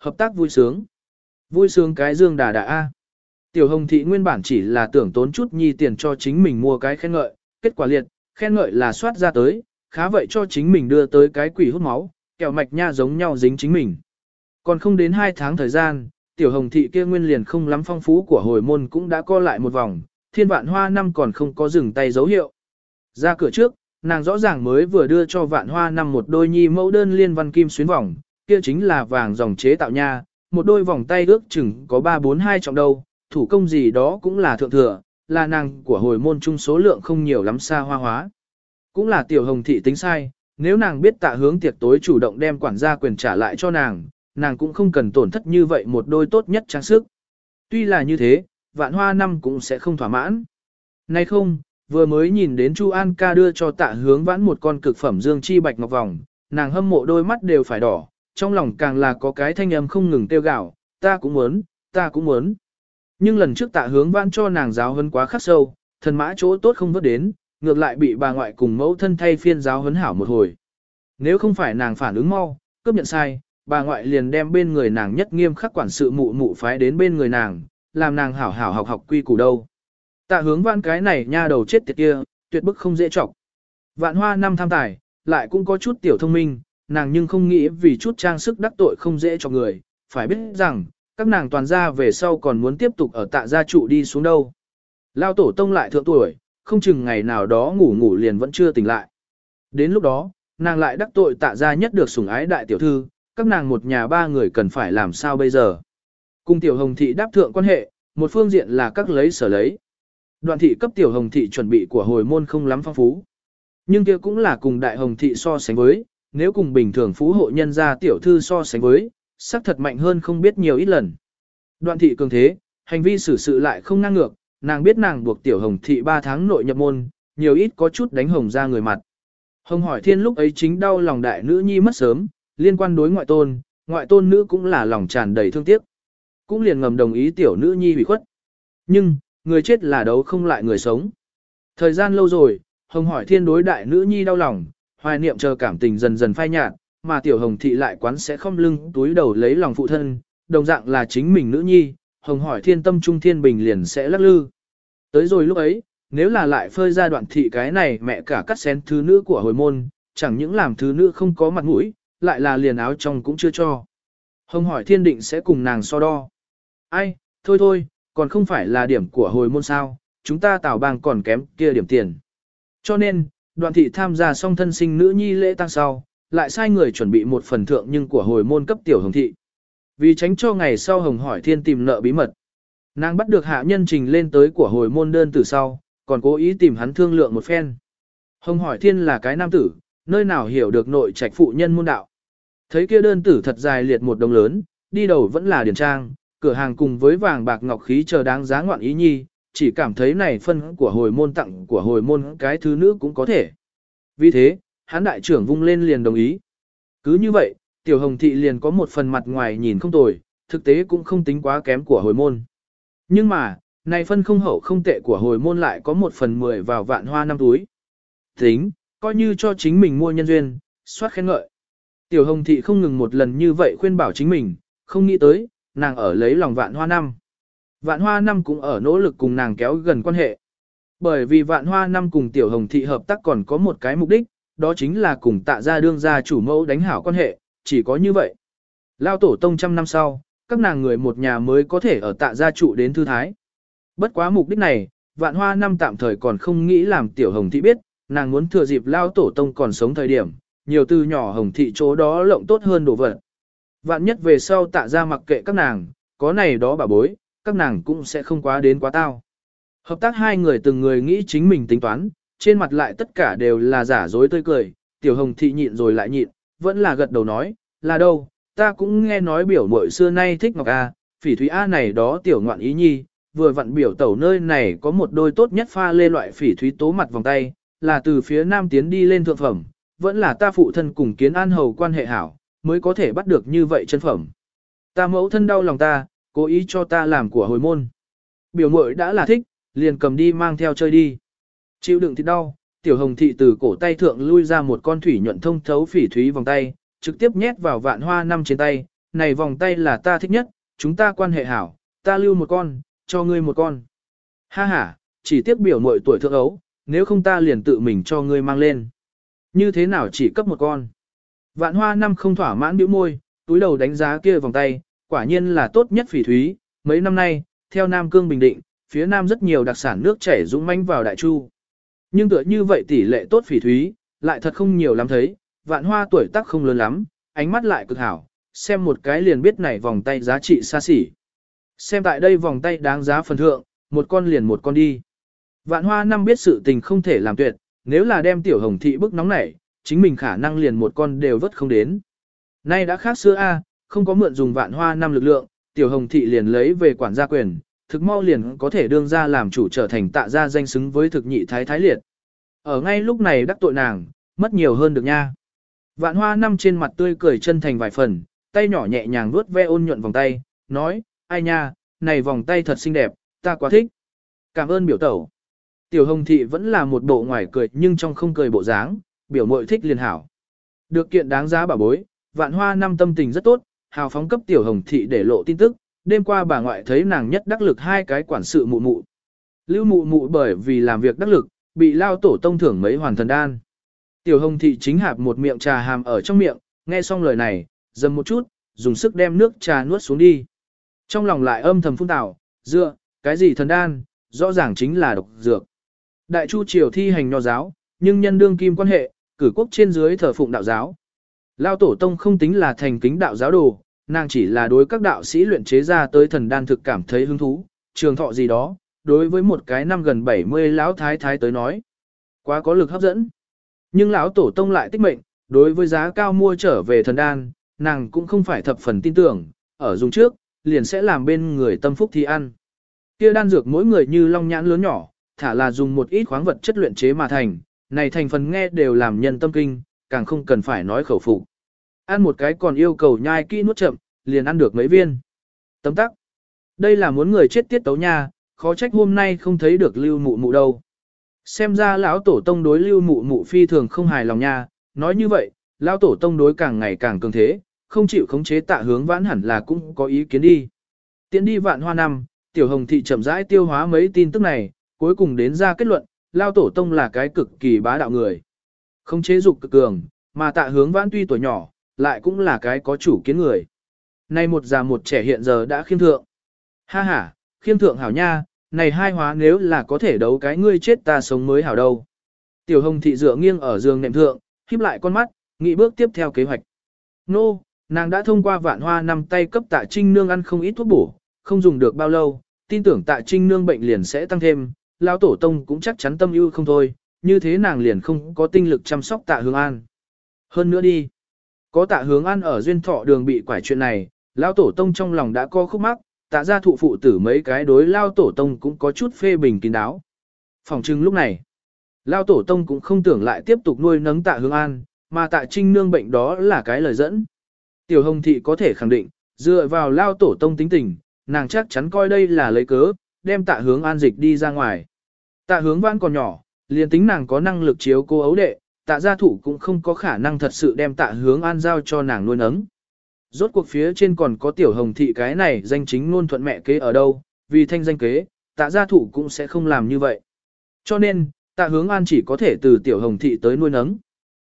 Hợp tác vui sướng. Vui sướng cái dương đà đà A. Tiểu hồng thị nguyên bản chỉ là tưởng tốn chút nhi tiền cho chính mình mua cái khen ngợi, kết quả liệt, khen ngợi là soát ra tới, khá vậy cho chính mình đưa tới cái quỷ hút máu, kẹo mạch nha giống nhau dính chính mình. Còn không đến 2 tháng thời gian, tiểu hồng thị kia nguyên liền không lắm phong phú của hồi môn cũng đã co lại một vòng, thiên vạn hoa năm còn không có dừng tay dấu hiệu. Ra cửa trước, nàng rõ ràng mới vừa đưa cho vạn hoa năm một đôi nhi mẫu đơn liên văn kim xuyến vòng, kia chính là vàng dòng chế tạo nha, một đôi vòng tay ước chừng có 3-4-2 trọng đâu, thủ công gì đó cũng là thượng thừa, là nàng của hồi môn chung số lượng không nhiều lắm xa hoa hóa. Cũng là tiểu hồng thị tính sai, nếu nàng biết tạ hướng tiệc tối chủ động đem quản gia quyền trả lại cho nàng, nàng cũng không cần tổn thất như vậy một đôi tốt nhất trang sức. Tuy là như thế, vạn hoa năm cũng sẽ không thỏa mãn. Nay không, vừa mới nhìn đến Chu An ca đưa cho tạ hướng vãn một con cực phẩm dương chi bạch ngọc vòng, nàng hâm mộ đôi mắt đều phải đỏ, trong lòng càng là có cái thanh âm không ngừng tiêu gạo, ta cũng muốn, ta cũng muốn. Nhưng lần trước tạ hướng vãn cho nàng giáo hấn quá khắc sâu, thần mã chỗ tốt không vớt đến, ngược lại bị bà ngoại cùng mẫu thân thay phiên giáo huấn hảo một hồi. Nếu không phải nàng phản ứng mau, cướp nhận sai, bà ngoại liền đem bên người nàng nhất nghiêm khắc quản sự mụ mụ phái đến bên người nàng, làm nàng hảo hảo học học quy củ đâu. Tạ hướng vãn cái này nha đầu chết tiệt kia, tuyệt bức không dễ chọc. Vạn hoa năm tham tài, lại cũng có chút tiểu thông minh, nàng nhưng không nghĩ vì chút trang sức đắc tội không dễ cho người, phải biết rằng, các nàng toàn gia về sau còn muốn tiếp tục ở tạ gia trụ đi xuống đâu. Lao tổ tông lại thượng tuổi, không chừng ngày nào đó ngủ ngủ liền vẫn chưa tỉnh lại. Đến lúc đó, nàng lại đắc tội tạ gia nhất được sủng ái đại tiểu thư, các nàng một nhà ba người cần phải làm sao bây giờ. Cùng tiểu hồng thị đáp thượng quan hệ, một phương diện là các lấy sở lấy. Đoạn thị cấp tiểu hồng thị chuẩn bị của hồi môn không lắm phong phú. Nhưng kia cũng là cùng đại hồng thị so sánh với, nếu cùng bình thường phú hộ nhân gia tiểu thư so sánh với, sắc thật mạnh hơn không biết nhiều ít lần. Đoạn thị cường thế, hành vi xử sự lại không ngang ngược, nàng biết nàng buộc tiểu hồng thị 3 tháng nội nhập môn, nhiều ít có chút đánh hồng ra người mặt. Hồng hỏi thiên lúc ấy chính đau lòng đại nữ nhi mất sớm, liên quan đối ngoại tôn, ngoại tôn nữ cũng là lòng tràn đầy thương tiếc. Cũng liền ngầm đồng ý tiểu nữ nhi bị khuất. Nhưng, người chết là đấu không lại người sống. Thời gian lâu rồi, Hồng hỏi thiên đối đại nữ nhi đau lòng, hoài niệm chờ cảm tình dần dần phai nhạt, mà tiểu hồng thị lại quán sẽ không lưng túi đầu lấy lòng phụ thân, đồng dạng là chính mình nữ nhi, hồng hỏi thiên tâm trung thiên bình liền sẽ lắc lư. Tới rồi lúc ấy, nếu là lại phơi ra đoạn thị cái này mẹ cả cắt xén thứ nữ của hồi môn, chẳng những làm thứ nữ không có mặt mũi, lại là liền áo trong cũng chưa cho. Hồng hỏi thiên định sẽ cùng nàng so đo. Ai, thôi thôi, còn không phải là điểm của hồi môn sao, chúng ta tảo bang còn kém kia điểm tiền. Cho nên, Đoàn thị tham gia xong thân sinh nữ nhi lễ tăng sau, lại sai người chuẩn bị một phần thượng nhưng của hồi môn cấp tiểu hồng thị. Vì tránh cho ngày sau hồng hỏi thiên tìm nợ bí mật. Nàng bắt được hạ nhân trình lên tới của hồi môn đơn từ sau, còn cố ý tìm hắn thương lượng một phen. Hồng hỏi thiên là cái nam tử, nơi nào hiểu được nội trạch phụ nhân môn đạo. Thấy kia đơn tử thật dài liệt một đồng lớn, đi đầu vẫn là điển trang, cửa hàng cùng với vàng bạc ngọc khí chờ đáng giá ngoạn ý nhi, chỉ cảm thấy này phân của hồi môn tặng của hồi môn cái thứ nữ cũng có thể. Vì thế, hán đại trưởng vung lên liền đồng ý. Cứ như vậy, tiểu hồng thị liền có một phần mặt ngoài nhìn không tồi, thực tế cũng không tính quá kém của hồi môn. Nhưng mà, này phân không hậu không tệ của hồi môn lại có một phần mười vào vạn hoa năm túi. Tính, coi như cho chính mình mua nhân duyên, soát khen ngợi. Tiểu hồng thị không ngừng một lần như vậy khuyên bảo chính mình, không nghĩ tới, nàng ở lấy lòng vạn hoa năm. Vạn hoa năm cũng ở nỗ lực cùng nàng kéo gần quan hệ. Bởi vì vạn hoa năm cùng tiểu hồng thị hợp tác còn có một cái mục đích, đó chính là cùng tạ gia đương gia chủ mẫu đánh hảo quan hệ, chỉ có như vậy. Lao tổ tông trăm năm sau, các nàng người một nhà mới có thể ở tạ gia trụ đến thư thái. Bất quá mục đích này, vạn hoa năm tạm thời còn không nghĩ làm tiểu hồng thị biết, nàng muốn thừa dịp lao tổ tông còn sống thời điểm, nhiều từ nhỏ hồng thị chỗ đó lộng tốt hơn đồ vật. Vạn nhất về sau tạ gia mặc kệ các nàng, có này đó bà bối, các nàng cũng sẽ không quá đến quá tao. Hợp tác hai người từng người nghĩ chính mình tính toán, trên mặt lại tất cả đều là giả dối tươi cười, tiểu hồng thị nhịn rồi lại nhịn, vẫn là gật đầu nói, là đâu, ta cũng nghe nói biểu mội xưa nay thích Ngọc A, phỉ thúy A này đó tiểu ngoạn ý nhi, vừa vặn biểu tẩu nơi này có một đôi tốt nhất pha lê loại phỉ thúy tố mặt vòng tay, là từ phía nam tiến đi lên thượng phẩm, vẫn là ta phụ thân cùng kiến an hầu quan hệ hảo, mới có thể bắt được như vậy chân phẩm. Ta mẫu thân đau lòng ta, cố ý cho ta làm của hồi môn. Biểu mội đã là thích, liền cầm đi mang theo chơi đi. Chịu đựng thì đau, tiểu hồng thị từ cổ tay thượng lui ra một con thủy nhuận thông thấu phỉ thúy vòng tay, trực tiếp nhét vào vạn hoa năm trên tay, này vòng tay là ta thích nhất, chúng ta quan hệ hảo, ta lưu một con, cho ngươi một con. Ha ha, chỉ tiếc biểu muội tuổi thượng ấu, nếu không ta liền tự mình cho ngươi mang lên. Như thế nào chỉ cấp một con. Vạn hoa năm không thỏa mãn biểu môi, túi đầu đánh giá kia vòng tay, quả nhiên là tốt nhất phỉ thúy, mấy năm nay, theo Nam Cương Bình Định, phía Nam rất nhiều đặc sản nước chảy dũng manh vào Đại Chu. Nhưng tựa như vậy tỷ lệ tốt phỉ thúy, lại thật không nhiều lắm thấy, vạn hoa tuổi tác không lớn lắm, ánh mắt lại cực hảo, xem một cái liền biết này vòng tay giá trị xa xỉ. Xem tại đây vòng tay đáng giá phần thượng, một con liền một con đi. Vạn hoa năm biết sự tình không thể làm tuyệt, nếu là đem tiểu hồng thị bức nóng nảy, chính mình khả năng liền một con đều vất không đến. Nay đã khác xưa A, không có mượn dùng vạn hoa năm lực lượng, tiểu hồng thị liền lấy về quản gia quyền, thực mau liền có thể đương ra làm chủ trở thành tạ gia danh xứng với thực nhị thái thái liệt. Ở ngay lúc này đắc tội nàng, mất nhiều hơn được nha. Vạn hoa năm trên mặt tươi cười chân thành vài phần, tay nhỏ nhẹ nhàng vuốt ve ôn nhuận vòng tay, nói, ai nha, này vòng tay thật xinh đẹp, ta quá thích. Cảm ơn biểu tẩu. Tiểu hồng thị vẫn là một bộ ngoài cười nhưng trong không cười bộ dáng, biểu mội thích liền hảo. Được kiện đáng giá bảo bối, vạn hoa năm tâm tình rất tốt, hào phóng cấp tiểu hồng thị để lộ tin tức, đêm qua bà ngoại thấy nàng nhất đắc lực hai cái quản sự mụ mụ. Lưu mụ mụ bởi vì làm việc đắc lực, bị lao tổ tông thưởng mấy hoàn thần đan. Tiểu hồng thị chính hạp một miệng trà hàm ở trong miệng, nghe xong lời này, dầm một chút, dùng sức đem nước trà nuốt xuống đi. Trong lòng lại âm thầm phun tảo, dựa, cái gì thần đan, rõ ràng chính là độc dược. Đại chu triều thi hành nho giáo, nhưng nhân đương kim quan hệ, cử quốc trên dưới thờ phụng đạo giáo. Lao tổ tông không tính là thành kính đạo giáo đồ, nàng chỉ là đối các đạo sĩ luyện chế ra tới thần đan thực cảm thấy hứng thú, trường thọ gì đó, đối với một cái năm gần 70 lão thái thái tới nói. Quá có lực hấp dẫn. Nhưng lão tổ tông lại tích mệnh, đối với giá cao mua trở về thần đan, nàng cũng không phải thập phần tin tưởng, ở dùng trước, liền sẽ làm bên người tâm phúc thì ăn. Kia đan dược mỗi người như long nhãn lớn nhỏ, thả là dùng một ít khoáng vật chất luyện chế mà thành, này thành phần nghe đều làm nhân tâm kinh, càng không cần phải nói khẩu phục. Ăn một cái còn yêu cầu nhai kỹ nuốt chậm, liền ăn được mấy viên. Tấm tắc. Đây là muốn người chết tiết tấu nha, khó trách hôm nay không thấy được lưu mụ mụ đâu. Xem ra lão tổ tông đối lưu mụ mụ phi thường không hài lòng nha, nói như vậy, lão tổ tông đối càng ngày càng cường thế, không chịu khống chế tạ hướng vãn hẳn là cũng có ý kiến đi. Tiến đi vạn hoa năm, tiểu hồng thị chậm rãi tiêu hóa mấy tin tức này, cuối cùng đến ra kết luận, lao tổ tông là cái cực kỳ bá đạo người. Không chế dục cực cường, mà tạ hướng vãn tuy tuổi nhỏ, lại cũng là cái có chủ kiến người. Nay một già một trẻ hiện giờ đã khiêm thượng. Ha ha, khiêm thượng hảo nha, này hai hóa nếu là có thể đấu cái ngươi chết ta sống mới hảo đâu. Tiểu hồng thị dựa nghiêng ở giường nệm thượng, híp lại con mắt, nghĩ bước tiếp theo kế hoạch. Nô, nàng đã thông qua vạn hoa năm tay cấp tạ trinh nương ăn không ít thuốc bổ, không dùng được bao lâu, tin tưởng tạ trinh nương bệnh liền sẽ tăng thêm, lão tổ tông cũng chắc chắn tâm ưu không thôi, như thế nàng liền không có tinh lực chăm sóc tạ hương an. Hơn nữa đi, có tạ hướng an ở duyên thọ đường bị quải chuyện này, lão tổ tông trong lòng đã có khúc mắc, tạ ra thụ phụ tử mấy cái đối lao tổ tông cũng có chút phê bình kín đáo. Phòng trưng lúc này, lao tổ tông cũng không tưởng lại tiếp tục nuôi nấng tạ hướng an, mà tạ trinh nương bệnh đó là cái lời dẫn. Tiểu hồng thị có thể khẳng định, dựa vào lao tổ tông tính tình, nàng chắc chắn coi đây là lấy cớ, đem tạ hướng an dịch đi ra ngoài. Tạ hướng vãn còn nhỏ, liền tính nàng có năng lực chiếu cô ấu đệ, tạ gia thủ cũng không có khả năng thật sự đem tạ hướng an giao cho nàng nuôi nấng. Rốt cuộc phía trên còn có tiểu hồng thị cái này danh chính ngôn thuận mẹ kế ở đâu, vì thanh danh kế, tạ gia thủ cũng sẽ không làm như vậy. Cho nên, tạ hướng an chỉ có thể từ tiểu hồng thị tới nuôi nấng.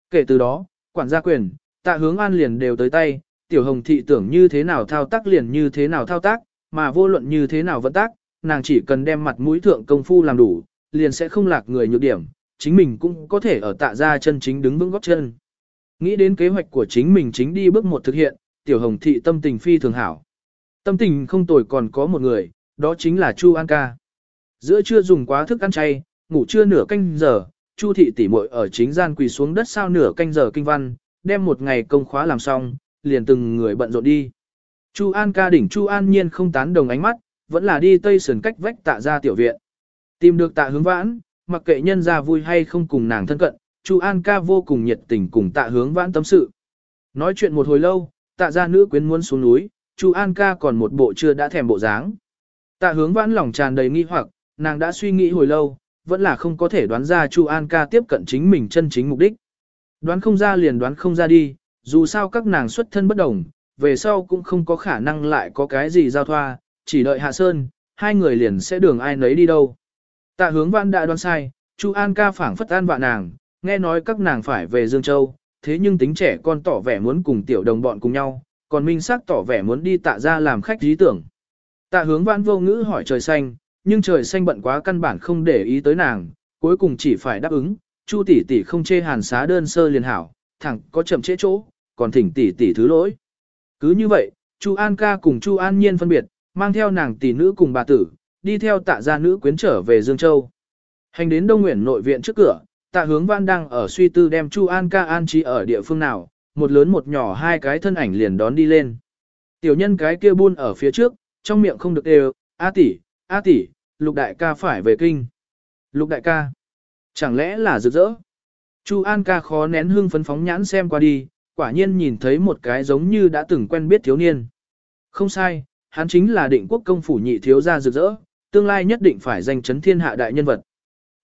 Kể từ đó, quản gia quyền, tạ hướng an liền đều tới tay, tiểu hồng thị tưởng như thế nào thao tác liền như thế nào thao tác, mà vô luận như thế nào vận tác, nàng chỉ cần đem mặt mũi thượng công phu làm đủ, liền sẽ không lạc người nhược điểm, chính mình cũng có thể ở tạ ra chân chính đứng vững góp chân. Nghĩ đến kế hoạch của chính mình chính đi bước một thực hiện, tiểu hồng thị tâm tình phi thường hảo. Tâm tình không tồi còn có một người, đó chính là Chu An ca. Giữa trưa dùng quá thức ăn chay, ngủ trưa nửa canh giờ, Chu thị tỉ muội ở chính gian quỳ xuống đất sau nửa canh giờ kinh văn, đem một ngày công khóa làm xong, liền từng người bận rộn đi. Chu An ca đỉnh Chu An nhiên không tán đồng ánh mắt, vẫn là đi tây sườn cách vách tạ ra tiểu viện. Tìm được tạ hướng vãn, mặc kệ nhân ra vui hay không cùng nàng thân cận, Chu An ca vô cùng nhiệt tình cùng tạ hướng vãn tâm sự. Nói chuyện một hồi lâu, tạ ra nữ quyến muốn xuống núi, Chu An ca còn một bộ chưa đã thèm bộ dáng. Tạ hướng vãn lòng tràn đầy nghi hoặc, nàng đã suy nghĩ hồi lâu, vẫn là không có thể đoán ra Chu An ca tiếp cận chính mình chân chính mục đích. Đoán không ra liền đoán không ra đi, dù sao các nàng xuất thân bất đồng, về sau cũng không có khả năng lại có cái gì giao thoa, chỉ đợi hạ sơn, hai người liền sẽ đường ai nấy đi đâu. Tạ hướng văn đã đoán sai, Chu An ca phảng phất an vạ nàng, nghe nói các nàng phải về Dương Châu, thế nhưng tính trẻ con tỏ vẻ muốn cùng tiểu đồng bọn cùng nhau, còn minh sắc tỏ vẻ muốn đi tạ ra làm khách lý tưởng. Tạ hướng văn vô ngữ hỏi trời xanh, nhưng trời xanh bận quá căn bản không để ý tới nàng, cuối cùng chỉ phải đáp ứng, Chu tỷ tỷ không chê hàn xá đơn sơ liền hảo, thẳng có chậm trễ chỗ, còn thỉnh tỷ tỷ thứ lỗi. Cứ như vậy, Chu An ca cùng Chu An Nhiên phân biệt, mang theo nàng tỷ nữ cùng bà tử, đi theo tạ gia nữ quyến trở về Dương Châu. Hành đến Đông Nguyễn nội viện trước cửa, tạ hướng văn đang ở suy tư đem Chu An ca an trí ở địa phương nào, một lớn một nhỏ hai cái thân ảnh liền đón đi lên. Tiểu nhân cái kia buôn ở phía trước, trong miệng không được đều, A tỷ, A tỷ, lục đại ca phải về kinh. Lục đại ca, chẳng lẽ là rực rỡ? Chu An ca khó nén hương phấn phóng nhãn xem qua đi, quả nhiên nhìn thấy một cái giống như đã từng quen biết thiếu niên. Không sai, hắn chính là định quốc công phủ nhị thiếu gia rực rỡ, tương lai nhất định phải danh chấn thiên hạ đại nhân vật.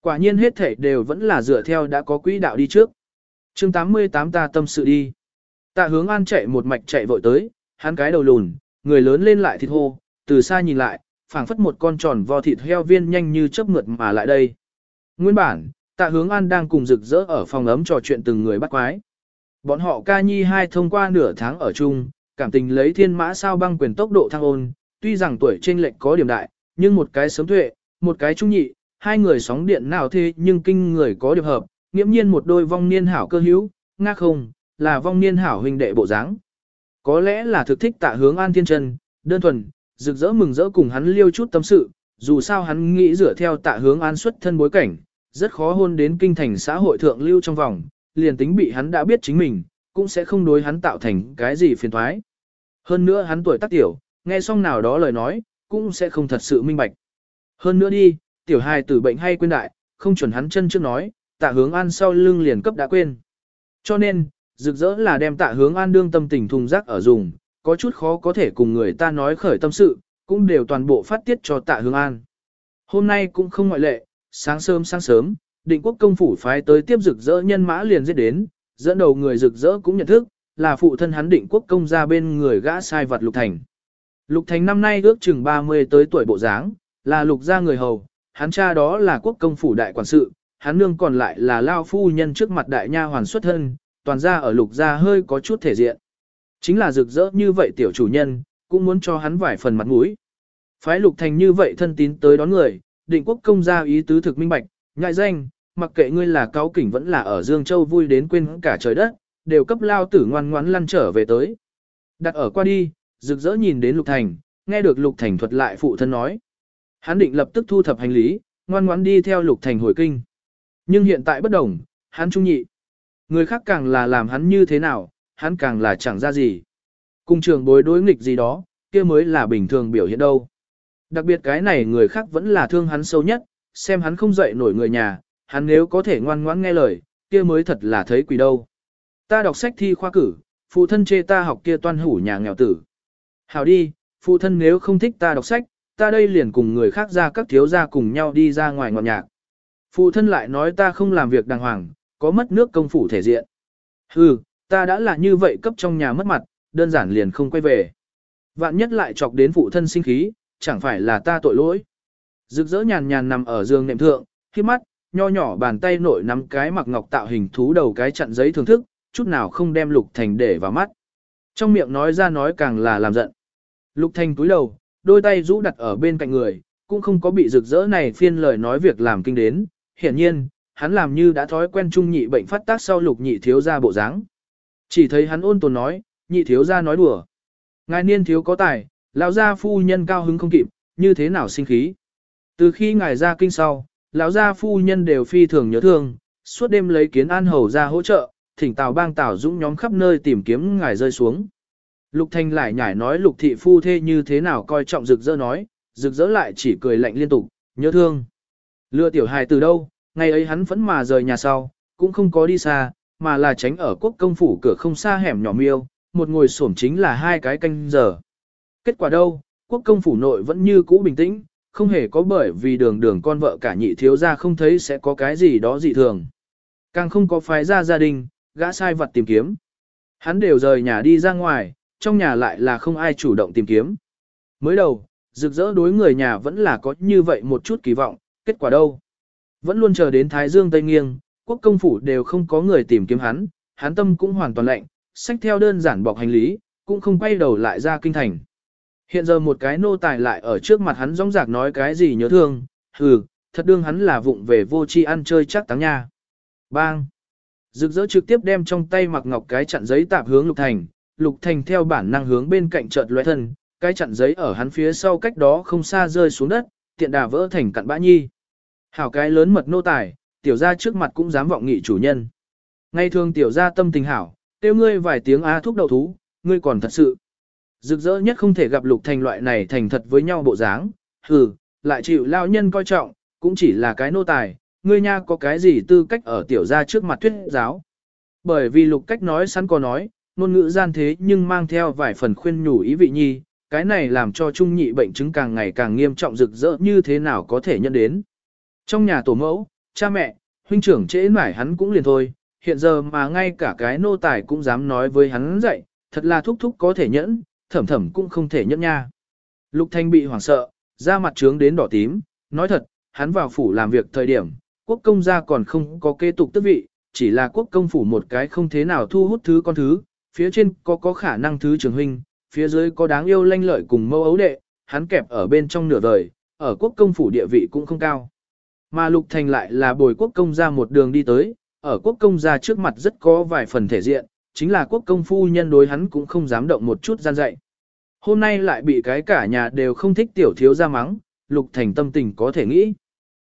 Quả nhiên hết thể đều vẫn là dựa theo đã có quỹ đạo đi trước. chương 88 ta tâm sự đi. Tạ hướng an chạy một mạch chạy vội tới, hắn cái đầu lùn, người lớn lên lại thịt hô, từ xa nhìn lại, phảng phất một con tròn vo thịt heo viên nhanh như chớp mượt mà lại đây. Nguyên bản, tạ hướng an đang cùng rực rỡ ở phòng ấm trò chuyện từng người bắt quái. Bọn họ ca nhi hai thông qua nửa tháng ở chung, cảm tình lấy thiên mã sao băng quyền tốc độ thăng ôn, tuy rằng tuổi trên lệch có điểm đại, nhưng một cái sớm tuệ, một cái trung nhị, hai người sóng điện nào thế nhưng kinh người có điều hợp, nghiễm nhiên một đôi vong niên hảo cơ hữu, nga không, là vong niên hảo huynh đệ bộ dáng. Có lẽ là thực thích tạ hướng an thiên chân, đơn thuần, rực rỡ mừng rỡ cùng hắn liêu chút tâm sự, dù sao hắn nghĩ dựa theo tạ hướng an xuất thân bối cảnh, rất khó hôn đến kinh thành xã hội thượng lưu trong vòng, liền tính bị hắn đã biết chính mình, cũng sẽ không đối hắn tạo thành cái gì phiền thoái. Hơn nữa hắn tuổi tác tiểu, nghe xong nào đó lời nói, cũng sẽ không thật sự minh bạch. Hơn nữa đi, tiểu hài tử bệnh hay quên đại, không chuẩn hắn chân trước nói, tạ hướng an sau lưng liền cấp đã quên. Cho nên, rực rỡ là đem tạ hướng an đương tâm tình thùng rác ở dùng, có chút khó có thể cùng người ta nói khởi tâm sự, cũng đều toàn bộ phát tiết cho tạ hướng an. Hôm nay cũng không ngoại lệ, sáng sớm sáng sớm, định quốc công phủ phái tới tiếp rực rỡ nhân mã liền giết đến, dẫn đầu người rực rỡ cũng nhận thức, là phụ thân hắn định quốc công ra bên người gã sai vật Lục Thành. Lục Thành năm nay ước chừng 30 tới tuổi bộ dáng, là lục gia người hầu, hắn cha đó là quốc công phủ đại quản sự, hắn nương còn lại là lao phu nhân trước mặt đại nha hoàn xuất thân, toàn gia ở lục gia hơi có chút thể diện. Chính là rực rỡ như vậy tiểu chủ nhân, cũng muốn cho hắn vài phần mặt mũi. Phái lục thành như vậy thân tín tới đón người, định quốc công gia ý tứ thực minh bạch, ngại danh, mặc kệ ngươi là cáo kỉnh vẫn là ở Dương Châu vui đến quên cả trời đất, đều cấp lao tử ngoan ngoãn lăn trở về tới. Đặt ở qua đi, rực rỡ nhìn đến Lục Thành, nghe được Lục Thành thuật lại phụ thân nói. Hắn định lập tức thu thập hành lý, ngoan ngoãn đi theo Lục Thành hồi kinh. Nhưng hiện tại bất đồng, hắn trung nhị. Người khác càng là làm hắn như thế nào, hắn càng là chẳng ra gì. cùng trường bối đối nghịch gì đó, kia mới là bình thường biểu hiện đâu. Đặc biệt cái này người khác vẫn là thương hắn sâu nhất, xem hắn không dậy nổi người nhà, hắn nếu có thể ngoan ngoãn nghe lời, kia mới thật là thấy quỷ đâu. Ta đọc sách thi khoa cử, phụ thân chê ta học kia toan hủ nhà nghèo tử. Hảo đi, phụ thân nếu không thích ta đọc sách, ta đây liền cùng người khác ra các thiếu gia cùng nhau đi ra ngoài ngọn nhạc. Phụ thân lại nói ta không làm việc đàng hoàng, có mất nước công phủ thể diện. Hừ, ta đã là như vậy cấp trong nhà mất mặt, đơn giản liền không quay về. Vạn nhất lại chọc đến phụ thân sinh khí, chẳng phải là ta tội lỗi. Rực rỡ nhàn nhàn nằm ở giường nệm thượng, khi mắt, nho nhỏ bàn tay nội nắm cái mặc ngọc tạo hình thú đầu cái chặn giấy thưởng thức, chút nào không đem Lục Thành để vào mắt. Trong miệng nói ra nói càng là làm giận. Lục Thành túi đầu, đôi tay rũ đặt ở bên cạnh người, cũng không có bị rực rỡ này phiên lời nói việc làm kinh đến. Hiển nhiên, hắn làm như đã thói quen trung nhị bệnh phát tác sau lục nhị thiếu ra bộ dáng. Chỉ thấy hắn ôn tồn nói, nhị thiếu ra nói đùa. Ngài niên thiếu có tài, lão gia phu nhân cao hứng không kịp, như thế nào sinh khí. Từ khi ngài ra kinh sau, lão gia phu nhân đều phi thường nhớ thương, suốt đêm lấy kiến an hầu ra hỗ trợ, thỉnh tào bang tào dũng nhóm khắp nơi tìm kiếm ngài rơi xuống. Lục Thanh lại nhải nói lục thị phu thê như thế nào coi trọng rực rỡ nói, rực rỡ lại chỉ cười lạnh liên tục, nhớ thương. Lừa tiểu hài từ đâu, ngày ấy hắn vẫn mà rời nhà sau, cũng không có đi xa, mà là tránh ở quốc công phủ cửa không xa hẻm nhỏ miêu, một ngồi xổm chính là hai cái canh giờ. Kết quả đâu, quốc công phủ nội vẫn như cũ bình tĩnh, không hề có bởi vì đường đường con vợ cả nhị thiếu ra không thấy sẽ có cái gì đó dị thường. Càng không có phái ra gia đình, gã sai vật tìm kiếm. Hắn đều rời nhà đi ra ngoài, trong nhà lại là không ai chủ động tìm kiếm. Mới đầu, rực rỡ đối người nhà vẫn là có như vậy một chút kỳ vọng, kết quả đâu? Vẫn luôn chờ đến Thái Dương Tây Nghiêng, quốc công phủ đều không có người tìm kiếm hắn, hắn tâm cũng hoàn toàn lạnh, sách theo đơn giản bọc hành lý, cũng không quay đầu lại ra kinh thành. Hiện giờ một cái nô tài lại ở trước mặt hắn rong rạc nói cái gì nhớ thương, hừ, thật đương hắn là vụng về vô chi ăn chơi chắc táng nha. Bang! Rực rỡ trực tiếp đem trong tay mặc ngọc cái chặn giấy tạp hướng Lục Thành, Lục Thành theo bản năng hướng bên cạnh chợt lóe thân, cái chặn giấy ở hắn phía sau cách đó không xa rơi xuống đất, tiện đà vỡ thành cặn bã nhi. Hảo cái lớn mật nô tài, tiểu gia trước mặt cũng dám vọng nghị chủ nhân. Ngay thường tiểu gia tâm tình hảo, tiêu ngươi vài tiếng á thúc đầu thú, ngươi còn thật sự. Rực rỡ nhất không thể gặp lục thành loại này thành thật với nhau bộ dáng, hừ, lại chịu lao nhân coi trọng, cũng chỉ là cái nô tài, ngươi nha có cái gì tư cách ở tiểu gia trước mặt thuyết giáo. Bởi vì lục cách nói sẵn có nói, ngôn ngữ gian thế nhưng mang theo vài phần khuyên nhủ ý vị nhi, cái này làm cho trung nhị bệnh chứng càng ngày càng nghiêm trọng rực rỡ như thế nào có thể nhận đến. Trong nhà tổ mẫu, cha mẹ, huynh trưởng trễ mải hắn cũng liền thôi, hiện giờ mà ngay cả cái nô tài cũng dám nói với hắn dậy, thật là thúc thúc có thể nhẫn, thẩm thẩm cũng không thể nhẫn nha. Lục Thanh bị hoảng sợ, da mặt trướng đến đỏ tím, nói thật, hắn vào phủ làm việc thời điểm, quốc công gia còn không có kế tục tước vị, chỉ là quốc công phủ một cái không thế nào thu hút thứ con thứ, phía trên có có khả năng thứ trường huynh, phía dưới có đáng yêu lanh lợi cùng mâu ấu đệ, hắn kẹp ở bên trong nửa vời, ở quốc công phủ địa vị cũng không cao. Mà Lục Thành lại là bồi quốc công ra một đường đi tới, ở quốc công gia trước mặt rất có vài phần thể diện, chính là quốc công phu nhân đối hắn cũng không dám động một chút gian dạy. Hôm nay lại bị cái cả nhà đều không thích tiểu thiếu ra mắng, Lục Thành tâm tình có thể nghĩ.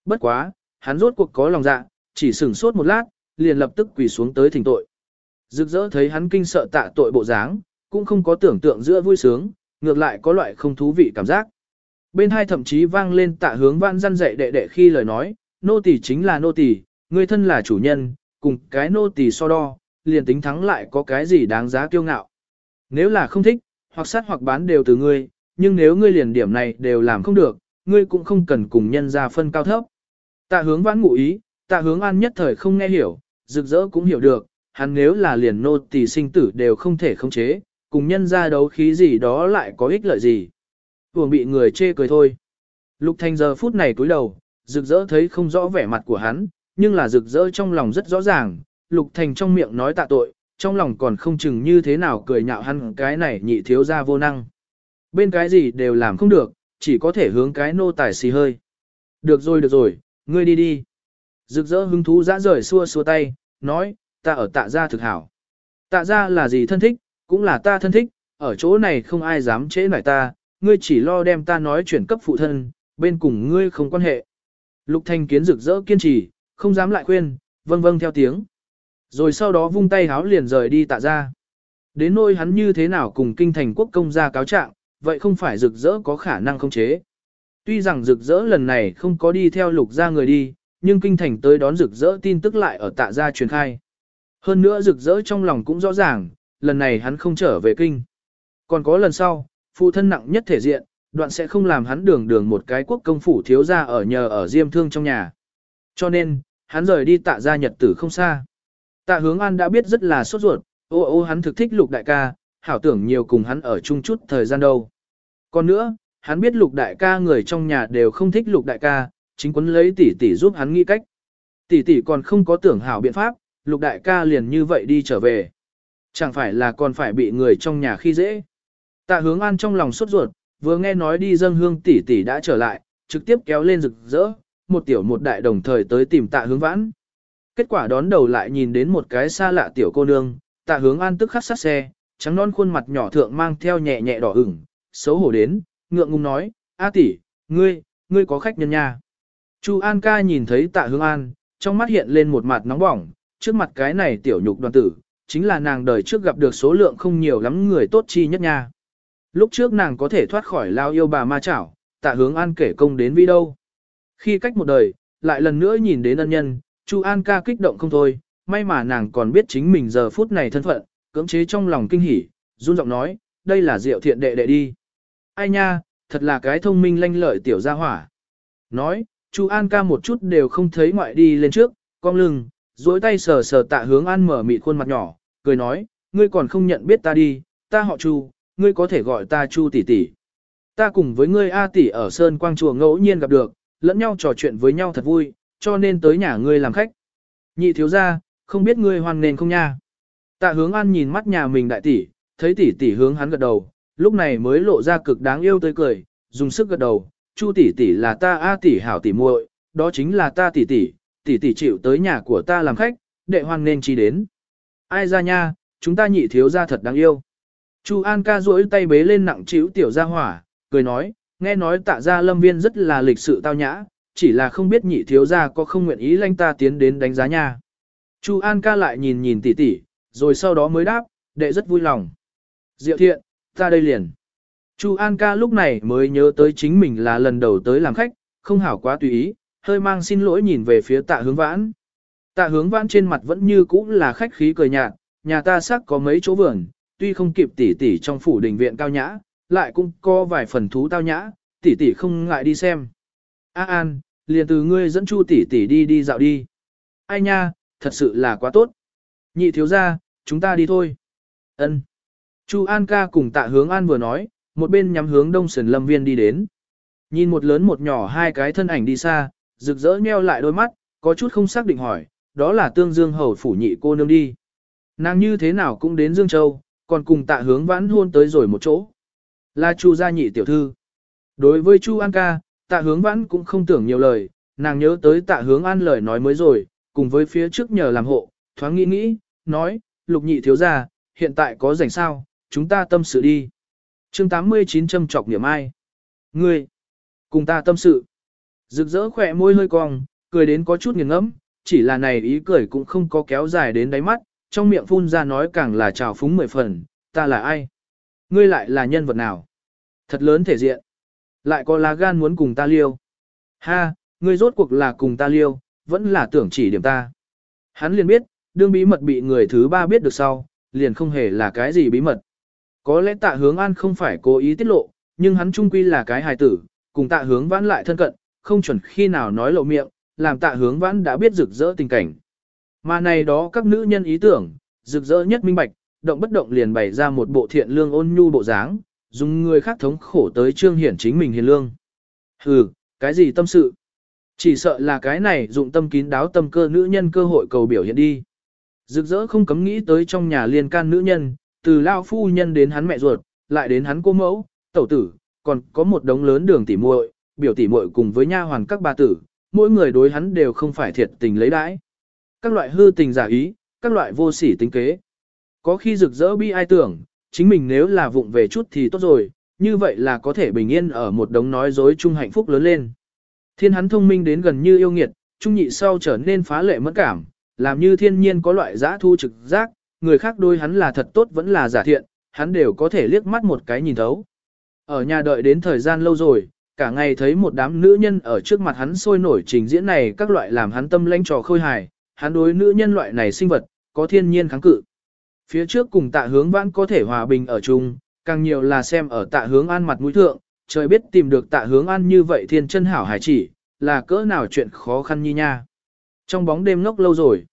Bất quá, hắn rốt cuộc có lòng dạ, chỉ sửng sốt một lát, liền lập tức quỳ xuống tới thỉnh tội. Rực rỡ thấy hắn kinh sợ tạ tội bộ dáng, cũng không có tưởng tượng giữa vui sướng, ngược lại có loại không thú vị cảm giác. Bên hai thậm chí vang lên tạ hướng văn răn dạy đệ đệ khi lời nói, nô tỳ chính là nô tỳ, người thân là chủ nhân, cùng cái nô tỳ so đo, liền tính thắng lại có cái gì đáng giá kiêu ngạo. Nếu là không thích, hoặc sát hoặc bán đều từ ngươi, nhưng nếu ngươi liền điểm này đều làm không được, ngươi cũng không cần cùng nhân ra phân cao thấp. Tạ hướng vãn ngụ ý, tạ hướng an nhất thời không nghe hiểu, rực rỡ cũng hiểu được, hắn nếu là liền nô tỳ sinh tử đều không thể khống chế, cùng nhân ra đấu khí gì đó lại có ích lợi gì. Vừa bị người chê cười thôi. Lục Thanh giờ phút này cúi đầu, rực rỡ thấy không rõ vẻ mặt của hắn, nhưng là rực rỡ trong lòng rất rõ ràng, Lục Thành trong miệng nói tạ tội, trong lòng còn không chừng như thế nào cười nhạo hắn cái này nhị thiếu ra vô năng. Bên cái gì đều làm không được, chỉ có thể hướng cái nô tài xì hơi. Được rồi được rồi, ngươi đi đi. Rực rỡ hứng thú dã rời xua xua tay, nói, ta ở tạ gia thực hảo. Tạ gia là gì thân thích, cũng là ta thân thích, ở chỗ này không ai dám chế nải ta, ngươi chỉ lo đem ta nói chuyển cấp phụ thân, bên cùng ngươi không quan hệ. Lục Thanh Kiến rực rỡ kiên trì, không dám lại khuyên, vâng vâng theo tiếng. Rồi sau đó vung tay háo liền rời đi tạ ra. Đến nôi hắn như thế nào cùng kinh thành quốc công gia cáo trạng, vậy không phải rực rỡ có khả năng không chế. Tuy rằng rực rỡ lần này không có đi theo lục gia người đi, nhưng kinh thành tới đón rực rỡ tin tức lại ở tạ gia truyền khai. Hơn nữa rực rỡ trong lòng cũng rõ ràng, lần này hắn không trở về kinh. Còn có lần sau, phụ thân nặng nhất thể diện, đoạn sẽ không làm hắn đường đường một cái quốc công phủ thiếu ra ở nhờ ở diêm thương trong nhà. Cho nên, hắn rời đi tạ gia nhật tử không xa. Tạ hướng an đã biết rất là sốt ruột, ô ô hắn thực thích lục đại ca, hảo tưởng nhiều cùng hắn ở chung chút thời gian đâu. Còn nữa, hắn biết lục đại ca người trong nhà đều không thích lục đại ca, chính quấn lấy tỷ tỷ giúp hắn nghĩ cách. Tỷ tỷ còn không có tưởng hảo biện pháp, lục đại ca liền như vậy đi trở về. Chẳng phải là còn phải bị người trong nhà khi dễ. Tạ hướng an trong lòng sốt ruột, vừa nghe nói đi dâng hương tỷ tỷ đã trở lại, trực tiếp kéo lên rực rỡ, một tiểu một đại đồng thời tới tìm tạ hướng vãn. Kết quả đón đầu lại nhìn đến một cái xa lạ tiểu cô nương, tạ hướng an tức khắc sát xe, trắng non khuôn mặt nhỏ thượng mang theo nhẹ nhẹ đỏ ửng, xấu hổ đến, ngượng ngùng nói, A tỷ, ngươi, ngươi có khách nhân nha. Chu An ca nhìn thấy tạ hướng an, trong mắt hiện lên một mặt nóng bỏng, trước mặt cái này tiểu nhục đoàn tử, chính là nàng đời trước gặp được số lượng không nhiều lắm người tốt chi nhất nha. Lúc trước nàng có thể thoát khỏi lao yêu bà ma chảo, tạ hướng an kể công đến vi đâu. Khi cách một đời, lại lần nữa nhìn đến ân nhân, Chu An ca kích động không thôi, may mà nàng còn biết chính mình giờ phút này thân phận, cưỡng chế trong lòng kinh hỉ, run giọng nói, đây là diệu thiện đệ đệ đi. Ai nha, thật là cái thông minh lanh lợi tiểu gia hỏa. Nói, Chu An ca một chút đều không thấy ngoại đi lên trước, cong lưng, duỗi tay sờ sờ tạ hướng an mở mịt khuôn mặt nhỏ, cười nói, ngươi còn không nhận biết ta đi, ta họ Chu, ngươi có thể gọi ta Chu tỷ tỷ. Ta cùng với ngươi A tỷ ở Sơn Quang Chùa ngẫu nhiên gặp được, lẫn nhau trò chuyện với nhau thật vui, cho nên tới nhà ngươi làm khách. Nhị thiếu gia, không biết ngươi hoan nền không nha. Tạ hướng an nhìn mắt nhà mình đại tỷ, thấy tỷ tỷ hướng hắn gật đầu, lúc này mới lộ ra cực đáng yêu tới cười, dùng sức gật đầu, Chu tỷ tỷ là ta A tỷ hảo tỷ muội, đó chính là ta tỷ tỷ, tỷ tỷ chịu tới nhà của ta làm khách, đệ hoan nên chi đến. Ai ra nha, chúng ta nhị thiếu gia thật đáng yêu. Chu An ca duỗi tay bế lên nặng chiếu tiểu gia hỏa, cười nói, nghe nói tạ gia lâm viên rất là lịch sự tao nhã, chỉ là không biết nhị thiếu gia có không nguyện ý lanh ta tiến đến đánh giá nha. Chu An ca lại nhìn nhìn tỷ tỷ, rồi sau đó mới đáp, đệ rất vui lòng. Diệu thiện, ta đây liền. Chu An ca lúc này mới nhớ tới chính mình là lần đầu tới làm khách, không hảo quá tùy ý, hơi mang xin lỗi nhìn về phía tạ hướng vãn. Tạ hướng vãn trên mặt vẫn như cũ là khách khí cười nhạt, nhà ta xác có mấy chỗ vườn, tuy không kịp tỷ tỷ trong phủ đình viện cao nhã, lại cũng có vài phần thú tao nhã, tỷ tỷ không ngại đi xem. A An, liền từ ngươi dẫn Chu tỷ tỷ đi đi dạo đi. Ai nha, thật sự là quá tốt. Nhị thiếu gia, chúng ta đi thôi. Ân. Chu An ca cùng tạ hướng An vừa nói, một bên nhắm hướng đông sườn lâm viên đi đến. Nhìn một lớn một nhỏ hai cái thân ảnh đi xa, rực rỡ nheo lại đôi mắt, có chút không xác định hỏi, đó là tương dương hầu phủ nhị cô nương đi. Nàng như thế nào cũng đến Dương Châu, còn cùng tạ hướng vãn hôn tới rồi một chỗ. Là Chu gia nhị tiểu thư. Đối với Chu An ca, tạ hướng vãn cũng không tưởng nhiều lời, nàng nhớ tới tạ hướng an lời nói mới rồi, cùng với phía trước nhờ làm hộ, thoáng nghĩ nghĩ, nói, lục nhị thiếu gia, hiện tại có rảnh sao, chúng ta tâm sự đi. chương 89 châm trọc niệm ai. Ngươi, cùng ta tâm sự. Rực rỡ khỏe môi hơi cong, cười đến có chút nghiền ngẫm, chỉ là này ý cười cũng không có kéo dài đến đáy mắt, trong miệng phun ra nói càng là trào phúng mười phần, ta là ai? Ngươi lại là nhân vật nào? Thật lớn thể diện. Lại có lá gan muốn cùng ta liêu. Ha, ngươi rốt cuộc là cùng ta liêu, vẫn là tưởng chỉ điểm ta. Hắn liền biết, đương bí mật bị người thứ ba biết được sau, liền không hề là cái gì bí mật. Có lẽ tạ hướng an không phải cố ý tiết lộ, nhưng hắn trung quy là cái hài tử, cùng tạ hướng vãn lại thân cận, không chuẩn khi nào nói lộ miệng, làm tạ hướng vãn đã biết rực rỡ tình cảnh. Mà này đó các nữ nhân ý tưởng, rực rỡ nhất minh bạch, động bất động liền bày ra một bộ thiện lương ôn nhu bộ dáng, dùng người khác thống khổ tới trương hiển chính mình hiền lương. Hừ, cái gì tâm sự? Chỉ sợ là cái này dụng tâm kín đáo tâm cơ nữ nhân cơ hội cầu biểu hiện đi. Rực rỡ không cấm nghĩ tới trong nhà liên can nữ nhân, từ lao phu nhân đến hắn mẹ ruột, lại đến hắn cô mẫu, tẩu tử, còn có một đống lớn đường tỉ muội, biểu tỷ muội cùng với nha hoàn các bà tử, mỗi người đối hắn đều không phải thiệt tình lấy đãi. Các loại hư tình giả ý, các loại vô sỉ tính kế. Có khi rực rỡ bi ai tưởng, chính mình nếu là vụng về chút thì tốt rồi, như vậy là có thể bình yên ở một đống nói dối chung hạnh phúc lớn lên. Thiên hắn thông minh đến gần như yêu nghiệt, trung nhị sau trở nên phá lệ mất cảm, làm như thiên nhiên có loại giã thu trực giác, người khác đôi hắn là thật tốt vẫn là giả thiện, hắn đều có thể liếc mắt một cái nhìn thấu. Ở nhà đợi đến thời gian lâu rồi, cả ngày thấy một đám nữ nhân ở trước mặt hắn sôi nổi trình diễn này các loại làm hắn tâm lanh trò khôi hài, hắn đối nữ nhân loại này sinh vật, có thiên nhiên kháng cự. Phía trước cùng tạ hướng vãn có thể hòa bình ở chung, càng nhiều là xem ở tạ hướng an mặt mũi thượng, trời biết tìm được tạ hướng an như vậy thiên chân hảo hải chỉ, là cỡ nào chuyện khó khăn như nha. Trong bóng đêm ngốc lâu rồi,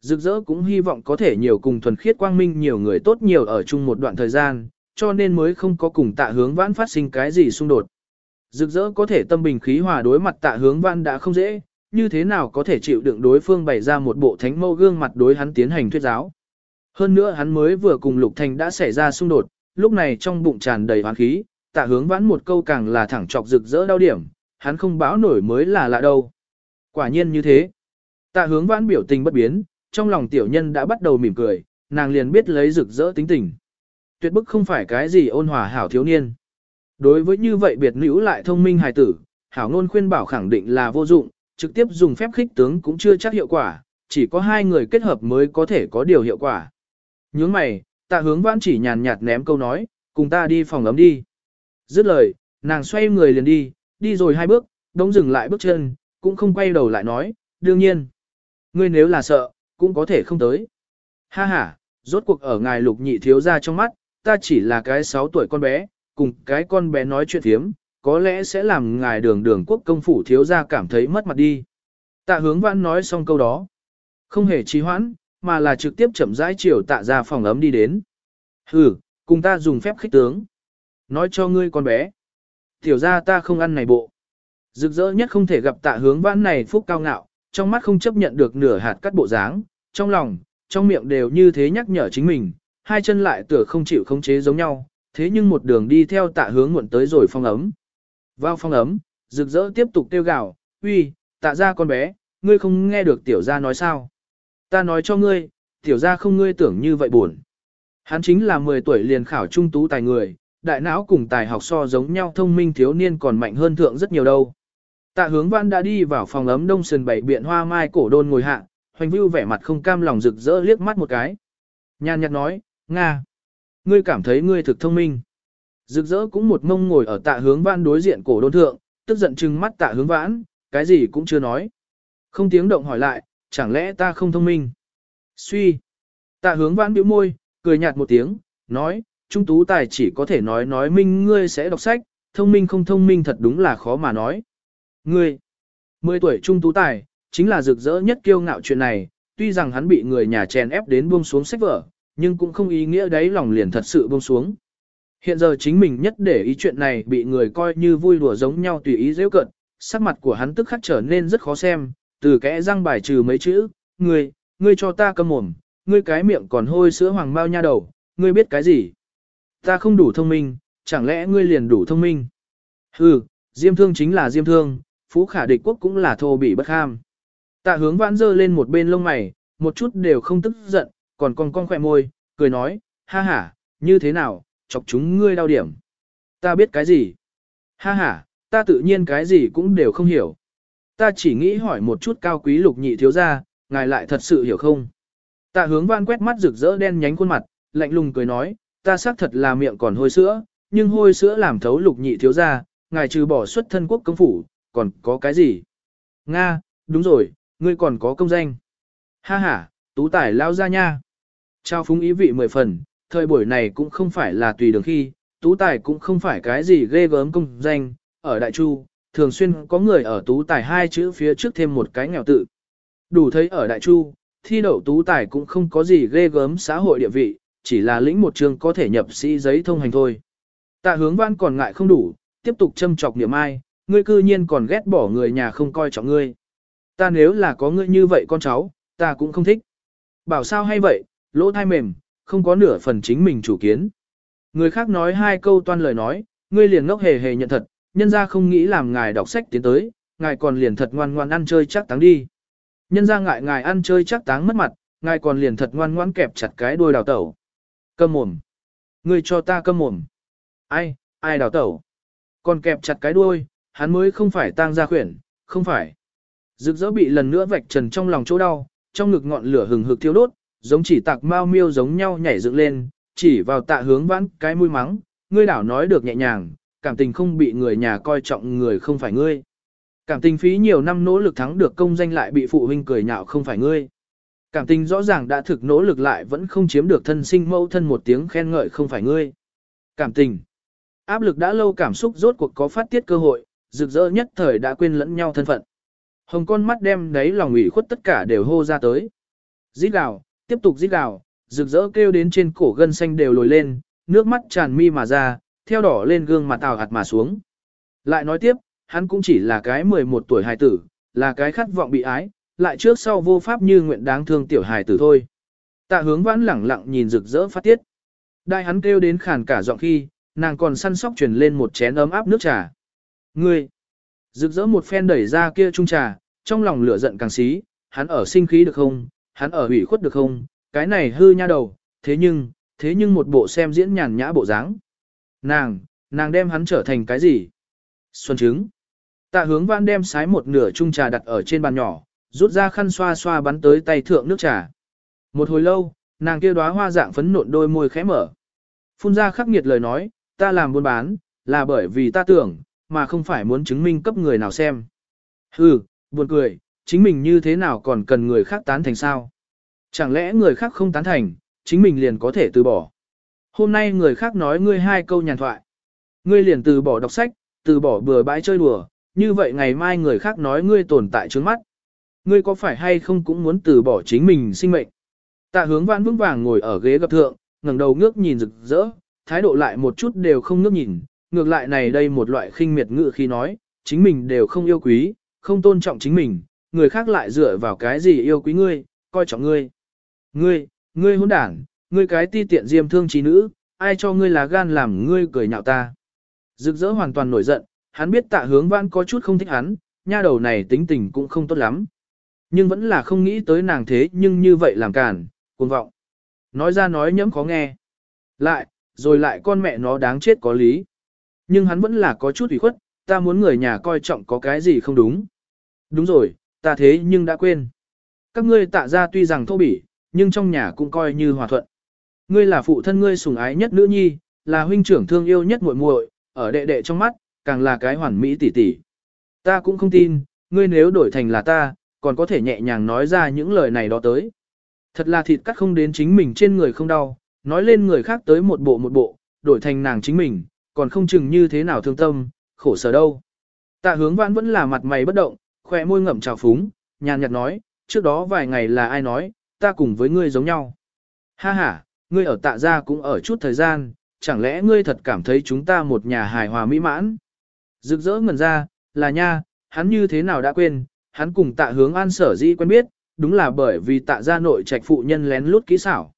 rực rỡ cũng hy vọng có thể nhiều cùng thuần khiết quang minh nhiều người tốt nhiều ở chung một đoạn thời gian, cho nên mới không có cùng tạ hướng vãn phát sinh cái gì xung đột. Rực rỡ có thể tâm bình khí hòa đối mặt tạ hướng vãn đã không dễ, như thế nào có thể chịu đựng đối phương bày ra một bộ thánh mâu gương mặt đối hắn tiến hành thuyết giáo. Hơn nữa hắn mới vừa cùng Lục Thành đã xảy ra xung đột, lúc này trong bụng tràn đầy hoán khí, tạ hướng vãn một câu càng là thẳng chọc rực rỡ đau điểm, hắn không báo nổi mới là lạ đâu. Quả nhiên như thế. Tạ hướng vãn biểu tình bất biến, trong lòng tiểu nhân đã bắt đầu mỉm cười, nàng liền biết lấy rực rỡ tính tình. Tuyệt bức không phải cái gì ôn hòa hảo thiếu niên. Đối với như vậy biệt nữ lại thông minh hài tử, hảo ngôn khuyên bảo khẳng định là vô dụng, trực tiếp dùng phép khích tướng cũng chưa chắc hiệu quả, chỉ có hai người kết hợp mới có thể có điều hiệu quả. Nhướng mày, tạ hướng vãn chỉ nhàn nhạt ném câu nói, cùng ta đi phòng ấm đi. Dứt lời, nàng xoay người liền đi, đi rồi hai bước, đống dừng lại bước chân, cũng không quay đầu lại nói, đương nhiên. Ngươi nếu là sợ, cũng có thể không tới. Ha ha, rốt cuộc ở ngài lục nhị thiếu ra trong mắt, ta chỉ là cái 6 tuổi con bé, cùng cái con bé nói chuyện thiếm, có lẽ sẽ làm ngài đường đường quốc công phủ thiếu gia cảm thấy mất mặt đi. Tạ hướng vãn nói xong câu đó. Không hề trì hoãn, mà là trực tiếp chậm rãi chiều tạ ra phòng ấm đi đến. Hừ, Cùng ta dùng phép khích tướng. Nói cho ngươi con bé. Tiểu ra ta không ăn này bộ. Rực rỡ nhất không thể gặp tạ hướng vãn này phúc cao ngạo, trong mắt không chấp nhận được nửa hạt cắt bộ dáng, trong lòng, trong miệng đều như thế nhắc nhở chính mình, hai chân lại tựa không chịu khống chế giống nhau, thế nhưng một đường đi theo tạ hướng muộn tới rồi phong ấm. Vào phong ấm, rực rỡ tiếp tục kêu gào, uy, tạ ra con bé, ngươi không nghe được tiểu gia nói sao. Ta nói cho ngươi, tiểu gia không ngươi tưởng như vậy buồn. Hắn chính là 10 tuổi liền khảo trung tú tài người, đại não cùng tài học so giống nhau thông minh thiếu niên còn mạnh hơn thượng rất nhiều đâu. Tạ hướng văn đã đi vào phòng ấm đông sườn bảy biện hoa mai cổ đôn ngồi hạ, hoành vưu vẻ mặt không cam lòng rực rỡ liếc mắt một cái. Nhàn nhạt nói, Nga, ngươi cảm thấy ngươi thực thông minh. Rực rỡ cũng một mông ngồi ở tạ hướng vãn đối diện cổ đôn thượng, tức giận trừng mắt tạ hướng vãn, cái gì cũng chưa nói. Không tiếng động hỏi lại, chẳng lẽ ta không thông minh? Suy. Tạ hướng vãn bĩu môi, cười nhạt một tiếng, nói, trung tú tài chỉ có thể nói nói minh ngươi sẽ đọc sách, thông minh không thông minh thật đúng là khó mà nói. Ngươi, 10 tuổi trung tú tài, chính là rực rỡ nhất kiêu ngạo chuyện này, tuy rằng hắn bị người nhà chèn ép đến buông xuống sách vở, nhưng cũng không ý nghĩa đấy lòng liền thật sự buông xuống. Hiện giờ chính mình nhất để ý chuyện này bị người coi như vui đùa giống nhau tùy ý dễ cận, sắc mặt của hắn tức khắc trở nên rất khó xem, từ kẽ răng bài trừ mấy chữ, ngươi, ngươi cho ta câm mồm, ngươi cái miệng còn hôi sữa hoàng bao nha đầu, ngươi biết cái gì? Ta không đủ thông minh, chẳng lẽ ngươi liền đủ thông minh? Hừ, diêm thương chính là diêm thương, phú khả địch quốc cũng là thô bị bất ham. Tạ hướng vãn dơ lên một bên lông mày, một chút đều không tức giận, còn con con khỏe môi, cười nói, ha ha, như thế nào, chọc chúng ngươi đau điểm. Ta biết cái gì? Ha ha, ta tự nhiên cái gì cũng đều không hiểu. Ta chỉ nghĩ hỏi một chút cao quý lục nhị thiếu gia, ngài lại thật sự hiểu không? Tạ hướng văn quét mắt rực rỡ đen nhánh khuôn mặt, lạnh lùng cười nói, ta xác thật là miệng còn hôi sữa, nhưng hôi sữa làm thấu lục nhị thiếu gia, ngài trừ bỏ xuất thân quốc công phủ, còn có cái gì? Nga, đúng rồi, ngươi còn có công danh. Ha ha, tú tài lao ra nha. Trao phúng ý vị mười phần, thời buổi này cũng không phải là tùy đường khi, tú tài cũng không phải cái gì ghê gớm công danh, ở Đại Chu, thường xuyên có người ở tú tài hai chữ phía trước thêm một cái nghèo tự. Đủ thấy ở Đại Chu, thi đậu tú tài cũng không có gì ghê gớm xã hội địa vị, chỉ là lĩnh một trường có thể nhập sĩ giấy thông hành thôi. Tạ hướng văn còn ngại không đủ, tiếp tục châm chọc niệm ai, ngươi cư nhiên còn ghét bỏ người nhà không coi trọng ngươi. Ta nếu là có ngươi như vậy con cháu, ta cũng không thích. Bảo sao hay vậy, lỗ thai mềm, không có nửa phần chính mình chủ kiến. Người khác nói hai câu toan lời nói, ngươi liền ngốc hề hề nhận thật, nhân ra không nghĩ làm ngài đọc sách tiến tới, ngài còn liền thật ngoan ngoan ăn chơi chắc táng đi. Nhân ra ngại ngài ăn chơi chắc táng mất mặt, ngài còn liền thật ngoan ngoan kẹp chặt cái đuôi đào tẩu. Câm mồm. Ngươi cho ta câm mồm. Ai, ai đào tẩu. Còn kẹp chặt cái đuôi, hắn mới không phải tang gia khuyển, không phải. Rực rỡ bị lần nữa vạch trần trong lòng chỗ đau, trong ngực ngọn lửa hừng hực thiêu đốt, giống chỉ tạc mao miêu giống nhau nhảy dựng lên, chỉ vào tạ hướng vãn cái mũi mắng, ngươi đảo nói được nhẹ nhàng, cảm tình không bị người nhà coi trọng người không phải ngươi. Cảm tình phí nhiều năm nỗ lực thắng được công danh lại bị phụ huynh cười nhạo không phải ngươi. Cảm tình rõ ràng đã thực nỗ lực lại vẫn không chiếm được thân sinh mẫu thân một tiếng khen ngợi không phải ngươi. Cảm tình. Áp lực đã lâu cảm xúc rốt cuộc có phát tiết cơ hội, rực rỡ nhất thời đã quên lẫn nhau thân phận. Hồng con mắt đem đấy lòng ủy khuất tất cả đều hô ra tới. Dít gào, tiếp tục rít gào, rực rỡ kêu đến trên cổ gân xanh đều lồi lên, nước mắt tràn mi mà ra, theo đỏ lên gương mặt tào hạt mà xuống. Lại nói tiếp, hắn cũng chỉ là cái 11 tuổi hài tử, là cái khát vọng bị ái, lại trước sau vô pháp như nguyện đáng thương tiểu hài tử thôi. Tạ hướng vãn lẳng lặng nhìn rực rỡ phát tiết. Đại hắn kêu đến khàn cả giọng khi, nàng còn săn sóc truyền lên một chén ấm áp nước trà. Ngươi! Rực rỡ một phen đẩy ra kia chung trà, trong lòng lửa giận càng xí, hắn ở sinh khí được không, hắn ở ủy khuất được không, cái này hư nha đầu, thế nhưng, thế nhưng một bộ xem diễn nhàn nhã bộ dáng. Nàng, nàng đem hắn trở thành cái gì? Xuân trứng. Tạ hướng vãn đem sái một nửa chung trà đặt ở trên bàn nhỏ, rút ra khăn xoa xoa bắn tới tay thượng nước trà. Một hồi lâu, nàng kia đóa hoa dạng phấn nộn đôi môi khẽ mở. Phun ra khắc nghiệt lời nói, ta làm buôn bán, là bởi vì ta tưởng, mà không phải muốn chứng minh cấp người nào xem. Hừ, buồn cười, chính mình như thế nào còn cần người khác tán thành sao? Chẳng lẽ người khác không tán thành, chính mình liền có thể từ bỏ? Hôm nay người khác nói ngươi hai câu nhàn thoại. Ngươi liền từ bỏ đọc sách, từ bỏ bừa bãi chơi đùa, như vậy ngày mai người khác nói ngươi tồn tại trước mắt. Ngươi có phải hay không cũng muốn từ bỏ chính mình sinh mệnh? Tạ hướng vãn vững vàng ngồi ở ghế gặp thượng, ngẩng đầu ngước nhìn rực rỡ, thái độ lại một chút đều không ngước nhìn, ngược lại này đây một loại khinh miệt ngự khi nói, chính mình đều không yêu quý, không tôn trọng chính mình, người khác lại dựa vào cái gì yêu quý ngươi, coi trọng ngươi. Ngươi, ngươi hỗn đảng, ngươi cái ti tiện diêm thương trí nữ, ai cho ngươi là gan làm ngươi cười nhạo ta. Rực rỡ hoàn toàn nổi giận, hắn biết tạ hướng vãn có chút không thích hắn, nha đầu này tính tình cũng không tốt lắm. Nhưng vẫn là không nghĩ tới nàng thế nhưng như vậy làm cản, cuồng vọng. Nói ra nói nhẫm khó nghe. Lại, rồi lại con mẹ nó đáng chết có lý. Nhưng hắn vẫn là có chút ủy khuất, ta muốn người nhà coi trọng có cái gì không đúng. Đúng rồi, ta thế nhưng đã quên. Các ngươi tạ ra tuy rằng thô bỉ, nhưng trong nhà cũng coi như hòa thuận. Ngươi là phụ thân ngươi sủng ái nhất nữ nhi, là huynh trưởng thương yêu nhất muội muội, ở đệ đệ trong mắt, càng là cái hoàn mỹ tỷ tỷ. Ta cũng không tin, ngươi nếu đổi thành là ta, còn có thể nhẹ nhàng nói ra những lời này đó tới. Thật là thịt cắt không đến chính mình trên người không đau, nói lên người khác tới một bộ một bộ, đổi thành nàng chính mình, còn không chừng như thế nào thương tâm, khổ sở đâu. Tạ hướng vãn vẫn là mặt mày bất động, khỏe môi ngậm trào phúng, nhàn nhạt nói, trước đó vài ngày là ai nói, ta cùng với ngươi giống nhau. Ha ha, ngươi ở tạ gia cũng ở chút thời gian, chẳng lẽ ngươi thật cảm thấy chúng ta một nhà hài hòa mỹ mãn? Rực rỡ ngần ra, là nha, hắn như thế nào đã quên, hắn cùng tạ hướng an sở dĩ quen biết, đúng là bởi vì tạ gia nội trạch phụ nhân lén lút kỹ xảo.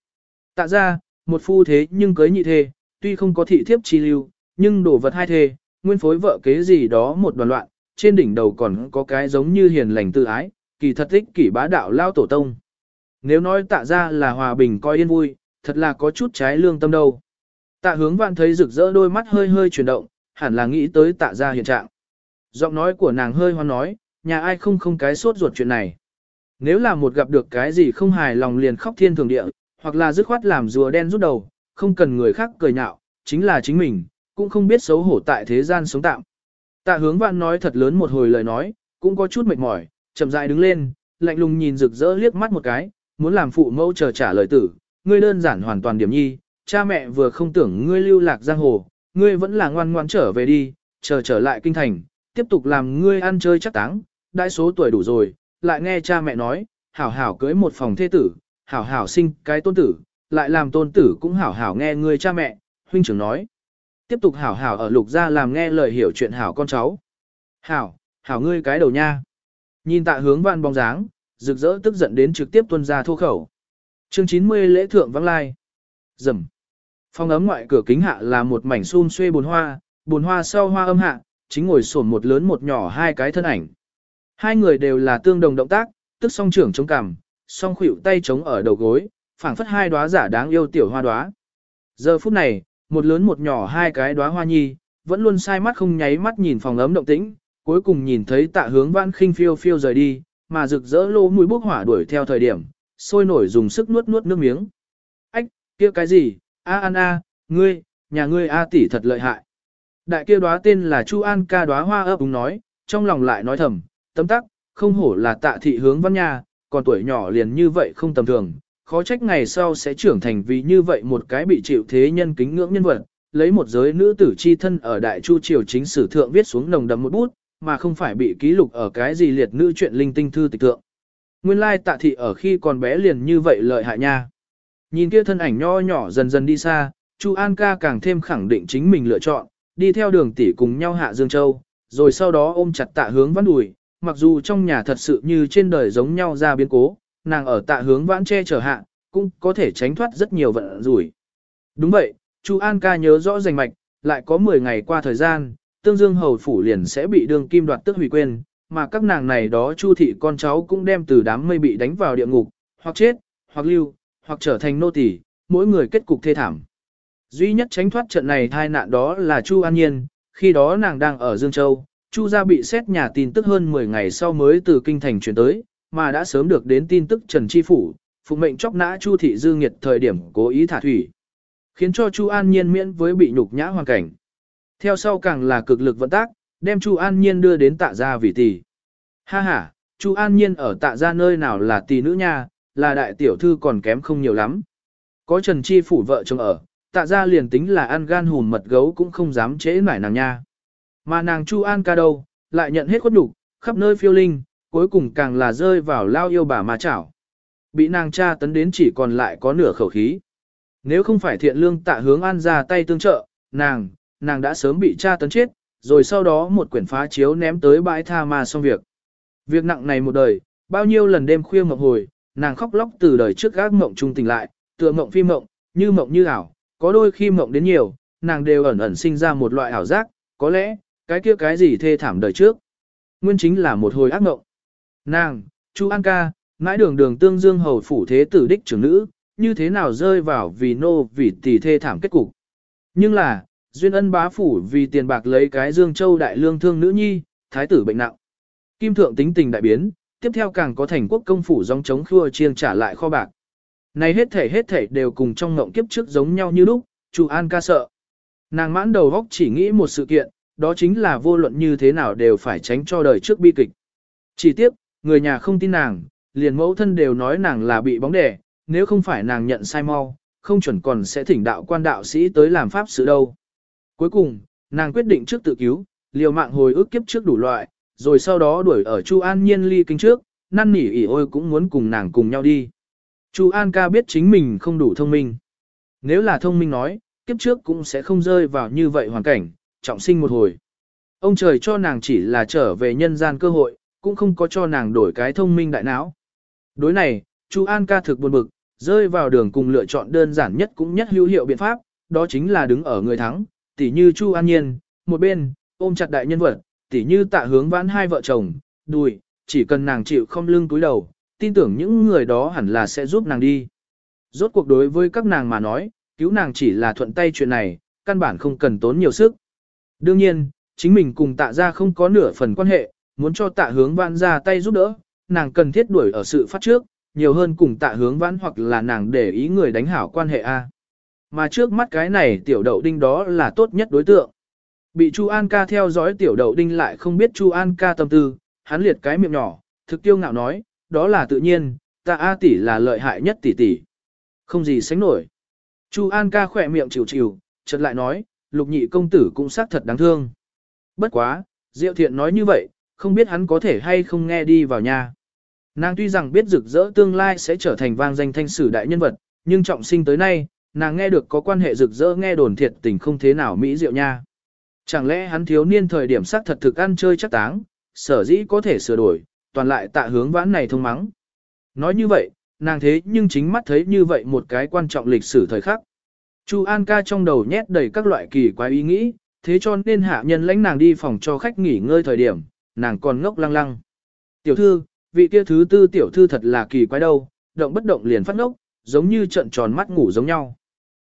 Tạ gia, một phu thế nhưng cưới nhị thê, tuy không có thị thiếp chi lưu, nhưng đổ vật hai thê, nguyên phối vợ kế gì đó một đoàn loạn, trên đỉnh đầu còn có cái giống như hiền lành tự ái, kỳ thật thích kỷ bá đạo lao tổ tông. Nếu nói tạ ra là hòa bình coi yên vui, thật là có chút trái lương tâm đâu. Tạ hướng vạn thấy rực rỡ đôi mắt hơi hơi chuyển động, hẳn là nghĩ tới tạ ra hiện trạng. Giọng nói của nàng hơi hoan nói, nhà ai không không cái sốt ruột chuyện này. Nếu là một gặp được cái gì không hài lòng liền khóc thiên thường địa, hoặc là dứt khoát làm rùa đen rút đầu, không cần người khác cười nhạo, chính là chính mình, cũng không biết xấu hổ tại thế gian sống tạm. Tạ hướng vạn nói thật lớn một hồi lời nói, cũng có chút mệt mỏi, chậm rãi đứng lên, lạnh lùng nhìn rực rỡ liếc mắt một cái, muốn làm phụ mẫu chờ trả lời tử, ngươi đơn giản hoàn toàn điểm nhi, cha mẹ vừa không tưởng ngươi lưu lạc giang hồ, ngươi vẫn là ngoan ngoan trở về đi, chờ trở lại kinh thành, tiếp tục làm ngươi ăn chơi chắc táng, đại số tuổi đủ rồi, lại nghe cha mẹ nói, hảo hảo cưới một phòng thê tử, hảo hảo sinh cái tôn tử, lại làm tôn tử cũng hảo hảo nghe ngươi cha mẹ, huynh trưởng nói. Tiếp tục hảo hảo ở lục gia làm nghe lời hiểu chuyện hảo con cháu. Hảo, hảo ngươi cái đầu nha. Nhìn tạ hướng vạn bóng dáng, rực rỡ tức giận đến trực tiếp tuân ra thô khẩu. Chương 90 lễ thượng vắng lai. Dầm. Phong ấm ngoại cửa kính hạ là một mảnh xun xuê bồn hoa, bồn hoa sau hoa âm hạ, chính ngồi sổn một lớn một nhỏ hai cái thân ảnh. Hai người đều là tương đồng động tác, tức song trưởng chống cằm, song khuỷu tay chống ở đầu gối, phảng phất hai đóa giả đáng yêu tiểu hoa đóa. Giờ phút này, một lớn một nhỏ hai cái đóa hoa nhi, vẫn luôn sai mắt không nháy mắt nhìn phòng ấm động tĩnh, cuối cùng nhìn thấy tạ hướng vãn khinh phiêu phiêu rời đi, mà rực rỡ lô mũi bốc hỏa đuổi theo thời điểm, sôi nổi dùng sức nuốt nuốt nước miếng. Ách, kia cái gì, a an a, ngươi, nhà ngươi a tỷ thật lợi hại. Đại kia đóa tên là Chu An ca đóa hoa ấp đúng nói, trong lòng lại nói thầm, tấm tắc, không hổ là tạ thị hướng văn nhà, còn tuổi nhỏ liền như vậy không tầm thường, khó trách ngày sau sẽ trưởng thành vì như vậy một cái bị chịu thế nhân kính ngưỡng nhân vật, lấy một giới nữ tử chi thân ở đại chu triều chính sử thượng viết xuống nồng đậm một bút, mà không phải bị ký lục ở cái gì liệt nữ chuyện linh tinh thư tịch thượng. Nguyên lai tạ thị ở khi còn bé liền như vậy lợi hại nha. Nhìn kia thân ảnh nho nhỏ dần dần đi xa, Chu An ca càng thêm khẳng định chính mình lựa chọn, đi theo đường tỷ cùng nhau hạ Dương Châu, rồi sau đó ôm chặt tạ hướng văn đùi, mặc dù trong nhà thật sự như trên đời giống nhau ra biến cố, nàng ở tạ hướng vãn che chở hạ, cũng có thể tránh thoát rất nhiều vận rủi. Đúng vậy, Chu An ca nhớ rõ rành mạch, lại có 10 ngày qua thời gian, tương dương hầu phủ liền sẽ bị đường kim đoạt tức hủy quên, mà các nàng này đó chu thị con cháu cũng đem từ đám mây bị đánh vào địa ngục, hoặc chết, hoặc lưu, hoặc trở thành nô tỳ, mỗi người kết cục thê thảm. Duy nhất tránh thoát trận này thai nạn đó là Chu An Nhiên, khi đó nàng đang ở Dương Châu, Chu gia bị xét nhà tin tức hơn 10 ngày sau mới từ kinh thành chuyển tới, mà đã sớm được đến tin tức Trần Chi Phủ, phụ mệnh chóc nã Chu thị dư nghiệt thời điểm cố ý thả thủy. Khiến cho Chu An Nhiên miễn với bị nhục nhã hoàn cảnh. Theo sau càng là cực lực vận tác, đem Chu An Nhiên đưa đến tạ gia vì tỷ. Ha ha, Chu An Nhiên ở tạ gia nơi nào là tỷ nữ nha, là đại tiểu thư còn kém không nhiều lắm. Có Trần Chi phủ vợ chồng ở, tạ gia liền tính là ăn gan hùn mật gấu cũng không dám chế nải nàng nha. Mà nàng Chu An ca đâu, lại nhận hết khuất nhục, khắp nơi phiêu linh, cuối cùng càng là rơi vào lao yêu bà mà chảo. Bị nàng cha tấn đến chỉ còn lại có nửa khẩu khí. Nếu không phải thiện lương tạ hướng an ra tay tương trợ, nàng, nàng đã sớm bị cha tấn chết, rồi sau đó một quyển phá chiếu ném tới bãi tha ma xong việc. Việc nặng này một đời, bao nhiêu lần đêm khuya mộng hồi, nàng khóc lóc từ đời trước gác mộng trung tỉnh lại, tựa mộng phi mộng, như mộng như ảo, có đôi khi mộng đến nhiều, nàng đều ẩn ẩn sinh ra một loại ảo giác, có lẽ, cái kia cái gì thê thảm đời trước. Nguyên chính là một hồi ác mộng. Nàng, Chu An ca, ngãi đường đường tương dương hầu phủ thế tử đích trưởng nữ, như thế nào rơi vào vì nô vì tỷ thê thảm kết cục. Nhưng là, duyên ân bá phủ vì tiền bạc lấy cái dương châu đại lương thương nữ nhi, thái tử bệnh nặng. Kim thượng tính tình đại biến, tiếp theo càng có thành quốc công phủ dòng chống khua chiêng trả lại kho bạc. Này hết thể hết thể đều cùng trong ngộng kiếp trước giống nhau như lúc, Chu An ca sợ. Nàng mãn đầu góc chỉ nghĩ một sự kiện, đó chính là vô luận như thế nào đều phải tránh cho đời trước bi kịch. Chỉ tiếp, người nhà không tin nàng, liền mẫu thân đều nói nàng là bị bóng đẻ, nếu không phải nàng nhận sai mau, không chuẩn còn sẽ thỉnh đạo quan đạo sĩ tới làm pháp sự đâu. Cuối cùng, nàng quyết định trước tự cứu, liều mạng hồi ức kiếp trước đủ loại, rồi sau đó đuổi ở Chu An Nhiên ly kinh trước, năn nỉ ỉ ôi cũng muốn cùng nàng cùng nhau đi. Chu An ca biết chính mình không đủ thông minh. Nếu là thông minh nói, kiếp trước cũng sẽ không rơi vào như vậy hoàn cảnh, trọng sinh một hồi. Ông trời cho nàng chỉ là trở về nhân gian cơ hội, cũng không có cho nàng đổi cái thông minh đại não. Đối này, Chu An ca thực buồn bực, rơi vào đường cùng lựa chọn đơn giản nhất cũng nhất hữu hiệu biện pháp, đó chính là đứng ở người thắng, tỉ như Chu An Nhiên, một bên, ôm chặt đại nhân vật, tỉ như tạ hướng vãn hai vợ chồng, đùi, chỉ cần nàng chịu không lưng túi đầu, tin tưởng những người đó hẳn là sẽ giúp nàng đi. Rốt cuộc đối với các nàng mà nói, cứu nàng chỉ là thuận tay chuyện này, căn bản không cần tốn nhiều sức. Đương nhiên, chính mình cùng tạ ra không có nửa phần quan hệ, muốn cho tạ hướng vãn ra tay giúp đỡ, nàng cần thiết đuổi ở sự phát trước, nhiều hơn cùng tạ hướng vãn hoặc là nàng để ý người đánh hảo quan hệ A. Mà trước mắt cái này tiểu đậu đinh đó là tốt nhất đối tượng. Bị Chu An ca theo dõi tiểu đậu đinh lại không biết Chu An ca tâm tư, hắn liệt cái miệng nhỏ, thực tiêu ngạo nói, đó là tự nhiên, ta A tỷ là lợi hại nhất tỷ tỷ. Không gì sánh nổi. Chu An ca khỏe miệng chịu chịu, chợt lại nói, lục nhị công tử cũng xác thật đáng thương. Bất quá, Diệu Thiện nói như vậy, không biết hắn có thể hay không nghe đi vào nhà. Nàng tuy rằng biết rực rỡ tương lai sẽ trở thành vang danh thanh sử đại nhân vật, nhưng trọng sinh tới nay, nàng nghe được có quan hệ rực rỡ nghe đồn thiệt tình không thế nào mỹ diệu nha. Chẳng lẽ hắn thiếu niên thời điểm xác thật thực ăn chơi chắc táng, sở dĩ có thể sửa đổi, toàn lại tạ hướng vãn này thông mắng. Nói như vậy, nàng thế nhưng chính mắt thấy như vậy một cái quan trọng lịch sử thời khắc. Chu An ca trong đầu nhét đầy các loại kỳ quái ý nghĩ, thế cho nên hạ nhân lãnh nàng đi phòng cho khách nghỉ ngơi thời điểm, nàng còn ngốc lăng lăng. Tiểu thư, vị kia thứ tư tiểu thư thật là kỳ quái đâu, động bất động liền phát ngốc, giống như trận tròn mắt ngủ giống nhau.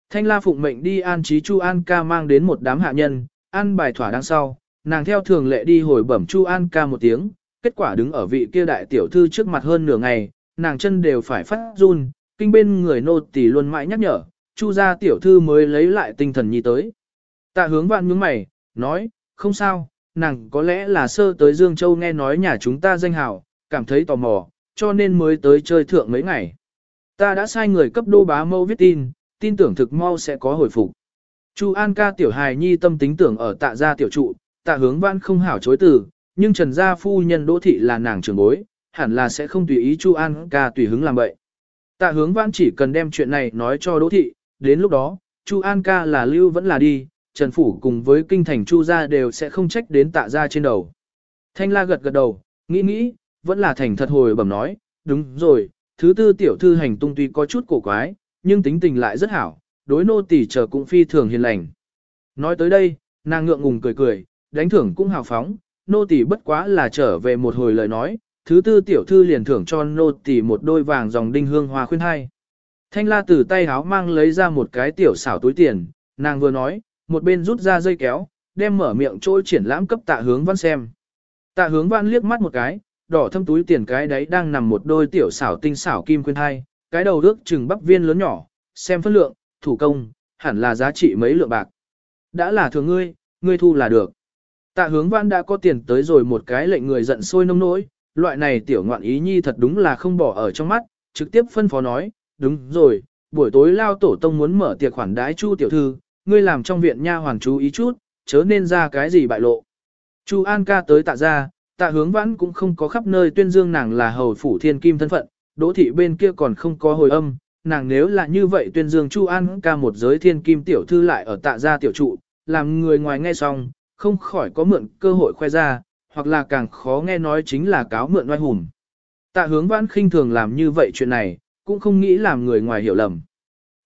Thanh la phụng mệnh đi an trí Chu An ca mang đến một đám hạ nhân, ăn bài thỏa đằng sau, nàng theo thường lệ đi hồi bẩm Chu An ca một tiếng, kết quả đứng ở vị kia đại tiểu thư trước mặt hơn nửa ngày, nàng chân đều phải phát run, kinh bên người nô tỳ luôn mãi nhắc nhở, Chu gia tiểu thư mới lấy lại tinh thần nhi tới. Tạ hướng vạn nhướng mày, nói, không sao, nàng có lẽ là sơ tới Dương Châu nghe nói nhà chúng ta danh hào, cảm thấy tò mò, cho nên mới tới chơi thượng mấy ngày. Ta đã sai người cấp đô bá mâu viết tin, tin tưởng thực mau sẽ có hồi phục. Chu An ca tiểu hài nhi tâm tính tưởng ở tạ gia tiểu trụ, tạ hướng vãn không hảo chối từ, nhưng trần gia phu nhân đỗ thị là nàng trưởng bối, hẳn là sẽ không tùy ý Chu An ca tùy hứng làm vậy. Tạ hướng vãn chỉ cần đem chuyện này nói cho đỗ thị, đến lúc đó, Chu An ca là lưu vẫn là đi, Trần Phủ cùng với kinh thành Chu gia đều sẽ không trách đến tạ gia trên đầu. Thanh la gật gật đầu, nghĩ nghĩ, vẫn là thành thật hồi bẩm nói, đúng rồi, thứ tư tiểu thư hành tung tuy có chút cổ quái, nhưng tính tình lại rất hảo, đối nô tỳ chờ cũng phi thường hiền lành. Nói tới đây, nàng ngượng ngùng cười cười, đánh thưởng cũng hào phóng, nô tỳ bất quá là trở về một hồi lời nói, thứ tư tiểu thư liền thưởng cho nô tỳ một đôi vàng dòng đinh hương hoa khuyên hai. Thanh la từ tay háo mang lấy ra một cái tiểu xảo túi tiền, nàng vừa nói, một bên rút ra dây kéo, đem mở miệng trôi triển lãm cấp tạ hướng văn xem. Tạ hướng văn liếc mắt một cái, đỏ thâm túi tiền cái đấy đang nằm một đôi tiểu xảo tinh xảo kim khuyên hai, cái đầu ước chừng bắp viên lớn nhỏ, xem phân lượng, thủ công, hẳn là giá trị mấy lượng bạc. Đã là thường ngươi, ngươi thu là được. Tạ hướng văn đã có tiền tới rồi một cái lệnh người giận sôi nông nỗi, loại này tiểu ngoạn ý nhi thật đúng là không bỏ ở trong mắt, trực tiếp phân phó nói, đúng rồi, buổi tối lao tổ tông muốn mở tiệc khoản đái chu tiểu thư, ngươi làm trong viện nha hoàng chú ý chút, chớ nên ra cái gì bại lộ. Chu An ca tới tạ ra, tạ hướng vãn cũng không có khắp nơi tuyên dương nàng là hầu phủ thiên kim thân phận, đỗ thị bên kia còn không có hồi âm, nàng nếu là như vậy tuyên dương Chu An ca một giới thiên kim tiểu thư lại ở tạ gia tiểu trụ, làm người ngoài nghe xong, không khỏi có mượn cơ hội khoe ra, hoặc là càng khó nghe nói chính là cáo mượn oai hùng. Tạ hướng vãn khinh thường làm như vậy chuyện này, cũng không nghĩ làm người ngoài hiểu lầm.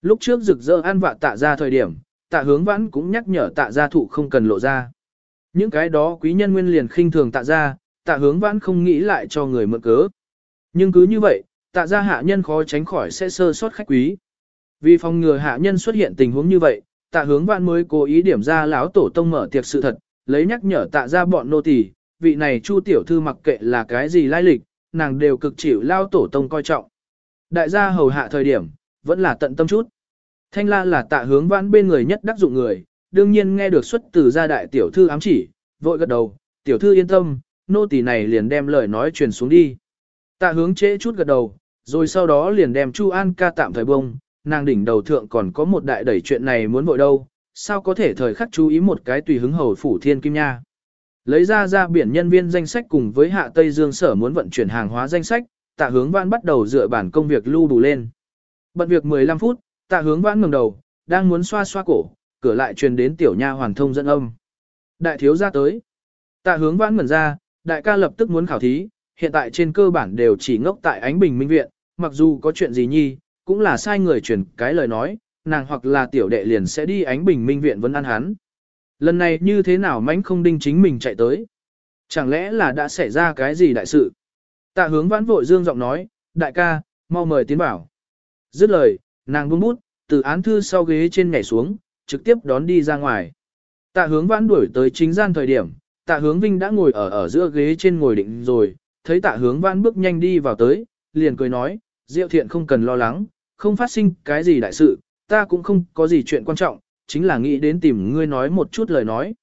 Lúc trước rực rỡ an vạ tạ ra thời điểm, tạ hướng vãn cũng nhắc nhở tạ gia thụ không cần lộ ra. Những cái đó quý nhân nguyên liền khinh thường tạ Gia. tạ hướng vãn không nghĩ lại cho người mượn cớ. Nhưng cứ như vậy, tạ gia hạ nhân khó tránh khỏi sẽ sơ sót khách quý. Vì phòng ngừa hạ nhân xuất hiện tình huống như vậy, tạ hướng vãn mới cố ý điểm ra lão tổ tông mở tiệc sự thật, lấy nhắc nhở tạ Gia bọn nô tỳ, vị này chu tiểu thư mặc kệ là cái gì lai lịch, nàng đều cực chịu lao tổ tông coi trọng. Đại gia hầu hạ thời điểm, vẫn là tận tâm chút. Thanh la là tạ hướng vãn bên người nhất đắc dụng người, đương nhiên nghe được xuất từ gia đại tiểu thư ám chỉ, vội gật đầu, tiểu thư yên tâm, nô tỳ này liền đem lời nói truyền xuống đi. Tạ hướng trễ chút gật đầu, rồi sau đó liền đem Chu An ca tạm thời bông, nàng đỉnh đầu thượng còn có một đại đẩy chuyện này muốn vội đâu, sao có thể thời khắc chú ý một cái tùy hứng hầu phủ thiên kim nha. Lấy ra ra biển nhân viên danh sách cùng với hạ Tây Dương sở muốn vận chuyển hàng hóa danh sách, tạ hướng vãn bắt đầu dựa bản công việc lưu đủ lên. Bận việc 15 phút, tạ hướng vãn ngẩng đầu, đang muốn xoa xoa cổ, cửa lại truyền đến tiểu nha hoàn thông dẫn âm. Đại thiếu gia tới. Tạ hướng vãn ngẩn ra, đại ca lập tức muốn khảo thí, hiện tại trên cơ bản đều chỉ ngốc tại ánh bình minh viện, mặc dù có chuyện gì nhi, cũng là sai người truyền cái lời nói, nàng hoặc là tiểu đệ liền sẽ đi ánh bình minh viện vẫn ăn hắn. Lần này như thế nào mánh không đinh chính mình chạy tới? Chẳng lẽ là đã xảy ra cái gì đại sự? Tạ hướng vãn vội dương giọng nói, đại ca, mau mời tiến bảo. Dứt lời, nàng buông bút, từ án thư sau ghế trên nhảy xuống, trực tiếp đón đi ra ngoài. Tạ hướng vãn đuổi tới chính gian thời điểm, tạ hướng vinh đã ngồi ở ở giữa ghế trên ngồi định rồi, thấy tạ hướng vãn bước nhanh đi vào tới, liền cười nói, diệu thiện không cần lo lắng, không phát sinh cái gì đại sự, ta cũng không có gì chuyện quan trọng, chính là nghĩ đến tìm ngươi nói một chút lời nói.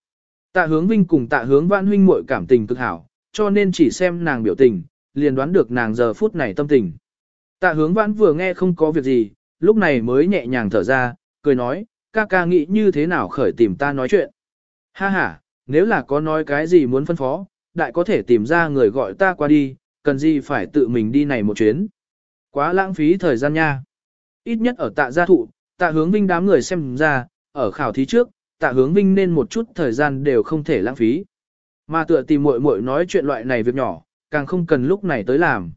Tạ hướng vinh cùng tạ hướng vãn huynh muội cảm tình cực hảo, cho nên chỉ xem nàng biểu tình, liền đoán được nàng giờ phút này tâm tình. Tạ hướng vãn vừa nghe không có việc gì, lúc này mới nhẹ nhàng thở ra, cười nói, ca ca nghĩ như thế nào khởi tìm ta nói chuyện. Ha ha, nếu là có nói cái gì muốn phân phó, đại có thể tìm ra người gọi ta qua đi, cần gì phải tự mình đi này một chuyến. Quá lãng phí thời gian nha. Ít nhất ở tạ gia thụ, tạ hướng vinh đám người xem ra, ở khảo thí trước, tạ hướng vinh nên một chút thời gian đều không thể lãng phí. Mà tựa tìm muội muội nói chuyện loại này việc nhỏ, càng không cần lúc này tới làm.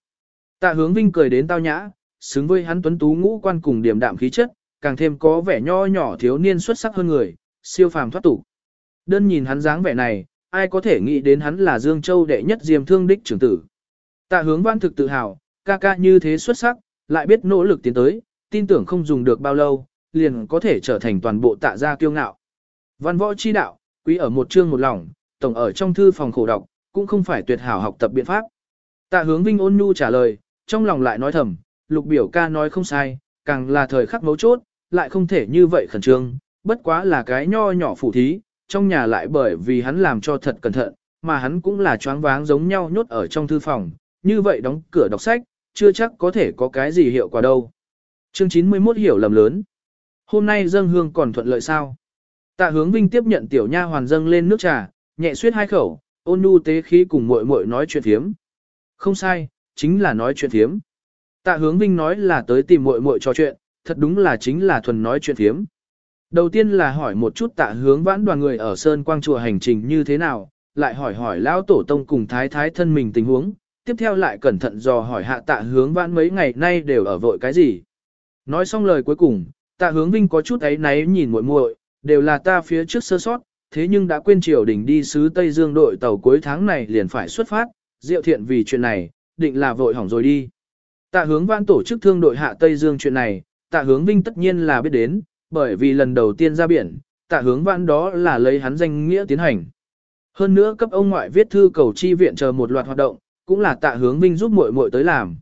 Tạ hướng vinh cười đến tao nhã, xứng với hắn tuấn tú ngũ quan cùng điểm đạm khí chất, càng thêm có vẻ nho nhỏ thiếu niên xuất sắc hơn người, siêu phàm thoát tục. Đơn nhìn hắn dáng vẻ này, ai có thể nghĩ đến hắn là Dương Châu đệ nhất diêm thương đích trưởng tử. Tạ hướng văn thực tự hào, ca ca như thế xuất sắc, lại biết nỗ lực tiến tới, tin tưởng không dùng được bao lâu, liền có thể trở thành toàn bộ tạ gia kiêu ngạo. Văn võ chi đạo, quý ở một chương một lòng, tổng ở trong thư phòng khổ đọc, cũng không phải tuyệt hảo học tập biện pháp. Tạ hướng vinh ôn nhu trả lời, trong lòng lại nói thầm, lục biểu ca nói không sai, càng là thời khắc mấu chốt, lại không thể như vậy khẩn trương, bất quá là cái nho nhỏ phủ thí, trong nhà lại bởi vì hắn làm cho thật cẩn thận, mà hắn cũng là choáng váng giống nhau nhốt ở trong thư phòng, như vậy đóng cửa đọc sách, chưa chắc có thể có cái gì hiệu quả đâu. Chương 91 hiểu lầm lớn. Hôm nay dâng hương còn thuận lợi sao? Tạ hướng vinh tiếp nhận tiểu nha hoàn dâng lên nước trà, nhẹ suyết hai khẩu, ôn nhu tế khí cùng muội muội nói chuyện thiếm. Không sai, chính là nói chuyện thiếm. Tạ hướng vinh nói là tới tìm muội muội trò chuyện, thật đúng là chính là thuần nói chuyện phiếm. Đầu tiên là hỏi một chút tạ hướng vãn đoàn người ở Sơn Quang Chùa hành trình như thế nào, lại hỏi hỏi lão tổ tông cùng thái thái thân mình tình huống, tiếp theo lại cẩn thận dò hỏi hạ tạ hướng vãn mấy ngày nay đều ở vội cái gì. Nói xong lời cuối cùng, tạ hướng vinh có chút ấy náy nhìn muội muội, đều là ta phía trước sơ sót, thế nhưng đã quên triều đình đi sứ Tây Dương đội tàu cuối tháng này liền phải xuất phát, diệu thiện vì chuyện này, định là vội hỏng rồi đi. Tạ hướng vãn tổ chức thương đội hạ Tây Dương chuyện này, tạ hướng vinh tất nhiên là biết đến, bởi vì lần đầu tiên ra biển, tạ hướng vãn đó là lấy hắn danh nghĩa tiến hành. Hơn nữa cấp ông ngoại viết thư cầu chi viện chờ một loạt hoạt động, cũng là tạ hướng vinh giúp muội muội tới làm.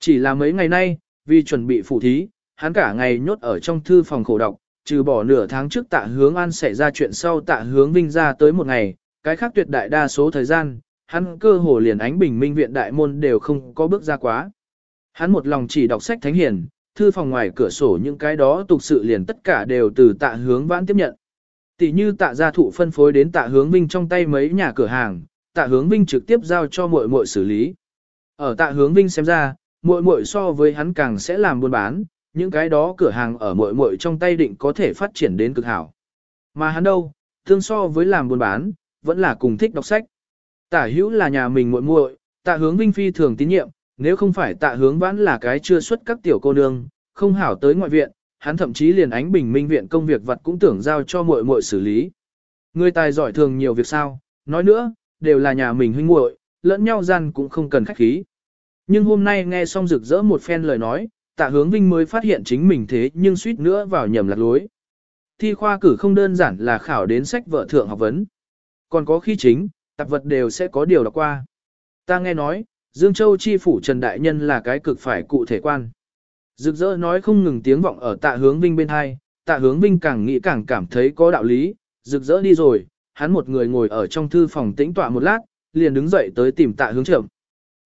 Chỉ là mấy ngày nay, vì chuẩn bị phụ thí, hắn cả ngày nhốt ở trong thư phòng khổ đọc, trừ bỏ nửa tháng trước tạ hướng an xảy ra chuyện sau tạ hướng vinh ra tới một ngày, cái khác tuyệt đại đa số thời gian, hắn cơ hồ liền ánh bình minh viện đại môn đều không có bước ra quá. Hắn một lòng chỉ đọc sách thánh hiền, thư phòng ngoài cửa sổ những cái đó tục sự liền tất cả đều từ tạ hướng vãn tiếp nhận. Tỷ như tạ gia thụ phân phối đến tạ hướng vinh trong tay mấy nhà cửa hàng, tạ hướng vinh trực tiếp giao cho muội muội xử lý. Ở tạ hướng vinh xem ra, muội muội so với hắn càng sẽ làm buôn bán, những cái đó cửa hàng ở muội muội trong tay định có thể phát triển đến cực hảo. Mà hắn đâu, tương so với làm buôn bán, vẫn là cùng thích đọc sách. Tả hữu là nhà mình muội muội, tạ hướng vinh phi thường tín nhiệm, nếu không phải tạ hướng vãn là cái chưa xuất các tiểu cô nương, không hảo tới ngoại viện, hắn thậm chí liền ánh bình minh viện công việc vật cũng tưởng giao cho muội muội xử lý. Người tài giỏi thường nhiều việc sao, nói nữa, đều là nhà mình huynh muội, lẫn nhau gian cũng không cần khách khí. Nhưng hôm nay nghe xong rực rỡ một phen lời nói, tạ hướng vinh mới phát hiện chính mình thế nhưng suýt nữa vào nhầm lạc lối. Thi khoa cử không đơn giản là khảo đến sách vợ thượng học vấn. Còn có khi chính, tạp vật đều sẽ có điều đọc qua. Ta nghe nói, Dương Châu chi phủ Trần Đại Nhân là cái cực phải cụ thể quan. Rực rỡ nói không ngừng tiếng vọng ở tạ hướng vinh bên hai, tạ hướng vinh càng nghĩ càng cảm thấy có đạo lý, rực rỡ đi rồi, hắn một người ngồi ở trong thư phòng tĩnh tọa một lát, liền đứng dậy tới tìm tạ hướng trưởng.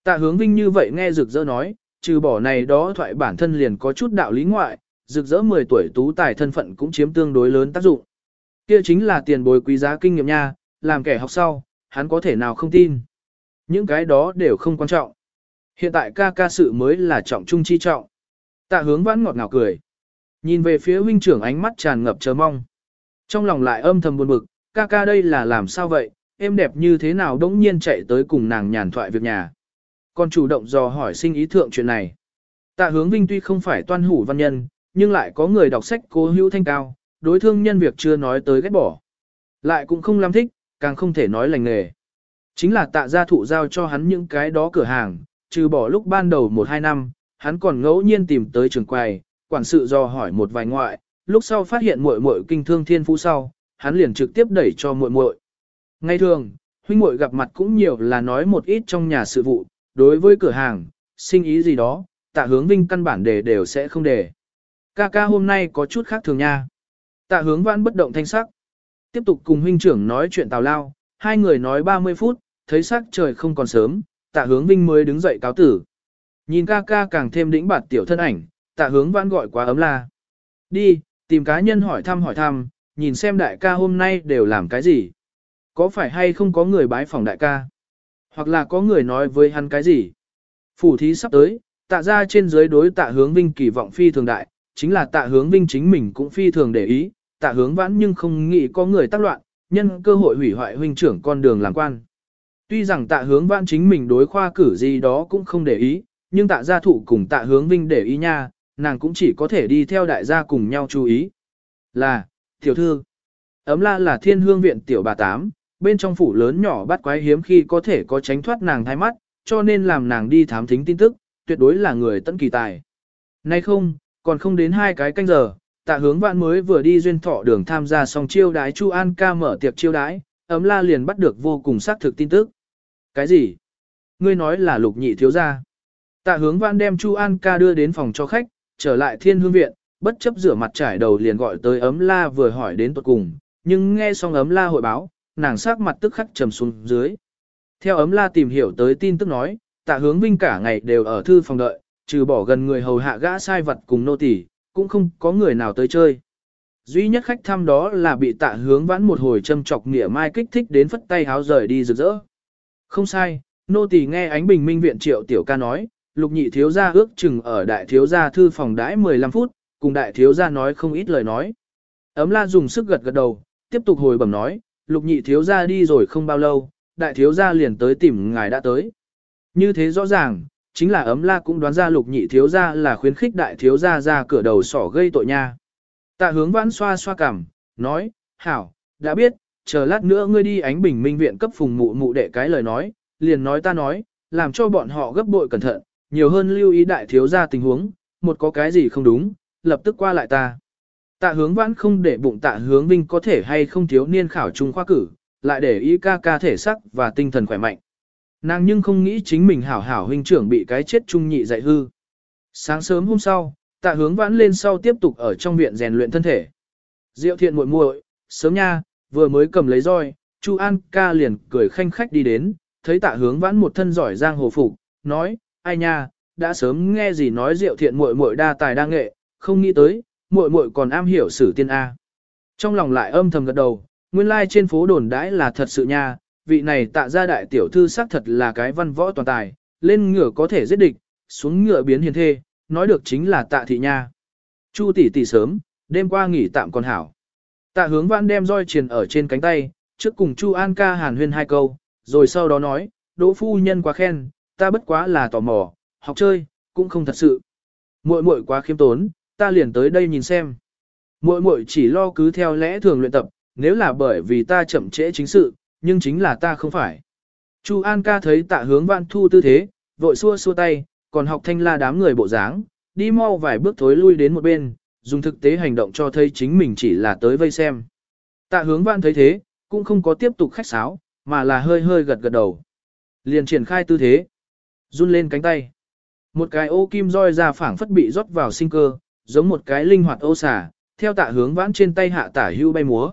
Tạ hướng vinh như vậy nghe rực rỡ nói, trừ bỏ này đó thoại bản thân liền có chút đạo lý ngoại, rực rỡ 10 tuổi tú tài thân phận cũng chiếm tương đối lớn tác dụng. Kia chính là tiền bồi quý giá kinh nghiệm nha, làm kẻ học sau, hắn có thể nào không tin. Những cái đó đều không quan trọng. Hiện tại ca ca sự mới là trọng trung chi trọng. Tạ hướng vãn ngọt ngào cười. Nhìn về phía huynh trưởng ánh mắt tràn ngập chờ mong. Trong lòng lại âm thầm buồn bực, ca ca đây là làm sao vậy, em đẹp như thế nào đống nhiên chạy tới cùng nàng nhàn thoại việc nhà. Còn chủ động dò hỏi sinh ý thượng chuyện này. Tạ hướng vinh tuy không phải toan hủ văn nhân, nhưng lại có người đọc sách cố hữu thanh cao, đối thương nhân việc chưa nói tới ghét bỏ. Lại cũng không làm thích, càng không thể nói lành nghề. Chính là tạ gia thụ giao cho hắn những cái đó cửa hàng, trừ bỏ lúc ban đầu 1-2 năm, hắn còn ngẫu nhiên tìm tới trường quầy, quản sự do hỏi một vài ngoại, lúc sau phát hiện muội muội kinh thương thiên phú sau, hắn liền trực tiếp đẩy cho muội muội. Ngay thường, huynh muội gặp mặt cũng nhiều là nói một ít trong nhà sự vụ, đối với cửa hàng, sinh ý gì đó, tạ hướng vinh căn bản đề đều sẽ không đề. Ca ca hôm nay có chút khác thường nha. Tạ hướng vãn bất động thanh sắc. Tiếp tục cùng huynh trưởng nói chuyện tào lao, hai người nói 30 phút, thấy sắc trời không còn sớm, tạ hướng vinh mới đứng dậy cáo tử. Nhìn ca ca càng thêm đĩnh bạt tiểu thân ảnh, tạ hướng vãn gọi quá ấm la. Đi, tìm cá nhân hỏi thăm hỏi thăm, nhìn xem đại ca hôm nay đều làm cái gì. Có phải hay không có người bái phòng đại ca? Hoặc là có người nói với hắn cái gì? Phủ thí sắp tới, tạ ra trên dưới đối tạ hướng vinh kỳ vọng phi thường đại, chính là tạ hướng vinh chính mình cũng phi thường để ý, tạ hướng vãn nhưng không nghĩ có người tác loạn, nhân cơ hội hủy hoại huynh trưởng con đường làm quan. Tuy rằng tạ hướng vãn chính mình đối khoa cử gì đó cũng không để ý, nhưng tạ gia thụ cùng tạ hướng vinh để ý nha, nàng cũng chỉ có thể đi theo đại gia cùng nhau chú ý. Là, tiểu thư, ấm la là thiên hương viện tiểu bà tám, bên trong phủ lớn nhỏ bắt quái hiếm khi có thể có tránh thoát nàng thay mắt, cho nên làm nàng đi thám thính tin tức, tuyệt đối là người tận kỳ tài. Nay không, còn không đến hai cái canh giờ, tạ hướng vạn mới vừa đi duyên thọ đường tham gia xong chiêu đái Chu An ca mở tiệc chiêu đái, ấm la liền bắt được vô cùng xác thực tin tức. Cái gì? Ngươi nói là lục nhị thiếu gia. Tạ hướng vạn đem Chu An ca đưa đến phòng cho khách, trở lại thiên hương viện, bất chấp rửa mặt trải đầu liền gọi tới ấm la vừa hỏi đến tuật cùng, nhưng nghe xong ấm la hội báo, nàng sắc mặt tức khắc trầm xuống dưới. Theo ấm la tìm hiểu tới tin tức nói, tạ hướng vinh cả ngày đều ở thư phòng đợi, trừ bỏ gần người hầu hạ gã sai vật cùng nô tỳ, cũng không có người nào tới chơi. Duy nhất khách thăm đó là bị tạ hướng vãn một hồi châm chọc nghĩa mai kích thích đến phất tay háo rời đi rực rỡ. Không sai, nô tỳ nghe ánh bình minh viện triệu tiểu ca nói, lục nhị thiếu gia ước chừng ở đại thiếu gia thư phòng đãi 15 phút, cùng đại thiếu gia nói không ít lời nói. Ấm la dùng sức gật gật đầu, tiếp tục hồi bẩm nói, lục nhị thiếu gia đi rồi không bao lâu, đại thiếu gia liền tới tìm ngài đã tới. Như thế rõ ràng, chính là ấm la cũng đoán ra lục nhị thiếu gia là khuyến khích đại thiếu gia ra cửa đầu sỏ gây tội nha. Tạ hướng vãn xoa xoa cằm, nói, hảo, đã biết, chờ lát nữa ngươi đi ánh bình minh viện cấp phùng mụ mụ đệ cái lời nói, liền nói ta nói, làm cho bọn họ gấp bội cẩn thận, nhiều hơn lưu ý đại thiếu gia tình huống, một có cái gì không đúng, lập tức qua lại ta. Tạ hướng vãn không để bụng tạ hướng vinh có thể hay không thiếu niên khảo trung khoa cử, lại để ý ca ca thể sắc và tinh thần khỏe mạnh. Nàng nhưng không nghĩ chính mình hảo hảo huynh trưởng bị cái chết trung nhị dạy hư. Sáng sớm hôm sau, tạ hướng vãn lên sau tiếp tục ở trong viện rèn luyện thân thể. Diệu thiện muội muội, sớm nha, vừa mới cầm lấy roi, Chu An ca liền cười khanh khách đi đến, thấy tạ hướng vãn một thân giỏi giang hồ phục, nói, ai nha, đã sớm nghe gì nói diệu thiện muội muội đa tài đa nghệ, không nghĩ tới, muội muội còn am hiểu sử tiên A. Trong lòng lại âm thầm gật đầu, nguyên lai like trên phố đồn đãi là thật sự nha, vị này tạ ra đại tiểu thư xác thật là cái văn võ toàn tài, lên ngựa có thể giết địch, xuống ngựa biến hiền thê, nói được chính là tạ thị nha. Chu tỷ tỷ sớm, đêm qua nghỉ tạm còn hảo. Tạ hướng vãn đem roi truyền ở trên cánh tay, trước cùng Chu An ca hàn huyên hai câu, rồi sau đó nói, đỗ phu nhân quá khen, ta bất quá là tò mò, học chơi, cũng không thật sự. Muội muội quá khiêm tốn, ta liền tới đây nhìn xem. Muội muội chỉ lo cứ theo lẽ thường luyện tập, nếu là bởi vì ta chậm trễ chính sự, nhưng chính là ta không phải. Chu An ca thấy tạ hướng vãn thu tư thế, vội xua xua tay, còn học thanh la đám người bộ dáng, đi mau vài bước thối lui đến một bên, dùng thực tế hành động cho thấy chính mình chỉ là tới vây xem. Tạ hướng vãn thấy thế, cũng không có tiếp tục khách sáo, mà là hơi hơi gật gật đầu. Liền triển khai tư thế, run lên cánh tay. Một cái ô kim roi ra phảng phất bị rót vào sinh cơ, giống một cái linh hoạt ô xả, theo tạ hướng vãn trên tay hạ tả hưu bay múa.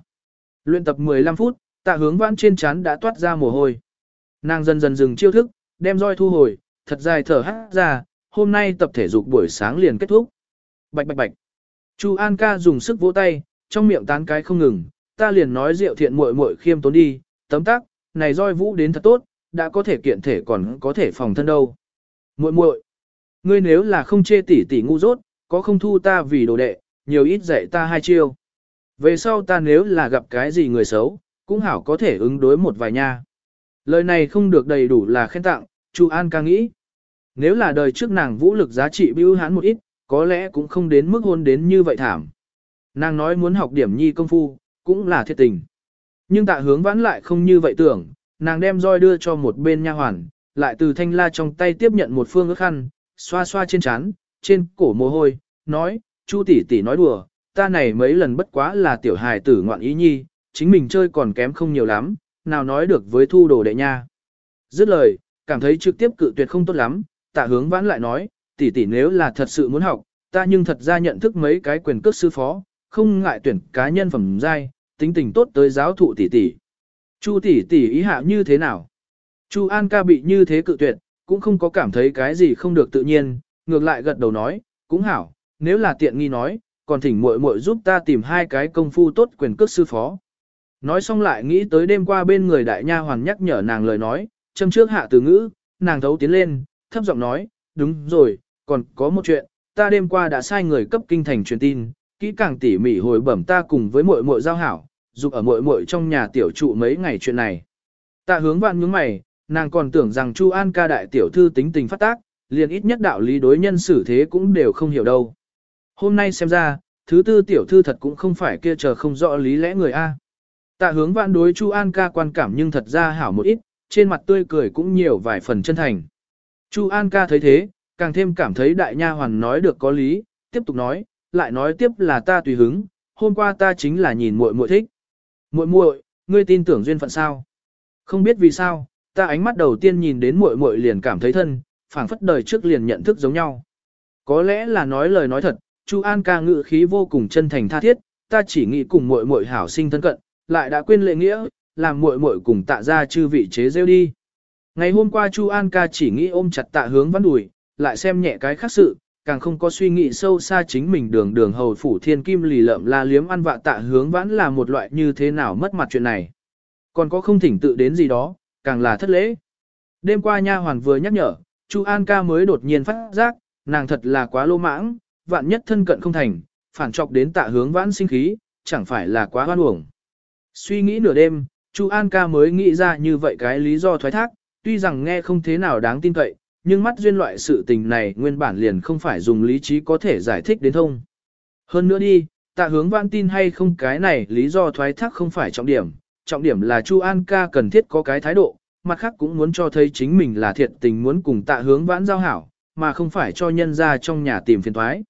Luyện tập 15 phút, tạ hướng vãn trên chán đã toát ra mồ hôi. Nàng dần dần dừng chiêu thức, đem roi thu hồi, thật dài thở hát ra, hôm nay tập thể dục buổi sáng liền kết thúc. Bạch bạch bạch. Chu An ca dùng sức vỗ tay, trong miệng tán cái không ngừng, ta liền nói rượu thiện muội muội khiêm tốn đi, tấm tắc, này roi vũ đến thật tốt, đã có thể kiện thể còn có thể phòng thân đâu. Muội muội, ngươi nếu là không chê tỷ tỷ ngu dốt, có không thu ta vì đồ đệ, nhiều ít dạy ta hai chiêu. Về sau ta nếu là gặp cái gì người xấu, cũng hảo có thể ứng đối một vài nha. Lời này không được đầy đủ là khen tặng, Chu An ca nghĩ. Nếu là đời trước nàng vũ lực giá trị bưu hán một ít, có lẽ cũng không đến mức hôn đến như vậy thảm. Nàng nói muốn học điểm nhi công phu, cũng là thiệt tình. Nhưng tạ hướng vãn lại không như vậy tưởng, nàng đem roi đưa cho một bên nha hoàn, lại từ thanh la trong tay tiếp nhận một phương ước khăn, xoa xoa trên trán, trên cổ mồ hôi, nói, Chu tỷ tỷ nói đùa, ta này mấy lần bất quá là tiểu hài tử ngoạn ý nhi, chính mình chơi còn kém không nhiều lắm, nào nói được với thu đồ đệ nha. Dứt lời, cảm thấy trực tiếp cự tuyệt không tốt lắm, tạ hướng vãn lại nói, tỷ tỷ nếu là thật sự muốn học, ta nhưng thật ra nhận thức mấy cái quyền cước sư phó, không ngại tuyển cá nhân phẩm giai, tính tình tốt tới giáo thụ tỷ tỷ. Chu tỷ tỷ ý hạ như thế nào? Chu An ca bị như thế cự tuyệt, cũng không có cảm thấy cái gì không được tự nhiên, ngược lại gật đầu nói, cũng hảo, nếu là tiện nghi nói, còn thỉnh muội muội giúp ta tìm hai cái công phu tốt quyền cước sư phó. Nói xong lại nghĩ tới đêm qua bên người đại nha hoàn nhắc nhở nàng lời nói, châm trước hạ từ ngữ, nàng thấu tiến lên, thấp giọng nói, đúng rồi, còn có một chuyện, ta đêm qua đã sai người cấp kinh thành truyền tin, kỹ càng tỉ mỉ hồi bẩm ta cùng với muội muội giao hảo, dục ở muội muội trong nhà tiểu trụ mấy ngày chuyện này. Ta hướng vạn nhướng mày, nàng còn tưởng rằng Chu An ca đại tiểu thư tính tình phát tác, liền ít nhất đạo lý đối nhân xử thế cũng đều không hiểu đâu. Hôm nay xem ra, thứ tư tiểu thư thật cũng không phải kia chờ không rõ lý lẽ người A. Tạ hướng vạn đối Chu An ca quan cảm nhưng thật ra hảo một ít, trên mặt tươi cười cũng nhiều vài phần chân thành. Chu An ca thấy thế, càng thêm cảm thấy đại nha hoàn nói được có lý, tiếp tục nói, lại nói tiếp là ta tùy hứng, hôm qua ta chính là nhìn muội muội thích. Muội muội, ngươi tin tưởng duyên phận sao? Không biết vì sao, ta ánh mắt đầu tiên nhìn đến muội muội liền cảm thấy thân, phảng phất đời trước liền nhận thức giống nhau. Có lẽ là nói lời nói thật, Chu An ca ngự khí vô cùng chân thành tha thiết, ta chỉ nghĩ cùng muội muội hảo sinh thân cận, lại đã quên lệ nghĩa, làm muội muội cùng tạ ra chư vị chế rêu đi. Ngày hôm qua Chu An ca chỉ nghĩ ôm chặt tạ hướng văn đùi, lại xem nhẹ cái khác sự, càng không có suy nghĩ sâu xa chính mình đường đường hầu phủ thiên kim lì lợm la liếm ăn vạ tạ hướng vãn là một loại như thế nào mất mặt chuyện này. Còn có không thỉnh tự đến gì đó, càng là thất lễ. Đêm qua nha hoàn vừa nhắc nhở, Chu An ca mới đột nhiên phát giác, nàng thật là quá lô mãng, vạn nhất thân cận không thành, phản trọc đến tạ hướng vãn sinh khí, chẳng phải là quá hoan uổng. Suy nghĩ nửa đêm, Chu An ca mới nghĩ ra như vậy cái lý do thoái thác, tuy rằng nghe không thế nào đáng tin cậy, nhưng mắt duyên loại sự tình này nguyên bản liền không phải dùng lý trí có thể giải thích đến thông. Hơn nữa đi, tạ hướng vãn tin hay không cái này lý do thoái thác không phải trọng điểm, trọng điểm là Chu An ca cần thiết có cái thái độ, mặt khác cũng muốn cho thấy chính mình là thiệt tình muốn cùng tạ hướng vãn giao hảo, mà không phải cho nhân ra trong nhà tìm phiền thoái.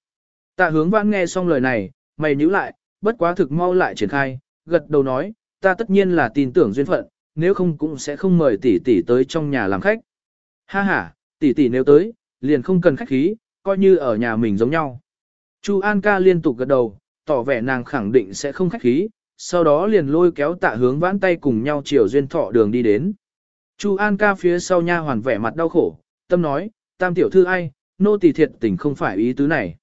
Tạ hướng vãn nghe xong lời này, mày nhíu lại, bất quá thực mau lại triển khai, gật đầu nói, ta tất nhiên là tin tưởng duyên phận, nếu không cũng sẽ không mời tỷ tỷ tới trong nhà làm khách. Ha ha, tỷ tỷ nếu tới, liền không cần khách khí, coi như ở nhà mình giống nhau. Chu An ca liên tục gật đầu, tỏ vẻ nàng khẳng định sẽ không khách khí, sau đó liền lôi kéo tạ hướng vãn tay cùng nhau chiều duyên thọ đường đi đến. Chu An ca phía sau nha hoàn vẻ mặt đau khổ, tâm nói, tam tiểu thư ai, nô tỳ thiệt tình không phải ý tứ này.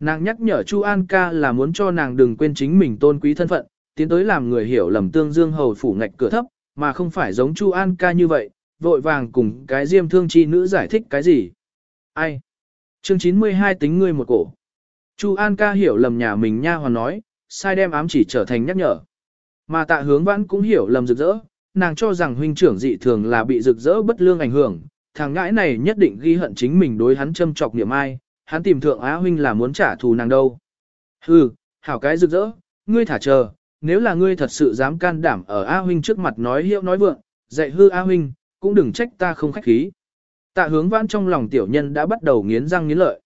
Nàng nhắc nhở Chu An ca là muốn cho nàng đừng quên chính mình tôn quý thân phận, tiến tới làm người hiểu lầm tương dương hầu phủ ngạch cửa thấp, mà không phải giống Chu An ca như vậy, vội vàng cùng cái diêm thương chi nữ giải thích cái gì. Ai? Chương 92 tính ngươi một cổ. Chu An ca hiểu lầm nhà mình nha hoàn nói, sai đem ám chỉ trở thành nhắc nhở. Mà tạ hướng vãn cũng hiểu lầm rực rỡ, nàng cho rằng huynh trưởng dị thường là bị rực rỡ bất lương ảnh hưởng, thằng ngãi này nhất định ghi hận chính mình đối hắn châm chọc niệm ai, hắn tìm thượng á huynh là muốn trả thù nàng đâu. Hừ, hảo cái rực rỡ, ngươi thả chờ, nếu là ngươi thật sự dám can đảm ở á huynh trước mặt nói hiệu nói vượng, dạy hư á huynh, cũng đừng trách ta không khách khí. Tạ hướng vãn trong lòng tiểu nhân đã bắt đầu nghiến răng nghiến lợi.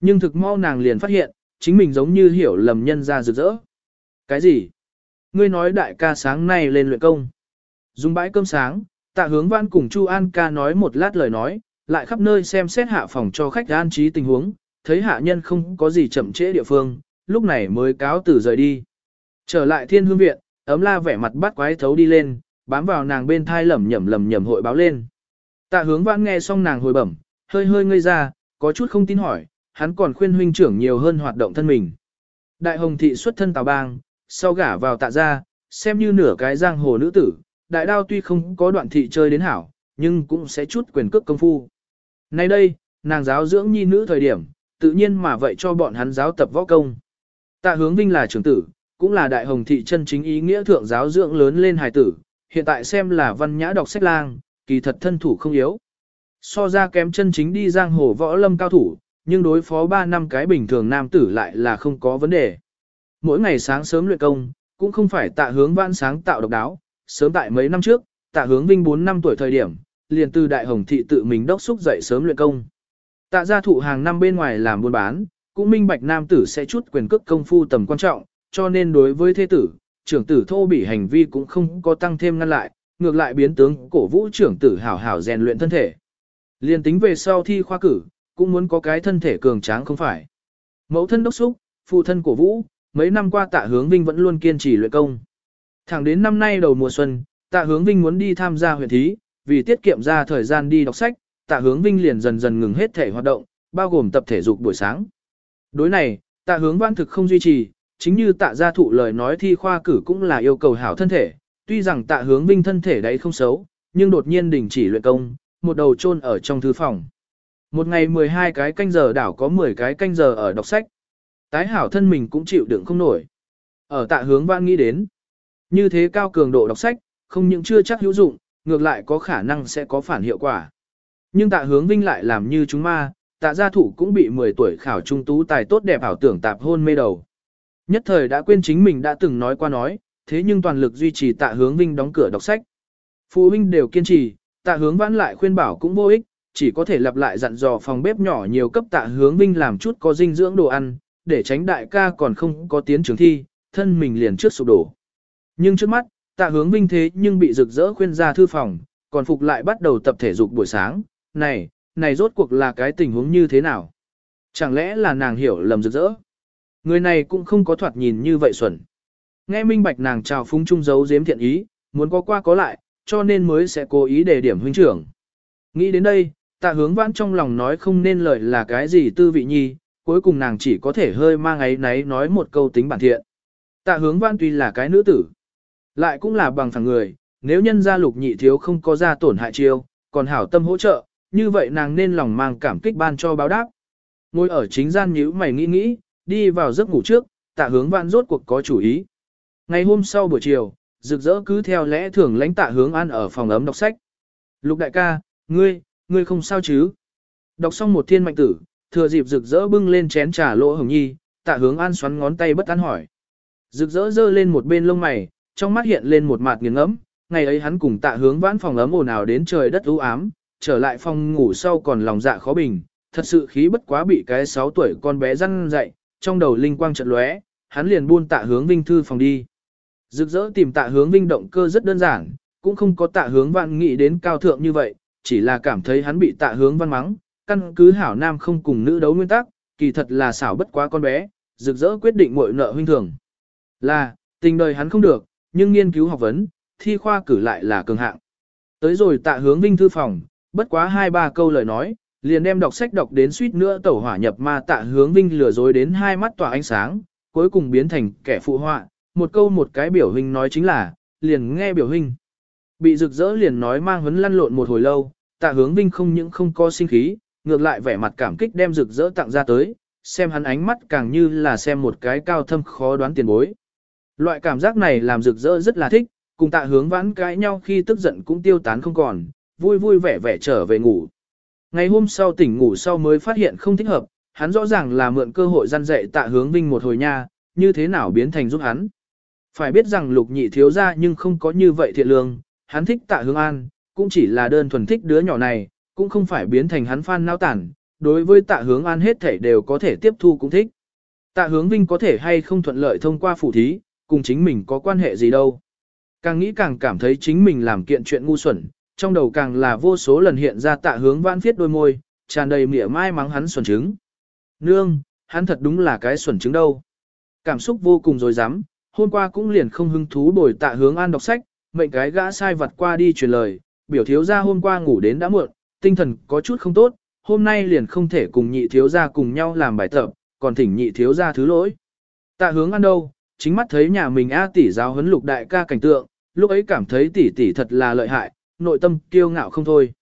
Nhưng thực mau nàng liền phát hiện, chính mình giống như hiểu lầm nhân ra rực rỡ. Cái gì? Ngươi nói đại ca sáng nay lên luyện công. Dùng bãi cơm sáng, tạ hướng vãn cùng Chu An ca nói một lát lời nói, lại khắp nơi xem xét hạ phòng cho khách an trí tình huống, thấy hạ nhân không có gì chậm trễ địa phương, lúc này mới cáo từ rời đi. Trở lại thiên hương viện, ấm la vẻ mặt bắt quái thấu đi lên, bám vào nàng bên thai lẩm nhẩm lẩm nhẩm hội báo lên. Tạ hướng vãn nghe xong nàng hồi bẩm, hơi hơi ngây ra, có chút không tin hỏi, hắn còn khuyên huynh trưởng nhiều hơn hoạt động thân mình. Đại hồng thị xuất thân tào bang, sau gả vào tạ gia, xem như nửa cái giang hồ nữ tử, đại đao tuy không có đoạn thị chơi đến hảo, nhưng cũng sẽ chút quyền cước công phu. Nay đây, nàng giáo dưỡng nhi nữ thời điểm, tự nhiên mà vậy cho bọn hắn giáo tập võ công. Tạ hướng vinh là trưởng tử, cũng là đại hồng thị chân chính ý nghĩa thượng giáo dưỡng lớn lên hài tử, hiện tại xem là văn nhã đọc sách lang, kỳ thật thân thủ không yếu. So ra kém chân chính đi giang hồ võ lâm cao thủ, nhưng đối phó 3 năm cái bình thường nam tử lại là không có vấn đề. Mỗi ngày sáng sớm luyện công, cũng không phải tạ hướng vãn sáng tạo độc đáo, sớm tại mấy năm trước, tạ hướng vinh 4 năm tuổi thời điểm, liền từ đại hồng thị tự mình đốc xúc dậy sớm luyện công. Tạ gia thụ hàng năm bên ngoài làm buôn bán, cũng minh bạch nam tử sẽ chút quyền cước công phu tầm quan trọng, cho nên đối với thế tử, trưởng tử thô bỉ hành vi cũng không có tăng thêm ngăn lại, ngược lại biến tướng cổ vũ trưởng tử hảo hảo rèn luyện thân thể. Liên tính về sau thi khoa cử, cũng muốn có cái thân thể cường tráng không phải. Mẫu thân đốc xúc, phụ thân cổ vũ, mấy năm qua tạ hướng vinh vẫn luôn kiên trì luyện công. Thẳng đến năm nay đầu mùa xuân, tạ hướng vinh muốn đi tham gia huyện thí, vì tiết kiệm ra thời gian đi đọc sách, tạ hướng vinh liền dần dần ngừng hết thể hoạt động, bao gồm tập thể dục buổi sáng. Đối này, tạ hướng văn thực không duy trì, chính như tạ gia thụ lời nói thi khoa cử cũng là yêu cầu hảo thân thể, tuy rằng tạ hướng vinh thân thể đấy không xấu, nhưng đột nhiên đình chỉ luyện công, một đầu chôn ở trong thư phòng. Một ngày 12 cái canh giờ đảo có 10 cái canh giờ ở đọc sách. Tái hảo thân mình cũng chịu đựng không nổi. Ở tạ hướng văn nghĩ đến, như thế cao cường độ đọc sách, không những chưa chắc hữu dụng, ngược lại có khả năng sẽ có phản hiệu quả. Nhưng tạ hướng vinh lại làm như chúng ma, tạ gia thủ cũng bị 10 tuổi khảo trung tú tài tốt đẹp ảo tưởng tạp hôn mê đầu. Nhất thời đã quên chính mình đã từng nói qua nói, thế nhưng toàn lực duy trì tạ hướng vinh đóng cửa đọc sách. Phụ huynh đều kiên trì, tạ hướng vãn lại khuyên bảo cũng vô ích, chỉ có thể lặp lại dặn dò phòng bếp nhỏ nhiều cấp tạ hướng vinh làm chút có dinh dưỡng đồ ăn, để tránh đại ca còn không có tiến trường thi, thân mình liền trước sụp đổ. Nhưng trước mắt, tạ hướng vinh thế nhưng bị rực rỡ khuyên ra thư phòng, còn phục lại bắt đầu tập thể dục buổi sáng, này, này rốt cuộc là cái tình huống như thế nào? Chẳng lẽ là nàng hiểu lầm rực rỡ? Người này cũng không có thoạt nhìn như vậy xuẩn. Nghe minh bạch nàng chào phúng trung giấu giếm thiện ý, muốn có qua có lại, cho nên mới sẽ cố ý để điểm huynh trưởng. Nghĩ đến đây, tạ hướng vãn trong lòng nói không nên lời là cái gì tư vị nhi, cuối cùng nàng chỉ có thể hơi mang ấy náy nói một câu tính bản thiện. Tạ hướng vãn tuy là cái nữ tử, lại cũng là bằng phẳng người, nếu nhân gia lục nhị thiếu không có ra tổn hại chiêu, còn hảo tâm hỗ trợ, như vậy nàng nên lòng mang cảm kích ban cho báo đáp. Ngồi ở chính gian nhíu mày nghĩ nghĩ, đi vào giấc ngủ trước, tạ hướng vãn rốt cuộc có chủ ý. Ngày hôm sau buổi chiều, rực rỡ cứ theo lẽ thường lãnh tạ hướng ăn ở phòng ấm đọc sách. Lục đại ca, ngươi, ngươi không sao chứ? Đọc xong một thiên mạnh tử, thừa dịp rực rỡ bưng lên chén trà lỗ hồng nhi, tạ hướng an xoắn ngón tay bất an hỏi. Rực rỡ giơ lên một bên lông mày, trong mắt hiện lên một mạt nghiền ngẫm. Ngày ấy hắn cùng tạ hướng vãn phòng ấm ồn ào đến trời đất u ám, trở lại phòng ngủ sau còn lòng dạ khó bình, thật sự khí bất quá bị cái 6 tuổi con bé răn dậy, trong đầu linh quang trận lóe, hắn liền buôn tạ hướng vinh thư phòng đi. Rực rỡ tìm tạ hướng vinh động cơ rất đơn giản, cũng không có tạ hướng văn nghĩ đến cao thượng như vậy, chỉ là cảm thấy hắn bị tạ hướng văn mắng, căn cứ hảo nam không cùng nữ đấu nguyên tắc, kỳ thật là xảo bất quá con bé, rực rỡ quyết định muội nợ huynh thường. Là, tình đời hắn không được, nhưng nghiên cứu học vấn, thi khoa cử lại là cường hạng. Tới rồi tạ hướng vinh thư phòng, bất quá hai ba câu lời nói, liền đem đọc sách đọc đến suýt nữa tẩu hỏa nhập ma tạ hướng vinh lừa dối đến hai mắt tỏa ánh sáng, cuối cùng biến thành kẻ phụ họa, một câu một cái biểu hình nói chính là, liền nghe biểu hình. Bị rực rỡ liền nói mang huấn lăn lộn một hồi lâu, tạ hướng vinh không những không có sinh khí, ngược lại vẻ mặt cảm kích đem rực rỡ tặng ra tới, xem hắn ánh mắt càng như là xem một cái cao thâm khó đoán tiền bối. Loại cảm giác này làm rực rỡ rất là thích, cùng tạ hướng vãn cãi nhau khi tức giận cũng tiêu tán không còn, vui vui vẻ vẻ trở về ngủ. Ngày hôm sau tỉnh ngủ sau mới phát hiện không thích hợp, hắn rõ ràng là mượn cơ hội gian dạy tạ hướng vinh một hồi nha, như thế nào biến thành giúp hắn. Phải biết rằng lục nhị thiếu ra nhưng không có như vậy thiện lương, hắn thích tạ hướng an, cũng chỉ là đơn thuần thích đứa nhỏ này, cũng không phải biến thành hắn phan nao tản, đối với tạ hướng an hết thể đều có thể tiếp thu cũng thích. Tạ hướng vinh có thể hay không thuận lợi thông qua phủ thí, cùng chính mình có quan hệ gì đâu. Càng nghĩ càng cảm thấy chính mình làm kiện chuyện ngu xuẩn, trong đầu càng là vô số lần hiện ra tạ hướng vãn viết đôi môi, tràn đầy mỉa mai mắng hắn xuẩn trứng. Nương, hắn thật đúng là cái xuẩn trứng đâu. Cảm xúc vô cùng dối rắm hôm qua cũng liền không hứng thú bồi tạ hướng an đọc sách, mệnh cái gã sai vặt qua đi truyền lời, biểu thiếu ra hôm qua ngủ đến đã muộn, tinh thần có chút không tốt, hôm nay liền không thể cùng nhị thiếu ra cùng nhau làm bài tập, còn thỉnh nhị thiếu ra thứ lỗi. Tạ hướng an đâu, chính mắt thấy nhà mình A tỷ giáo huấn lục đại ca cảnh tượng, lúc ấy cảm thấy tỷ tỷ thật là lợi hại, nội tâm kiêu ngạo không thôi.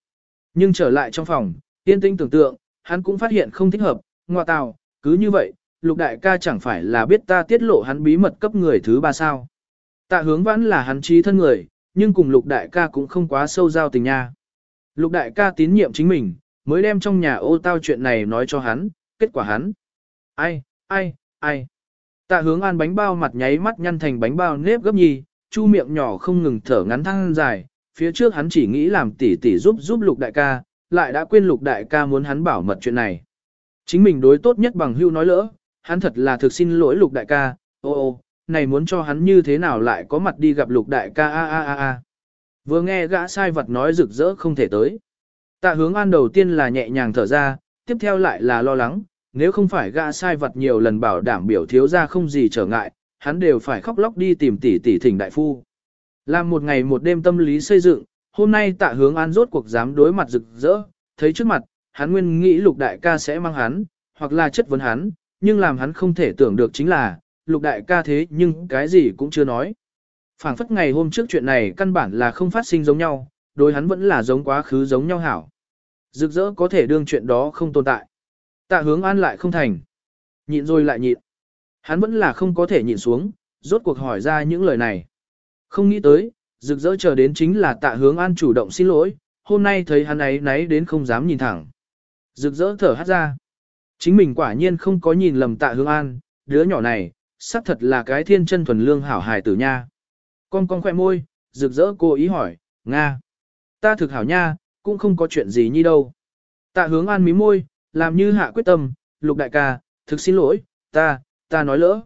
Nhưng trở lại trong phòng, tiên tinh tưởng tượng, hắn cũng phát hiện không thích hợp, ngoại tào, cứ như vậy, lục đại ca chẳng phải là biết ta tiết lộ hắn bí mật cấp người thứ ba sao. Tạ hướng vãn là hắn trí thân người, nhưng cùng lục đại ca cũng không quá sâu giao tình nha. Lục đại ca tín nhiệm chính mình, mới đem trong nhà ô tao chuyện này nói cho hắn, kết quả hắn. Ai, ai, ai. Tạ hướng an bánh bao mặt nháy mắt nhăn thành bánh bao nếp gấp nhì, chu miệng nhỏ không ngừng thở ngắn thăng dài, phía trước hắn chỉ nghĩ làm tỉ tỉ giúp giúp lục đại ca, lại đã quên lục đại ca muốn hắn bảo mật chuyện này. Chính mình đối tốt nhất bằng hưu nói lỡ, hắn thật là thực xin lỗi lục đại ca, ô ô, này muốn cho hắn như thế nào lại có mặt đi gặp lục đại ca a a a a. Vừa nghe gã sai vật nói rực rỡ không thể tới. Tạ hướng an đầu tiên là nhẹ nhàng thở ra, tiếp theo lại là lo lắng, nếu không phải gã sai vật nhiều lần bảo đảm biểu thiếu ra không gì trở ngại, hắn đều phải khóc lóc đi tìm tỷ tỷ thỉnh đại phu. Làm một ngày một đêm tâm lý xây dựng, hôm nay tạ hướng an rốt cuộc dám đối mặt rực rỡ, thấy trước mặt, hắn nguyên nghĩ lục đại ca sẽ mang hắn, hoặc là chất vấn hắn, nhưng làm hắn không thể tưởng được chính là, lục đại ca thế nhưng cái gì cũng chưa nói. phảng phất ngày hôm trước chuyện này căn bản là không phát sinh giống nhau, đối hắn vẫn là giống quá khứ giống nhau hảo. Rực rỡ có thể đương chuyện đó không tồn tại. Tạ hướng an lại không thành. Nhịn rồi lại nhịn. Hắn vẫn là không có thể nhịn xuống, rốt cuộc hỏi ra những lời này. Không nghĩ tới, rực rỡ chờ đến chính là tạ hướng an chủ động xin lỗi, hôm nay thấy hắn ấy náy đến không dám nhìn thẳng. Rực rỡ thở hát ra. Chính mình quả nhiên không có nhìn lầm tạ hướng an, đứa nhỏ này, xác thật là cái thiên chân thuần lương hảo hài tử nha. Con con khoe môi, rực rỡ cô ý hỏi, Nga. Ta thực hảo nha, cũng không có chuyện gì như đâu. Tạ hướng an mí môi, làm như hạ quyết tâm, lục đại ca, thực xin lỗi, ta, ta nói lỡ.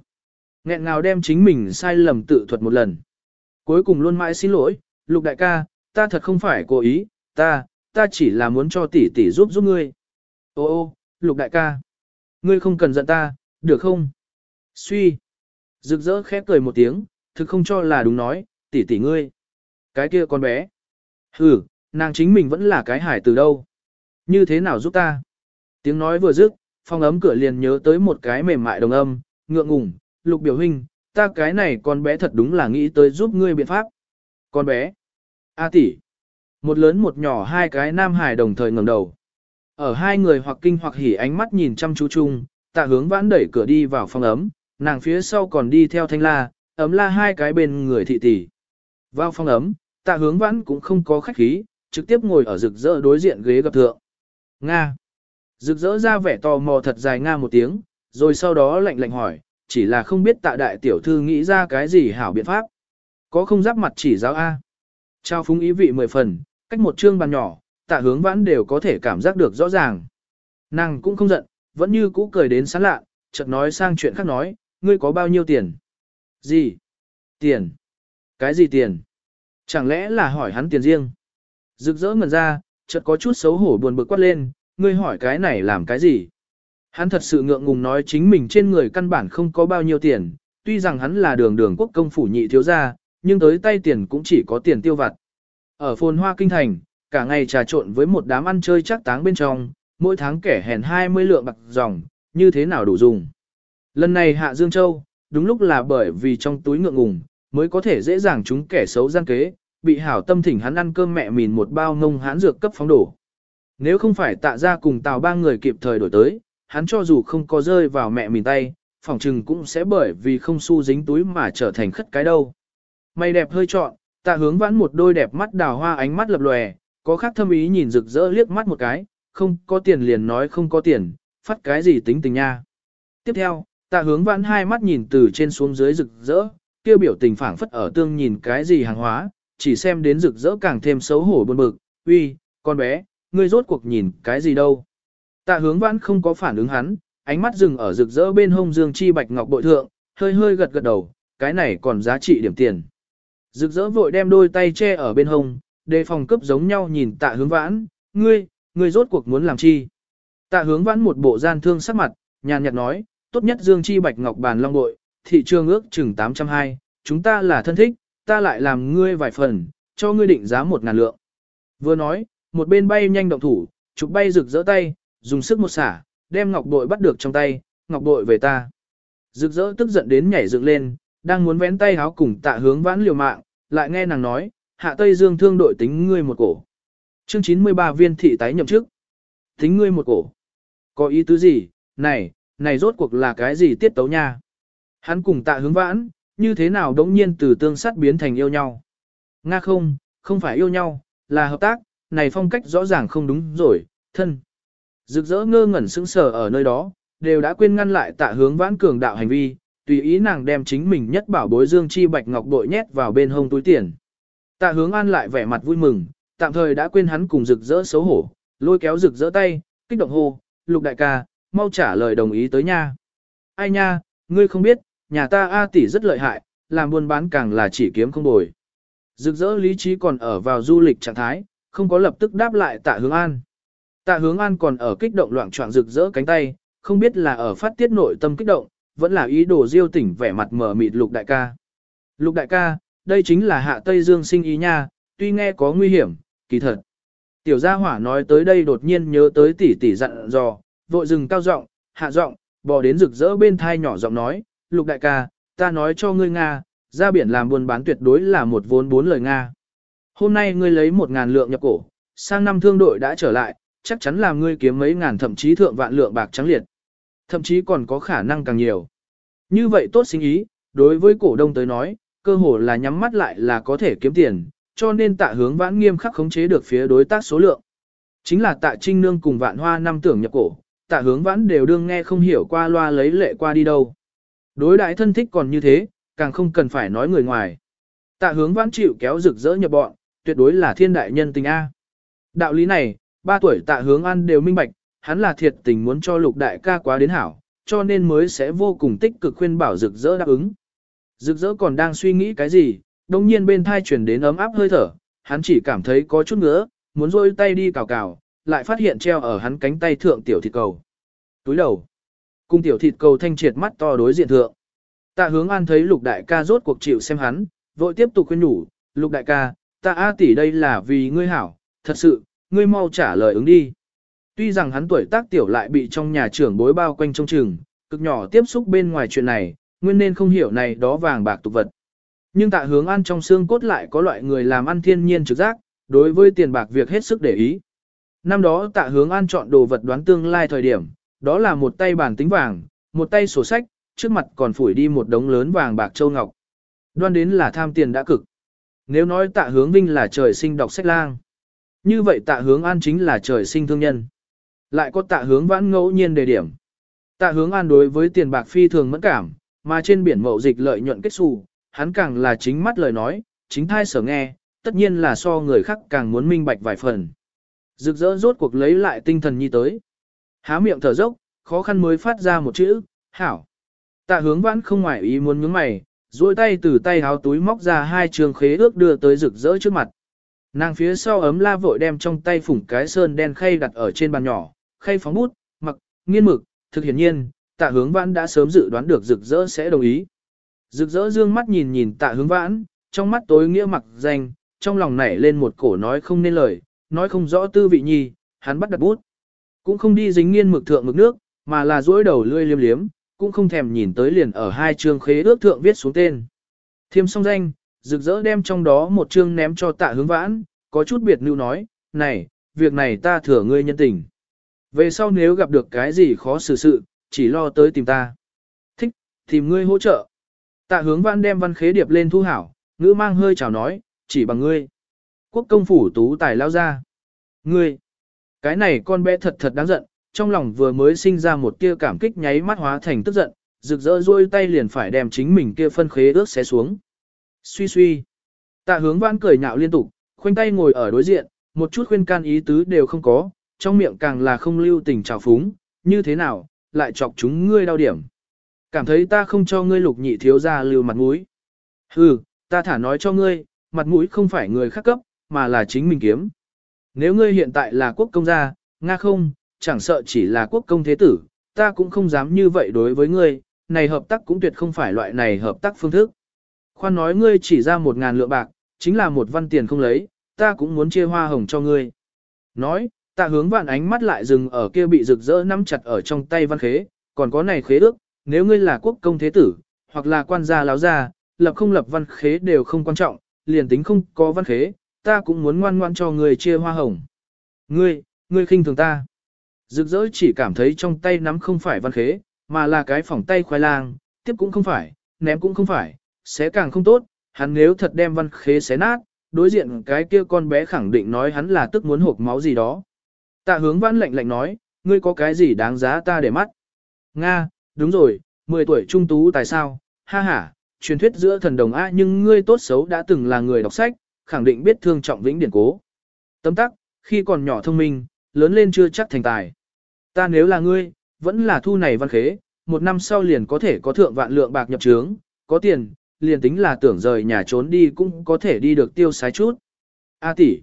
Nghẹn ngào đem chính mình sai lầm tự thuật một lần. Cuối cùng luôn mãi xin lỗi, lục đại ca, ta thật không phải cố ý, ta, ta chỉ là muốn cho tỷ tỷ giúp giúp ngươi. Ô ô, lục đại ca, ngươi không cần giận ta, được không? Suy. Rực rỡ khép cười một tiếng, thực không cho là đúng nói, tỷ tỷ ngươi. Cái kia con bé. Ừ, nàng chính mình vẫn là cái hải từ đâu. Như thế nào giúp ta? Tiếng nói vừa dứt, phong ấm cửa liền nhớ tới một cái mềm mại đồng âm, ngượng ngùng, lục biểu hình, ta cái này con bé thật đúng là nghĩ tới giúp ngươi biện pháp. Con bé. A tỷ. Một lớn một nhỏ hai cái nam hải đồng thời ngẩng đầu. Ở hai người hoặc kinh hoặc hỉ ánh mắt nhìn chăm chú chung, tạ hướng vãn đẩy cửa đi vào phòng ấm, nàng phía sau còn đi theo thanh la, ấm la hai cái bên người thị tỷ. Vào phòng ấm, tạ hướng vãn cũng không có khách khí, trực tiếp ngồi ở rực rỡ đối diện ghế gặp thượng. Nga. Rực rỡ ra vẻ tò mò thật dài Nga một tiếng, rồi sau đó lạnh lạnh hỏi, chỉ là không biết tạ đại tiểu thư nghĩ ra cái gì hảo biện pháp. Có không giáp mặt chỉ giáo A. Trao phúng ý vị mười phần, cách một chương bàn nhỏ, tạ hướng vãn đều có thể cảm giác được rõ ràng. Nàng cũng không giận, vẫn như cũ cười đến sán lạ, chợt nói sang chuyện khác nói, ngươi có bao nhiêu tiền? Gì? Tiền? Cái gì tiền? Chẳng lẽ là hỏi hắn tiền riêng? Rực rỡ ngần ra, chợt có chút xấu hổ buồn bực quát lên, ngươi hỏi cái này làm cái gì? Hắn thật sự ngượng ngùng nói chính mình trên người căn bản không có bao nhiêu tiền, tuy rằng hắn là đường đường quốc công phủ nhị thiếu gia, nhưng tới tay tiền cũng chỉ có tiền tiêu vặt. Ở phồn hoa kinh thành, cả ngày trà trộn với một đám ăn chơi chắc táng bên trong, mỗi tháng kẻ hèn 20 lượng bạc dòng, như thế nào đủ dùng. Lần này Hạ Dương Châu, đúng lúc là bởi vì trong túi ngượng ngùng, mới có thể dễ dàng chúng kẻ xấu gian kế, bị hảo tâm thỉnh hắn ăn cơm mẹ mìn một bao ngông hán dược cấp phóng đổ. Nếu không phải tạ ra cùng tào ba người kịp thời đổi tới, hắn cho dù không có rơi vào mẹ mình tay, phỏng chừng cũng sẽ bởi vì không su dính túi mà trở thành khất cái đâu. Mày đẹp hơi trọn, tạ hướng vãn một đôi đẹp mắt đào hoa ánh mắt lập lòe, có khác thâm ý nhìn rực rỡ liếc mắt một cái, không có tiền liền nói không có tiền, phát cái gì tính tình nha. Tiếp theo, tạ hướng vãn hai mắt nhìn từ trên xuống dưới rực rỡ, kêu biểu tình phảng phất ở tương nhìn cái gì hàng hóa, chỉ xem đến rực rỡ càng thêm xấu hổ buồn bực, uy, con bé, ngươi rốt cuộc nhìn cái gì đâu. Tạ hướng vãn không có phản ứng hắn, ánh mắt dừng ở rực rỡ bên hông dương chi bạch ngọc bội thượng, hơi hơi gật gật đầu, cái này còn giá trị điểm tiền. Rực rỡ vội đem đôi tay che ở bên hông, đề phòng cấp giống nhau nhìn tạ hướng vãn, ngươi, ngươi rốt cuộc muốn làm chi. Tạ hướng vãn một bộ gian thương sắc mặt, nhàn nhạt nói, tốt nhất dương chi bạch ngọc bàn long bội, thị trường ước chừng 820, chúng ta là thân thích, ta lại làm ngươi vài phần, cho ngươi định giá một ngàn lượng. Vừa nói, một bên bay nhanh động thủ, chụp bay rực rỡ tay, dùng sức một xả, đem ngọc bội bắt được trong tay, ngọc bội về ta. Rực rỡ tức giận đến nhảy dựng lên, đang muốn vén tay háo cùng tạ hướng vãn liều mạng, lại nghe nàng nói, hạ Tây Dương thương đội tính ngươi một cổ. Chương 93 viên thị tái nhậm chức. Tính ngươi một cổ. Có ý tứ gì, này, này rốt cuộc là cái gì tiết tấu nha. Hắn cùng tạ hướng vãn, như thế nào đống nhiên từ tương sát biến thành yêu nhau. Nga không, không phải yêu nhau, là hợp tác, này phong cách rõ ràng không đúng rồi, thân. Rực rỡ ngơ ngẩn sững sờ ở nơi đó, đều đã quên ngăn lại tạ hướng vãn cường đạo hành vi, tùy ý nàng đem chính mình nhất bảo bối dương chi bạch ngọc bội nhét vào bên hông túi tiền. Tạ hướng an lại vẻ mặt vui mừng, tạm thời đã quên hắn cùng rực rỡ xấu hổ, lôi kéo rực rỡ tay, kích động hô, lục đại ca, mau trả lời đồng ý tới nha. Ai nha, ngươi không biết, nhà ta A tỷ rất lợi hại, làm buôn bán càng là chỉ kiếm không bồi. Rực rỡ lý trí còn ở vào du lịch trạng thái, không có lập tức đáp lại tạ hướng an. Tạ hướng an còn ở kích động loạn trọng rực rỡ cánh tay, không biết là ở phát tiết nội tâm kích động, vẫn là ý đồ diêu tỉnh vẻ mặt mở mịt lục đại ca. Lục đại ca, đây chính là hạ Tây Dương sinh ý nha, tuy nghe có nguy hiểm, kỳ thật. Tiểu gia hỏa nói tới đây đột nhiên nhớ tới tỷ tỷ dặn dò, vội dừng cao giọng, hạ giọng, bò đến rực rỡ bên thai nhỏ giọng nói, lục đại ca, ta nói cho ngươi Nga, ra biển làm buôn bán tuyệt đối là một vốn bốn lời Nga. Hôm nay ngươi lấy một ngàn lượng nhập cổ, sang năm thương đội đã trở lại, chắc chắn là ngươi kiếm mấy ngàn thậm chí thượng vạn lượng bạc trắng liệt. Thậm chí còn có khả năng càng nhiều. Như vậy tốt sinh ý, đối với cổ đông tới nói, cơ hồ là nhắm mắt lại là có thể kiếm tiền, cho nên tạ hướng vãn nghiêm khắc khống chế được phía đối tác số lượng. Chính là tạ trinh nương cùng vạn hoa năm tưởng nhập cổ, tạ hướng vãn đều đương nghe không hiểu qua loa lấy lệ qua đi đâu. Đối đại thân thích còn như thế, càng không cần phải nói người ngoài. Tạ hướng vãn chịu kéo rực rỡ nhập bọn, tuyệt đối là thiên đại nhân tình A. Đạo lý này, ba tuổi tạ hướng ăn đều minh bạch, hắn là thiệt tình muốn cho lục đại ca quá đến hảo, cho nên mới sẽ vô cùng tích cực khuyên bảo rực rỡ đáp ứng. Rực rỡ còn đang suy nghĩ cái gì, đồng nhiên bên thai chuyển đến ấm áp hơi thở, hắn chỉ cảm thấy có chút ngứa, muốn rôi tay đi cào cào, lại phát hiện treo ở hắn cánh tay thượng tiểu thịt cầu. Túi đầu, cung tiểu thịt cầu thanh triệt mắt to đối diện thượng. Tạ hướng an thấy lục đại ca rốt cuộc chịu xem hắn, vội tiếp tục khuyên nhủ, lục đại ca, ta A tỷ đây là vì ngươi hảo, thật sự, ngươi mau trả lời ứng đi. Tuy rằng hắn tuổi tác tiểu lại bị trong nhà trưởng bối bao quanh trong trường, cực nhỏ tiếp xúc bên ngoài chuyện này, nguyên nên không hiểu này đó vàng bạc tục vật. Nhưng tạ hướng ăn trong xương cốt lại có loại người làm ăn thiên nhiên trực giác, đối với tiền bạc việc hết sức để ý. Năm đó tạ hướng an chọn đồ vật đoán tương lai thời điểm, đó là một tay bản tính vàng, một tay sổ sách, trước mặt còn phủi đi một đống lớn vàng bạc châu ngọc. Đoan đến là tham tiền đã cực. Nếu nói tạ hướng vinh là trời sinh đọc sách lang, như vậy tạ hướng an chính là trời sinh thương nhân. Lại có tạ hướng vãn ngẫu nhiên đề điểm. Tạ hướng an đối với tiền bạc phi thường mẫn cảm, mà trên biển mậu dịch lợi nhuận kết xù, hắn càng là chính mắt lời nói, chính thai sở nghe, tất nhiên là so người khác càng muốn minh bạch vài phần. Rực rỡ rốt cuộc lấy lại tinh thần nhi tới. Há miệng thở dốc, khó khăn mới phát ra một chữ, hảo. Tạ hướng vãn không ngoài ý muốn nhướng mày, duỗi tay từ tay háo túi móc ra hai trường khế ước đưa tới rực rỡ trước mặt. Nàng phía sau ấm la vội đem trong tay phủng cái sơn đen khay đặt ở trên bàn nhỏ, khay phóng bút, mặc, nghiên mực, thực hiển nhiên, tạ hướng vãn đã sớm dự đoán được rực rỡ sẽ đồng ý. Rực rỡ dương mắt nhìn nhìn tạ hướng vãn, trong mắt tối nghĩa mặc danh, trong lòng nảy lên một cổ nói không nên lời, nói không rõ tư vị nhi, hắn bắt đặt bút. Cũng không đi dính nghiên mực thượng mực nước, mà là duỗi đầu lươi liêm liếm, cũng không thèm nhìn tới liền ở hai chương khế ước thượng viết xuống tên. Thiêm song danh, rực rỡ đem trong đó một chương ném cho tạ hướng vãn, có chút biệt lưu nói, này, việc này ta thừa ngươi nhân tình. Về sau nếu gặp được cái gì khó xử sự, chỉ lo tới tìm ta. Thích, tìm ngươi hỗ trợ. Tạ hướng Vãn đem văn khế điệp lên thu hảo, ngữ mang hơi chào nói, chỉ bằng ngươi. Quốc công phủ tú tài lao ra. Ngươi, cái này con bé thật thật đáng giận, trong lòng vừa mới sinh ra một tia cảm kích nháy mắt hóa thành tức giận, rực rỡ rôi tay liền phải đem chính mình kia phân khế ước xé xuống. Suy suy. Tạ hướng vãn cười nhạo liên tục, khoanh tay ngồi ở đối diện, một chút khuyên can ý tứ đều không có, trong miệng càng là không lưu tình trào phúng, như thế nào, lại chọc chúng ngươi đau điểm. Cảm thấy ta không cho ngươi lục nhị thiếu ra lưu mặt mũi. Hừ, ta thả nói cho ngươi, mặt mũi không phải người khác cấp, mà là chính mình kiếm. Nếu ngươi hiện tại là quốc công gia, nga không, chẳng sợ chỉ là quốc công thế tử, ta cũng không dám như vậy đối với ngươi, này hợp tác cũng tuyệt không phải loại này hợp tác phương thức. Khoan nói ngươi chỉ ra một ngàn lượng bạc, chính là một văn tiền không lấy, ta cũng muốn chia hoa hồng cho ngươi. Nói, tạ hướng vạn ánh mắt lại dừng ở kia bị rực rỡ nắm chặt ở trong tay văn khế, còn có này khế ước, nếu ngươi là quốc công thế tử, hoặc là quan gia láo gia, lập không lập văn khế đều không quan trọng, liền tính không có văn khế, ta cũng muốn ngoan ngoan cho ngươi chia hoa hồng. Ngươi, ngươi khinh thường ta. Rực rỡ chỉ cảm thấy trong tay nắm không phải văn khế, mà là cái phỏng tay khoai lang, tiếp cũng không phải, ném cũng không phải, sẽ càng không tốt, hắn nếu thật đem văn khế xé nát, đối diện cái kia con bé khẳng định nói hắn là tức muốn hộp máu gì đó. Tạ hướng văn lạnh lạnh nói, ngươi có cái gì đáng giá ta để mắt. Nga, đúng rồi, 10 tuổi trung tú tại sao, ha ha, truyền thuyết giữa thần đồng A nhưng ngươi tốt xấu đã từng là người đọc sách, khẳng định biết thương trọng vĩnh điển cố. Tấm tắc, khi còn nhỏ thông minh, lớn lên chưa chắc thành tài. Ta nếu là ngươi, vẫn là thu này văn khế, một năm sau liền có thể có thượng vạn lượng bạc nhập trướng, có tiền, liền tính là tưởng rời nhà trốn đi cũng có thể đi được tiêu sái chút. A tỷ,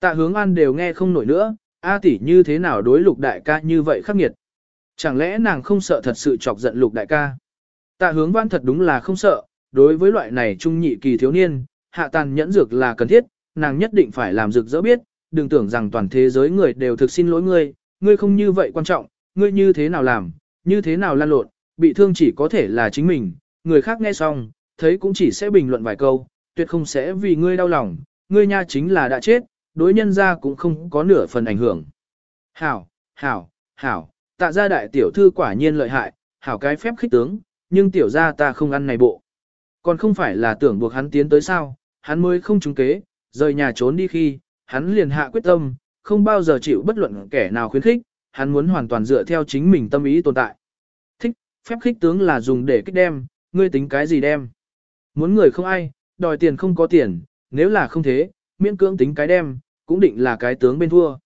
tạ hướng an đều nghe không nổi nữa, A tỷ như thế nào đối lục đại ca như vậy khắc nghiệt. Chẳng lẽ nàng không sợ thật sự chọc giận lục đại ca? Tạ hướng văn thật đúng là không sợ, đối với loại này trung nhị kỳ thiếu niên, hạ tàn nhẫn dược là cần thiết, nàng nhất định phải làm dược dỡ biết, đừng tưởng rằng toàn thế giới người đều thực xin lỗi ngươi, ngươi không như vậy quan trọng, ngươi như thế nào làm, như thế nào lan lộn, bị thương chỉ có thể là chính mình, người khác nghe xong, thấy cũng chỉ sẽ bình luận vài câu, tuyệt không sẽ vì ngươi đau lòng, ngươi nha chính là đã chết, đối nhân ra cũng không có nửa phần ảnh hưởng. Hảo, hảo, hảo, tạ gia đại tiểu thư quả nhiên lợi hại, hảo cái phép khích tướng, nhưng tiểu gia ta không ăn này bộ. Còn không phải là tưởng buộc hắn tiến tới sao, hắn mới không trúng kế, rời nhà trốn đi khi, hắn liền hạ quyết tâm, không bao giờ chịu bất luận kẻ nào khuyến khích, hắn muốn hoàn toàn dựa theo chính mình tâm ý tồn tại. Thích, phép khích tướng là dùng để kích đem, ngươi tính cái gì đem. Muốn người không ai, đòi tiền không có tiền, nếu là không thế, miễn cưỡng tính cái đem, cũng định là cái tướng bên thua.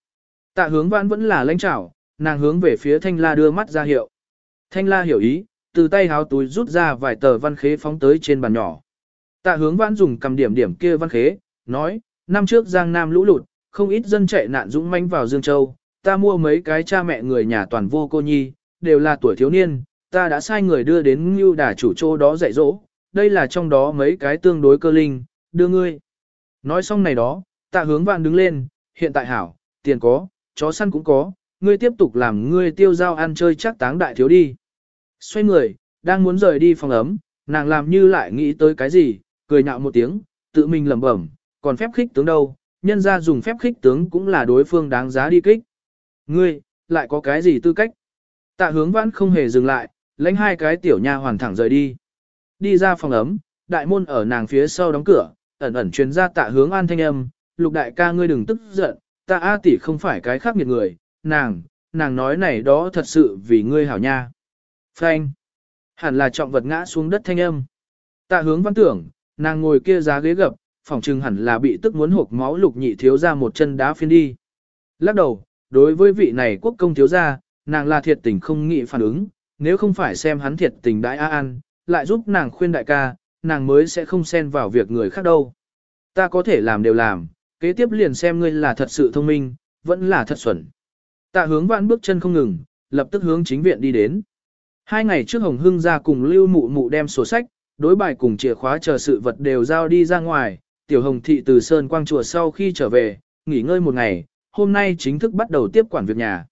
Tạ hướng vãn vẫn là lãnh trảo, nàng hướng về phía thanh la đưa mắt ra hiệu. Thanh la hiểu ý, từ tay háo túi rút ra vài tờ văn khế phóng tới trên bàn nhỏ. Tạ hướng vãn dùng cầm điểm điểm kia văn khế, nói, năm trước Giang Nam lũ lụt, không ít dân chạy nạn dũng manh vào Dương Châu, ta mua mấy cái cha mẹ người nhà toàn vô cô nhi, đều là tuổi thiếu niên, ta đã sai người đưa đến Ngưu Đà chủ chỗ đó dạy dỗ, đây là trong đó mấy cái tương đối cơ linh, đưa ngươi. Nói xong này đó, tạ hướng vạn đứng lên, hiện tại hảo, tiền có, chó săn cũng có, ngươi tiếp tục làm ngươi tiêu giao ăn chơi chắc táng đại thiếu đi. Xoay người, đang muốn rời đi phòng ấm, nàng làm như lại nghĩ tới cái gì, cười nhạo một tiếng, tự mình lẩm bẩm, còn phép khích tướng đâu, nhân ra dùng phép khích tướng cũng là đối phương đáng giá đi kích. Ngươi, lại có cái gì tư cách? Tạ hướng vãn không hề dừng lại, lãnh hai cái tiểu nha hoàn thẳng rời đi. Đi ra phòng ấm, đại môn ở nàng phía sau đóng cửa, ẩn ẩn truyền ra tạ hướng an thanh âm, lục đại ca ngươi đừng tức giận, ta A tỷ không phải cái khác nghiệt người, nàng, nàng nói này đó thật sự vì ngươi hảo nha. Phanh. Hẳn là trọng vật ngã xuống đất thanh âm. Tạ hướng văn tưởng, nàng ngồi kia giá ghế gập, phòng trừng hẳn là bị tức muốn hộp máu lục nhị thiếu ra một chân đá phiên đi. Lắc đầu, đối với vị này quốc công thiếu ra, nàng là thiệt tình không nghĩ phản ứng, nếu không phải xem hắn thiệt tình đại a an, lại giúp nàng khuyên đại ca, nàng mới sẽ không xen vào việc người khác đâu. Ta có thể làm đều làm, kế tiếp liền xem ngươi là thật sự thông minh, vẫn là thật xuẩn. Tạ hướng vãn bước chân không ngừng, lập tức hướng chính viện đi đến. Hai ngày trước Hồng Hưng ra cùng lưu mụ mụ đem sổ sách, đối bài cùng chìa khóa chờ sự vật đều giao đi ra ngoài, tiểu hồng thị từ Sơn Quang Chùa sau khi trở về, nghỉ ngơi một ngày, hôm nay chính thức bắt đầu tiếp quản việc nhà.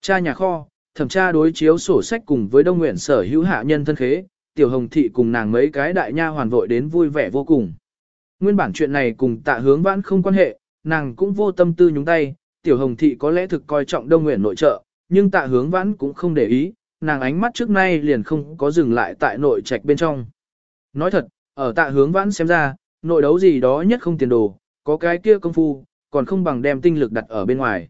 Cha nhà kho, thẩm tra đối chiếu sổ sách cùng với Đông Nguyện sở hữu hạ nhân thân khế, tiểu hồng thị cùng nàng mấy cái đại nha hoàn vội đến vui vẻ vô cùng. Nguyên bản chuyện này cùng tạ hướng vãn không quan hệ, nàng cũng vô tâm tư nhúng tay, tiểu hồng thị có lẽ thực coi trọng Đông Nguyện nội trợ, nhưng tạ hướng vãn cũng không để ý, nàng ánh mắt trước nay liền không có dừng lại tại nội trạch bên trong. Nói thật, ở tạ hướng vãn xem ra, nội đấu gì đó nhất không tiền đồ, có cái kia công phu, còn không bằng đem tinh lực đặt ở bên ngoài.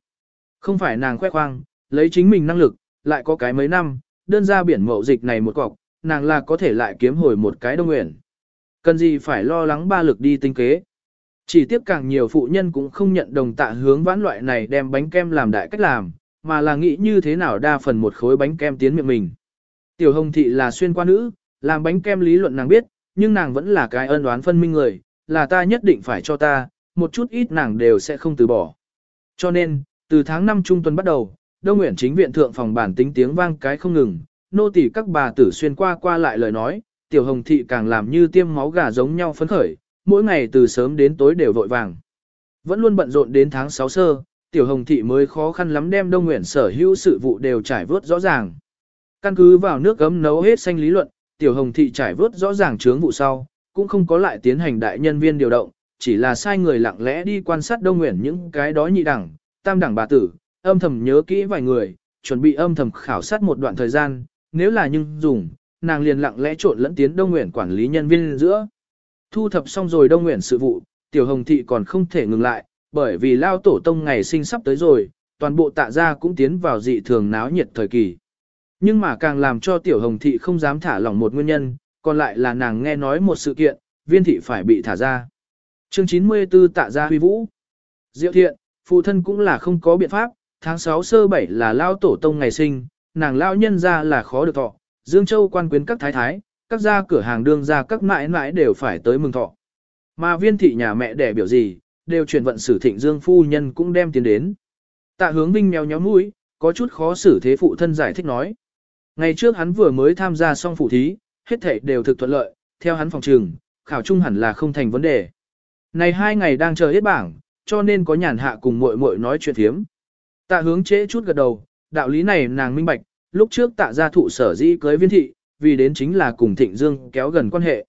Không phải nàng khoe khoang, lấy chính mình năng lực, lại có cái mấy năm, đơn ra biển mậu dịch này một cọc, nàng là có thể lại kiếm hồi một cái đông nguyện. Cần gì phải lo lắng ba lực đi tinh kế. Chỉ tiếp càng nhiều phụ nhân cũng không nhận đồng tạ hướng vãn loại này đem bánh kem làm đại cách làm, mà là nghĩ như thế nào đa phần một khối bánh kem tiến miệng mình. Tiểu hồng thị là xuyên qua nữ, làm bánh kem lý luận nàng biết, nhưng nàng vẫn là cái ân đoán phân minh người, là ta nhất định phải cho ta, một chút ít nàng đều sẽ không từ bỏ. Cho nên, từ tháng 5 trung tuần bắt đầu, Đông Nguyện chính viện thượng phòng bản tính tiếng vang cái không ngừng, nô tỳ các bà tử xuyên qua qua lại lời nói, tiểu hồng thị càng làm như tiêm máu gà giống nhau phấn khởi, mỗi ngày từ sớm đến tối đều vội vàng. Vẫn luôn bận rộn đến tháng 6 sơ, tiểu hồng thị mới khó khăn lắm đem Đông Nguyện sở hữu sự vụ đều trải vớt rõ ràng. Căn cứ vào nước gấm nấu hết xanh lý luận, tiểu hồng thị trải vớt rõ ràng chướng vụ sau, cũng không có lại tiến hành đại nhân viên điều động, chỉ là sai người lặng lẽ đi quan sát Đông Nguyện những cái đó nhị đẳng, tam đẳng bà tử, âm thầm nhớ kỹ vài người, chuẩn bị âm thầm khảo sát một đoạn thời gian, nếu là nhưng dùng, nàng liền lặng lẽ trộn lẫn tiến Đông Nguyện quản lý nhân viên giữa. Thu thập xong rồi Đông Nguyện sự vụ, Tiểu Hồng Thị còn không thể ngừng lại, bởi vì Lao Tổ Tông ngày sinh sắp tới rồi, toàn bộ tạ gia cũng tiến vào dị thường náo nhiệt thời kỳ. Nhưng mà càng làm cho Tiểu Hồng Thị không dám thả lỏng một nguyên nhân, còn lại là nàng nghe nói một sự kiện, viên thị phải bị thả ra. Chương 94 tạ gia huy vũ. Diệu thiện, phụ thân cũng là không có biện pháp, tháng 6 sơ 7 là lao tổ tông ngày sinh, nàng lao nhân ra là khó được thọ, Dương Châu quan quyến các thái thái, các gia cửa hàng đương gia các mãi mãi đều phải tới mừng thọ. Mà viên thị nhà mẹ đẻ biểu gì, đều chuyển vận sử thịnh Dương phu nhân cũng đem tiền đến. Tạ hướng vinh mèo nhóm mũi, có chút khó xử thế phụ thân giải thích nói. Ngày trước hắn vừa mới tham gia xong phụ thí, hết thảy đều thực thuận lợi, theo hắn phòng trường, khảo trung hẳn là không thành vấn đề. Này hai ngày đang chờ hết bảng, cho nên có nhàn hạ cùng muội muội nói chuyện thiếm. Tạ hướng chế chút gật đầu, đạo lý này nàng minh bạch, lúc trước tạ gia thụ sở dĩ cưới viên thị, vì đến chính là cùng thịnh dương kéo gần quan hệ.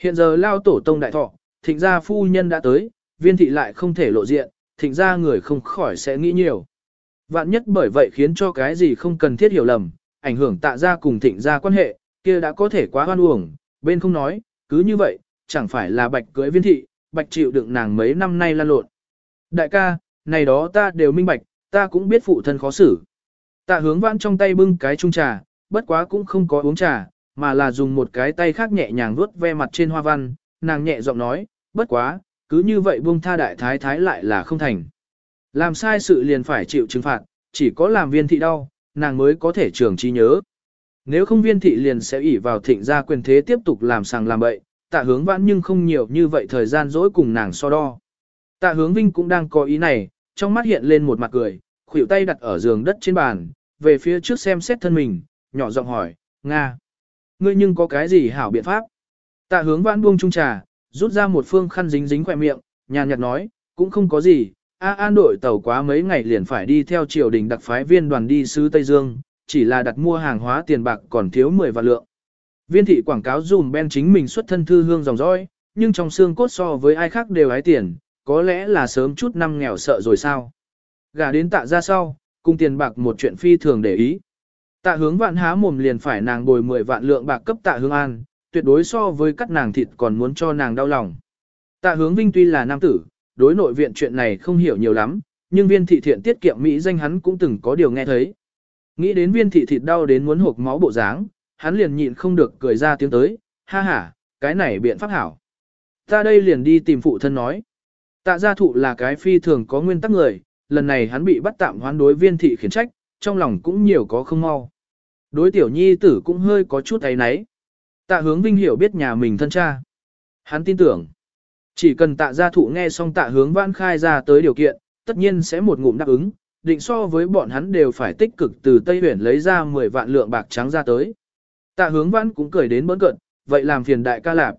Hiện giờ lao tổ tông đại thọ, thịnh gia phu nhân đã tới, viên thị lại không thể lộ diện, thịnh gia người không khỏi sẽ nghĩ nhiều. Vạn nhất bởi vậy khiến cho cái gì không cần thiết hiểu lầm, ảnh hưởng tạ gia cùng thịnh gia quan hệ, kia đã có thể quá hoan uổng, bên không nói, cứ như vậy, chẳng phải là bạch cưới viên thị, bạch chịu đựng nàng mấy năm nay lan lộn. Đại ca, này đó ta đều minh bạch, ta cũng biết phụ thân khó xử. Tạ hướng vãn trong tay bưng cái chung trà, bất quá cũng không có uống trà, mà là dùng một cái tay khác nhẹ nhàng vuốt ve mặt trên hoa văn, nàng nhẹ giọng nói, bất quá, cứ như vậy buông tha đại thái thái lại là không thành. Làm sai sự liền phải chịu trừng phạt, chỉ có làm viên thị đau, nàng mới có thể trường trí nhớ. Nếu không viên thị liền sẽ ỷ vào thịnh gia quyền thế tiếp tục làm sàng làm bậy, tạ hướng vãn nhưng không nhiều như vậy thời gian dỗi cùng nàng so đo. Tạ hướng vinh cũng đang có ý này, trong mắt hiện lên một mặt cười, khuỷu tay đặt ở giường đất trên bàn, về phía trước xem xét thân mình, nhỏ giọng hỏi, Nga, ngươi nhưng có cái gì hảo biện pháp? Tạ hướng vãn buông trung trà, rút ra một phương khăn dính dính khỏe miệng, nhàn nhạt nói, cũng không có gì, A An đội tàu quá mấy ngày liền phải đi theo triều đình đặc phái viên đoàn đi sứ Tây Dương, chỉ là đặt mua hàng hóa tiền bạc còn thiếu 10 vạn lượng. Viên thị quảng cáo dùm ben chính mình xuất thân thư hương dòng dõi, nhưng trong xương cốt so với ai khác đều hái tiền, có lẽ là sớm chút năm nghèo sợ rồi sao. Gả đến tạ ra sau, cung tiền bạc một chuyện phi thường để ý. Tạ hướng vạn há mồm liền phải nàng bồi 10 vạn lượng bạc cấp tạ hướng an, tuyệt đối so với cắt nàng thịt còn muốn cho nàng đau lòng. Tạ hướng vinh tuy là nam tử, đối nội viện chuyện này không hiểu nhiều lắm, nhưng viên thị thiện tiết kiệm Mỹ danh hắn cũng từng có điều nghe thấy. Nghĩ đến viên thị thịt đau đến muốn hộp máu bộ dáng, hắn liền nhịn không được cười ra tiếng tới, ha ha, cái này biện pháp hảo. Ta đây liền đi tìm phụ thân nói. Tạ gia thụ là cái phi thường có nguyên tắc người, lần này hắn bị bắt tạm hoán đối viên thị khiển trách, trong lòng cũng nhiều có không mau. Đối tiểu nhi tử cũng hơi có chút ấy náy. Tạ hướng vinh hiểu biết nhà mình thân cha. Hắn tin tưởng, chỉ cần tạ gia thụ nghe xong tạ hướng vãn khai ra tới điều kiện, tất nhiên sẽ một ngụm đáp ứng, định so với bọn hắn đều phải tích cực từ Tây Huyền lấy ra 10 vạn lượng bạc trắng ra tới. Tạ hướng vãn cũng cười đến bỡn cận, vậy làm phiền đại ca lạp.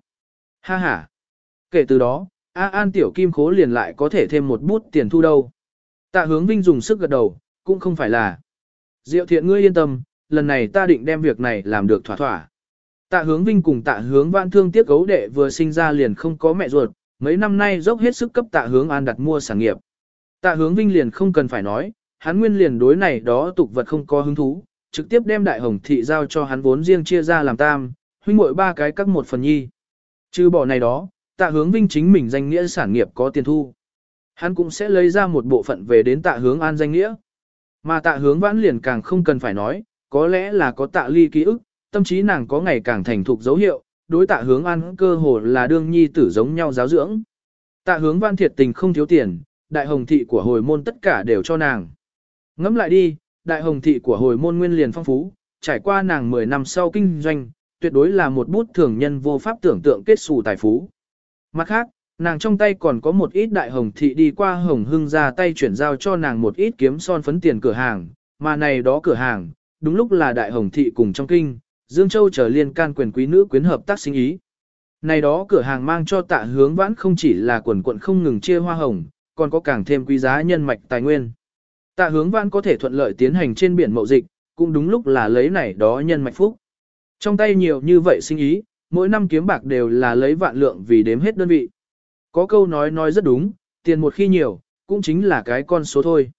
Ha ha. Kể từ đó, A An tiểu kim khố liền lại có thể thêm một bút tiền thu đâu. Tạ hướng vinh dùng sức gật đầu, cũng không phải là. Diệu thiện ngươi yên tâm, lần này ta định đem việc này làm được thỏa thỏa. Tạ hướng vinh cùng tạ hướng vãn thương tiếc gấu đệ vừa sinh ra liền không có mẹ ruột, mấy năm nay dốc hết sức cấp tạ hướng an đặt mua sản nghiệp. Tạ hướng vinh liền không cần phải nói, hắn nguyên liền đối này đó tục vật không có hứng thú, trực tiếp đem đại hồng thị giao cho hắn vốn riêng chia ra làm tam, huynh muội ba cái các một phần nhi. Trừ bỏ này đó, tạ hướng vinh chính mình danh nghĩa sản nghiệp có tiền thu. Hắn cũng sẽ lấy ra một bộ phận về đến tạ hướng an danh nghĩa. Mà tạ hướng vãn liền càng không cần phải nói, có lẽ là có tạ ly ký ức, tâm trí nàng có ngày càng thành thục dấu hiệu, đối tạ hướng an cơ hồ là đương nhi tử giống nhau giáo dưỡng. Tạ hướng văn thiệt tình không thiếu tiền, đại hồng thị của hồi môn tất cả đều cho nàng. Ngẫm lại đi, đại hồng thị của hồi môn nguyên liền phong phú, trải qua nàng 10 năm sau kinh doanh, tuyệt đối là một bút thường nhân vô pháp tưởng tượng kết xù tài phú. Mặt khác, nàng trong tay còn có một ít đại hồng thị đi qua hồng hưng ra tay chuyển giao cho nàng một ít kiếm son phấn tiền cửa hàng, mà này đó cửa hàng, đúng lúc là đại hồng thị cùng trong kinh, Dương Châu trở liên can quyền quý nữ quyến hợp tác sinh ý. Này đó cửa hàng mang cho tạ hướng vãn không chỉ là quần quận không ngừng chia hoa hồng, còn có càng thêm quý giá nhân mạch tài nguyên. Tạ hướng vãn có thể thuận lợi tiến hành trên biển mậu dịch, cũng đúng lúc là lấy này đó nhân mạch phúc. Trong tay nhiều như vậy sinh ý, mỗi năm kiếm bạc đều là lấy vạn lượng vì đếm hết đơn vị. Có câu nói nói rất đúng, tiền một khi nhiều, cũng chính là cái con số thôi.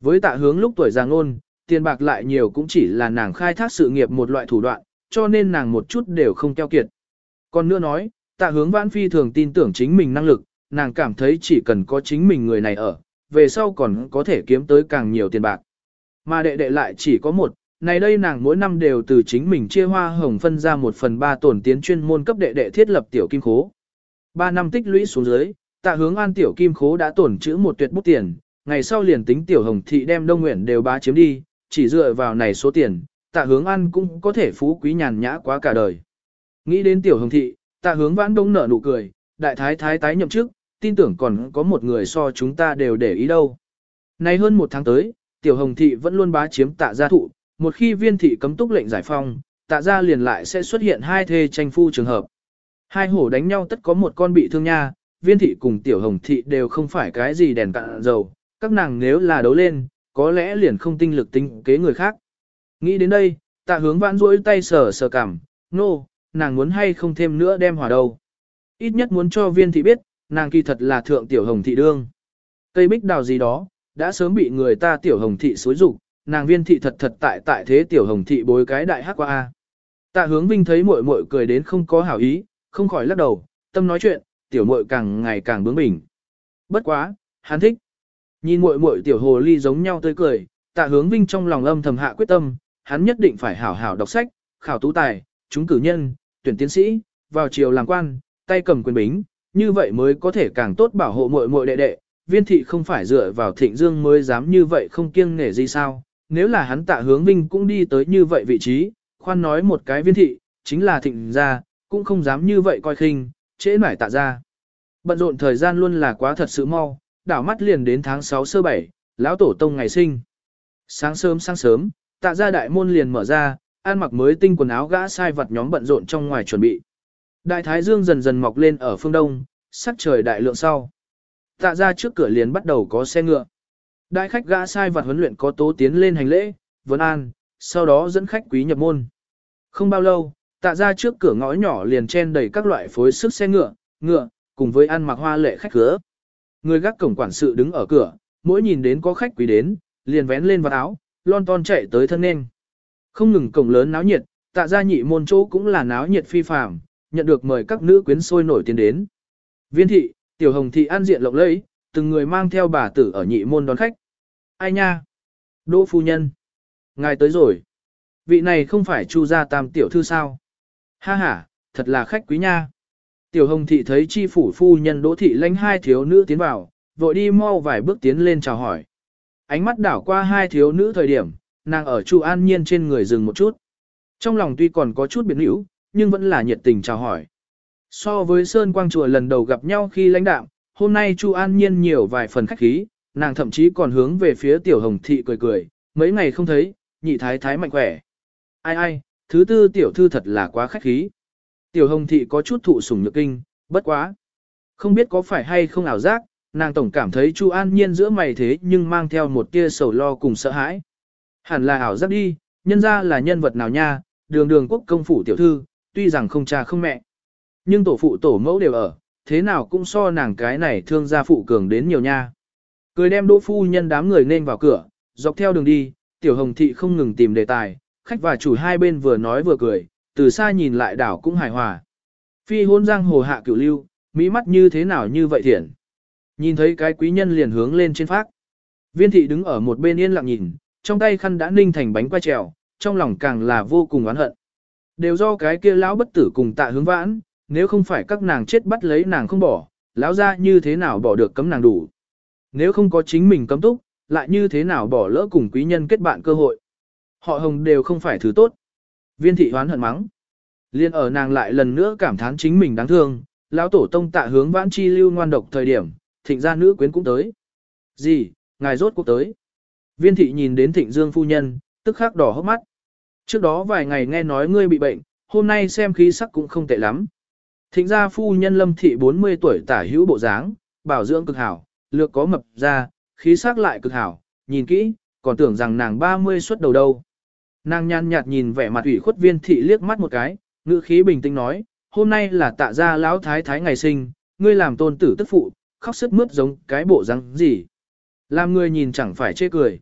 Với tạ hướng lúc tuổi già ngôn, tiền bạc lại nhiều cũng chỉ là nàng khai thác sự nghiệp một loại thủ đoạn, cho nên nàng một chút đều không keo kiệt. Còn nữa nói, tạ hướng vãn phi thường tin tưởng chính mình năng lực, nàng cảm thấy chỉ cần có chính mình người này ở, về sau còn có thể kiếm tới càng nhiều tiền bạc. Mà đệ đệ lại chỉ có một, này đây nàng mỗi năm đều từ chính mình chia hoa hồng phân ra một phần ba tổn tiến chuyên môn cấp đệ đệ thiết lập tiểu kim khố. Ba năm tích lũy xuống dưới, tạ hướng an tiểu kim khố đã tổn trữ một tuyệt bút tiền, ngày sau liền tính tiểu hồng thị đem đông nguyện đều bá chiếm đi, chỉ dựa vào này số tiền, tạ hướng an cũng có thể phú quý nhàn nhã quá cả đời. Nghĩ đến tiểu hồng thị, tạ hướng vãn đông nở nụ cười, đại thái thái tái nhậm chức, tin tưởng còn có một người so chúng ta đều để ý đâu. Nay hơn một tháng tới, tiểu hồng thị vẫn luôn bá chiếm tạ gia thụ, một khi viên thị cấm túc lệnh giải phong, tạ gia liền lại sẽ xuất hiện hai thê tranh phu trường hợp. Hai hổ đánh nhau tất có một con bị thương nha, viên thị cùng tiểu hồng thị đều không phải cái gì đèn cạn dầu, các nàng nếu là đấu lên, có lẽ liền không tinh lực tinh kế người khác. Nghĩ đến đây, tạ hướng vãn duỗi tay sờ sờ cảm, nô, no, nàng muốn hay không thêm nữa đem hỏa đầu Ít nhất muốn cho viên thị biết, nàng kỳ thật là thượng tiểu hồng thị đương. Cây bích đào gì đó, đã sớm bị người ta tiểu hồng thị xối rụng, nàng viên thị thật thật tại tại thế tiểu hồng thị bối cái đại hắc qua a. Tạ hướng vinh thấy muội muội cười đến không có hảo ý, không khỏi lắc đầu, tâm nói chuyện, tiểu muội càng ngày càng bướng bỉnh. Bất quá, hắn thích. Nhìn muội muội tiểu hồ ly giống nhau tươi cười, tạ hướng vinh trong lòng âm thầm hạ quyết tâm, hắn nhất định phải hảo hảo đọc sách, khảo tú tài, chúng cử nhân, tuyển tiến sĩ, vào triều làm quan, tay cầm quyền bính, như vậy mới có thể càng tốt bảo hộ muội muội đệ đệ. Viên thị không phải dựa vào thịnh dương mới dám như vậy không kiêng nể gì sao, nếu là hắn tạ hướng vinh cũng đi tới như vậy vị trí, khoan nói một cái viên thị, chính là thịnh gia, cũng không dám như vậy coi khinh, trễ nải tạ ra. Bận rộn thời gian luôn là quá thật sự mau, đảo mắt liền đến tháng 6 sơ 7, lão tổ tông ngày sinh. Sáng sớm sáng sớm, tạ ra đại môn liền mở ra, ăn mặc mới tinh quần áo gã sai vật nhóm bận rộn trong ngoài chuẩn bị. Đại thái dương dần dần mọc lên ở phương đông, sắc trời đại lượng sau. Tạ ra trước cửa liền bắt đầu có xe ngựa. Đại khách gã sai vật huấn luyện có tố tiến lên hành lễ, vấn an, sau đó dẫn khách quý nhập môn. Không bao lâu, tạ ra trước cửa ngõ nhỏ liền chen đầy các loại phối sức xe ngựa, ngựa, cùng với ăn mặc hoa lệ khách cửa. Người gác cổng quản sự đứng ở cửa, mỗi nhìn đến có khách quý đến, liền vén lên vào áo, lon ton chạy tới thân nên. Không ngừng cổng lớn náo nhiệt, tạ ra nhị môn chỗ cũng là náo nhiệt phi phàm, nhận được mời các nữ quyến sôi nổi tiến đến. Viên thị, tiểu hồng thị an diện lộng lẫy, từng người mang theo bà tử ở nhị môn đón khách. Ai nha? Đỗ phu nhân. Ngài tới rồi. Vị này không phải chu gia tam tiểu thư sao? Ha ha, thật là khách quý nha. Tiểu hồng thị thấy chi phủ phu nhân đỗ thị lãnh hai thiếu nữ tiến vào, vội đi mau vài bước tiến lên chào hỏi. Ánh mắt đảo qua hai thiếu nữ thời điểm, nàng ở Chu An Nhiên trên người dừng một chút. Trong lòng tuy còn có chút biến hữu, nhưng vẫn là nhiệt tình chào hỏi. So với Sơn Quang Chùa lần đầu gặp nhau khi lãnh đạo, hôm nay Chu An Nhiên nhiều vài phần khách khí, nàng thậm chí còn hướng về phía Tiểu Hồng Thị cười cười, mấy ngày không thấy, nhị thái thái mạnh khỏe. Ai ai, thứ tư Tiểu Thư thật là quá khách khí. Tiểu Hồng Thị có chút thụ sủng nhược kinh, bất quá. Không biết có phải hay không ảo giác, nàng tổng cảm thấy Chu An Nhiên giữa mày thế nhưng mang theo một tia sầu lo cùng sợ hãi. Hẳn là ảo giác đi, nhân ra là nhân vật nào nha, đường đường quốc công phủ tiểu thư, tuy rằng không cha không mẹ. Nhưng tổ phụ tổ mẫu đều ở, thế nào cũng so nàng cái này thương gia phụ cường đến nhiều nha. Cười đem đỗ phu nhân đám người nên vào cửa, dọc theo đường đi, tiểu hồng thị không ngừng tìm đề tài, khách và chủ hai bên vừa nói vừa cười, từ xa nhìn lại đảo cũng hài hòa. Phi hôn giang hồ hạ cửu lưu, mỹ mắt như thế nào như vậy thiện. Nhìn thấy cái quý nhân liền hướng lên trên phác, Viên thị đứng ở một bên yên lặng nhìn, trong tay khăn đã ninh thành bánh quay trèo, trong lòng càng là vô cùng oán hận. Đều do cái kia lão bất tử cùng tạ hướng vãn, nếu không phải các nàng chết bắt lấy nàng không bỏ, lão ra như thế nào bỏ được cấm nàng đủ. Nếu không có chính mình cấm túc, lại như thế nào bỏ lỡ cùng quý nhân kết bạn cơ hội. Họ hồng đều không phải thứ tốt. Viên thị hoán hận mắng. Liên ở nàng lại lần nữa cảm thán chính mình đáng thương, lão tổ tông tạ hướng vãn chi lưu ngoan độc thời điểm, thịnh gia nữ quyến cũng tới. Gì, ngài rốt cuộc tới. Viên thị nhìn đến thịnh dương phu nhân, tức khắc đỏ hốc mắt. Trước đó vài ngày nghe nói ngươi bị bệnh, hôm nay xem khí sắc cũng không tệ lắm. Thịnh gia phu nhân lâm thị 40 tuổi tả hữu bộ dáng, bảo dưỡng cực hảo, lược có mập ra, khí sắc lại cực hảo, nhìn kỹ, còn tưởng rằng nàng 30 xuất đầu đâu. Nàng nhàn nhạt nhìn vẻ mặt ủy khuất viên thị liếc mắt một cái, ngữ khí bình tĩnh nói, hôm nay là tạ gia lão thái thái ngày sinh, ngươi làm tôn tử tức phụ, khóc sức mướt giống cái bộ răng gì. Làm ngươi nhìn chẳng phải chê cười.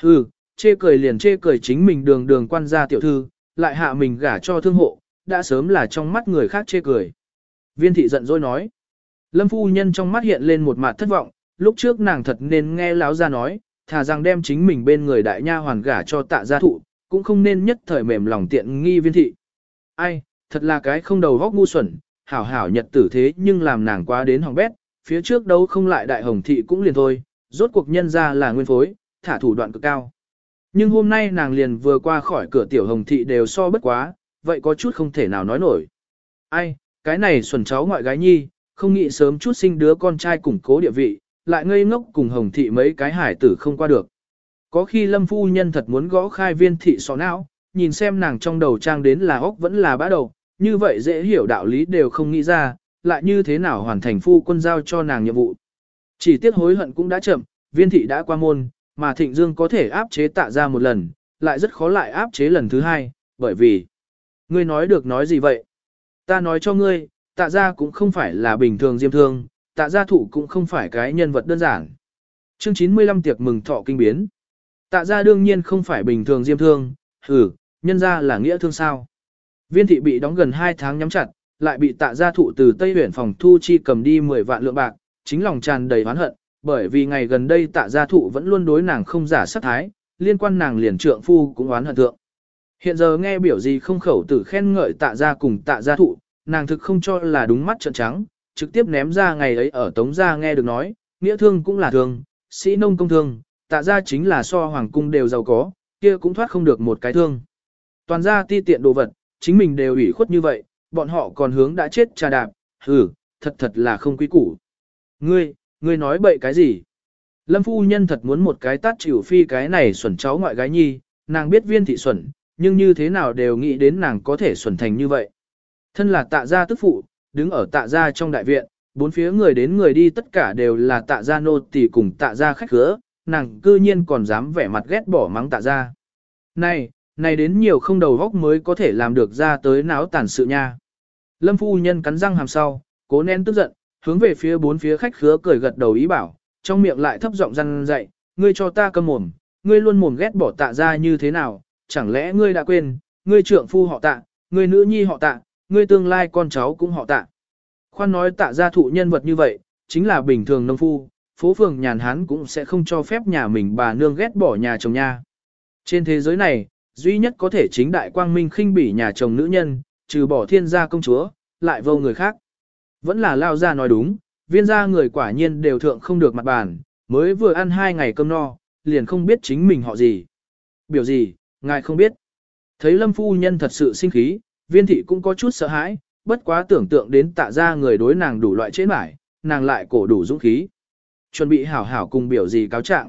Hừ, chê cười liền chê cười chính mình đường đường quan gia tiểu thư, lại hạ mình gả cho thương hộ, đã sớm là trong mắt người khác chê cười. Viên thị giận dỗi nói. Lâm phu nhân trong mắt hiện lên một mặt thất vọng, lúc trước nàng thật nên nghe lão gia nói, thà rằng đem chính mình bên người đại nha hoàn gả cho tạ gia thụ, cũng không nên nhất thời mềm lòng tiện nghi viên thị. Ai, thật là cái không đầu góc ngu xuẩn, hảo hảo nhật tử thế nhưng làm nàng quá đến hỏng bét, phía trước đâu không lại đại hồng thị cũng liền thôi, rốt cuộc nhân ra là nguyên phối, thả thủ đoạn cực cao. Nhưng hôm nay nàng liền vừa qua khỏi cửa tiểu hồng thị đều so bất quá, vậy có chút không thể nào nói nổi. Ai, cái này xuẩn cháu ngoại gái nhi, không nghĩ sớm chút sinh đứa con trai củng cố địa vị, lại ngây ngốc cùng hồng thị mấy cái hải tử không qua được. Có khi lâm phu nhân thật muốn gõ khai viên thị sọ não, nhìn xem nàng trong đầu trang đến là óc vẫn là bã đầu, như vậy dễ hiểu đạo lý đều không nghĩ ra, lại như thế nào hoàn thành phu quân giao cho nàng nhiệm vụ. Chỉ tiếc hối hận cũng đã chậm, viên thị đã qua môn, mà thịnh dương có thể áp chế tạ ra một lần, lại rất khó lại áp chế lần thứ hai, bởi vì... Ngươi nói được nói gì vậy? Ta nói cho ngươi, tạ ra cũng không phải là bình thường diêm thương, tạ gia thủ cũng không phải cái nhân vật đơn giản. Chương 95 tiệc mừng thọ kinh biến. Tạ gia đương nhiên không phải bình thường diêm thương, hử, nhân ra là nghĩa thương sao. Viên thị bị đóng gần 2 tháng nhắm chặt, lại bị tạ gia thụ từ Tây huyện phòng thu chi cầm đi 10 vạn lượng bạc, chính lòng tràn đầy oán hận, bởi vì ngày gần đây tạ gia thụ vẫn luôn đối nàng không giả sát thái, liên quan nàng liền trượng phu cũng oán hận thượng. Hiện giờ nghe biểu gì không khẩu tử khen ngợi tạ gia cùng tạ gia thụ, nàng thực không cho là đúng mắt trợn trắng, trực tiếp ném ra ngày ấy ở tống gia nghe được nói, nghĩa thương cũng là thương, sĩ nông công thương, tạ gia chính là so hoàng cung đều giàu có, kia cũng thoát không được một cái thương. Toàn gia ti tiện đồ vật, chính mình đều ủy khuất như vậy, bọn họ còn hướng đã chết trà đạp, hừ, thật thật là không quý củ. Ngươi, ngươi nói bậy cái gì? Lâm phu nhân thật muốn một cái tát chịu phi cái này xuẩn cháu ngoại gái nhi, nàng biết viên thị xuẩn, nhưng như thế nào đều nghĩ đến nàng có thể xuẩn thành như vậy. Thân là tạ gia tức phụ, đứng ở tạ gia trong đại viện, bốn phía người đến người đi tất cả đều là tạ gia nô tỳ cùng tạ gia khách khứa, nàng cư nhiên còn dám vẻ mặt ghét bỏ mắng tạ gia. Này, này đến nhiều không đầu góc mới có thể làm được ra tới náo tàn sự nha. Lâm phu nhân cắn răng hàm sau, cố nén tức giận, hướng về phía bốn phía khách khứa cười gật đầu ý bảo, trong miệng lại thấp giọng răn dạy, ngươi cho ta câm mồm, ngươi luôn mồm ghét bỏ tạ gia như thế nào, chẳng lẽ ngươi đã quên, ngươi trượng phu họ tạ, ngươi nữ nhi họ tạ, ngươi tương lai con cháu cũng họ tạ. Khoan nói tạ gia thụ nhân vật như vậy, chính là bình thường nông phu, phố phường nhàn hán cũng sẽ không cho phép nhà mình bà nương ghét bỏ nhà chồng nha. Trên thế giới này, duy nhất có thể chính đại quang minh khinh bỉ nhà chồng nữ nhân, trừ bỏ thiên gia công chúa, lại vô người khác. Vẫn là lao ra nói đúng, viên gia người quả nhiên đều thượng không được mặt bàn, mới vừa ăn hai ngày cơm no, liền không biết chính mình họ gì. Biểu gì, ngài không biết. Thấy lâm phu nhân thật sự sinh khí, viên thị cũng có chút sợ hãi, bất quá tưởng tượng đến tạ ra người đối nàng đủ loại chế mải, nàng lại cổ đủ dũng khí. Chuẩn bị hảo hảo cùng biểu gì cáo trạng.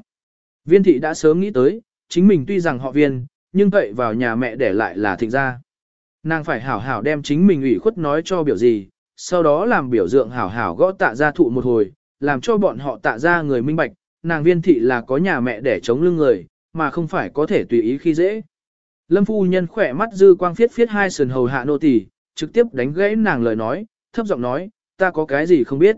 Viên thị đã sớm nghĩ tới, chính mình tuy rằng họ viên, nhưng cậy vào nhà mẹ để lại là thịnh gia. Nàng phải hảo hảo đem chính mình ủy khuất nói cho biểu gì, sau đó làm biểu tượng hảo hảo gõ tạ gia thụ một hồi, làm cho bọn họ tạ ra người minh bạch, nàng viên thị là có nhà mẹ để chống lưng người, mà không phải có thể tùy ý khi dễ. Lâm phu nhân khỏe mắt dư quang phiết phiết hai sườn hầu hạ nô tỳ, trực tiếp đánh gãy nàng lời nói, thấp giọng nói, ta có cái gì không biết.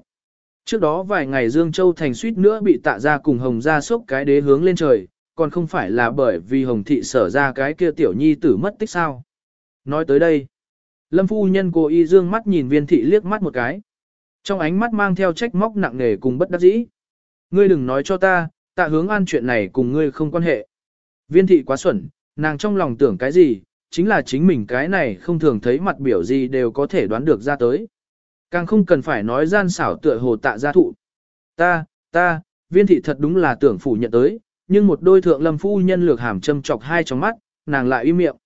Trước đó vài ngày Dương Châu thành suýt nữa bị tạ ra cùng hồng ra sốc cái đế hướng lên trời, còn không phải là bởi vì hồng thị sở ra cái kia tiểu nhi tử mất tích sao. Nói tới đây, lâm phu nhân cố ý dương mắt nhìn viên thị liếc mắt một cái. Trong ánh mắt mang theo trách móc nặng nề cùng bất đắc dĩ. Ngươi đừng nói cho ta, tạ hướng an chuyện này cùng ngươi không quan hệ. Viên thị quá xuẩn, nàng trong lòng tưởng cái gì, chính là chính mình cái này không thường thấy mặt biểu gì đều có thể đoán được ra tới. Càng không cần phải nói gian xảo tựa hồ tạ gia thụ. Ta, ta, viên thị thật đúng là tưởng phủ nhận tới, nhưng một đôi thượng lâm phu nhân lược hàm châm chọc hai trong mắt, nàng lại im miệng.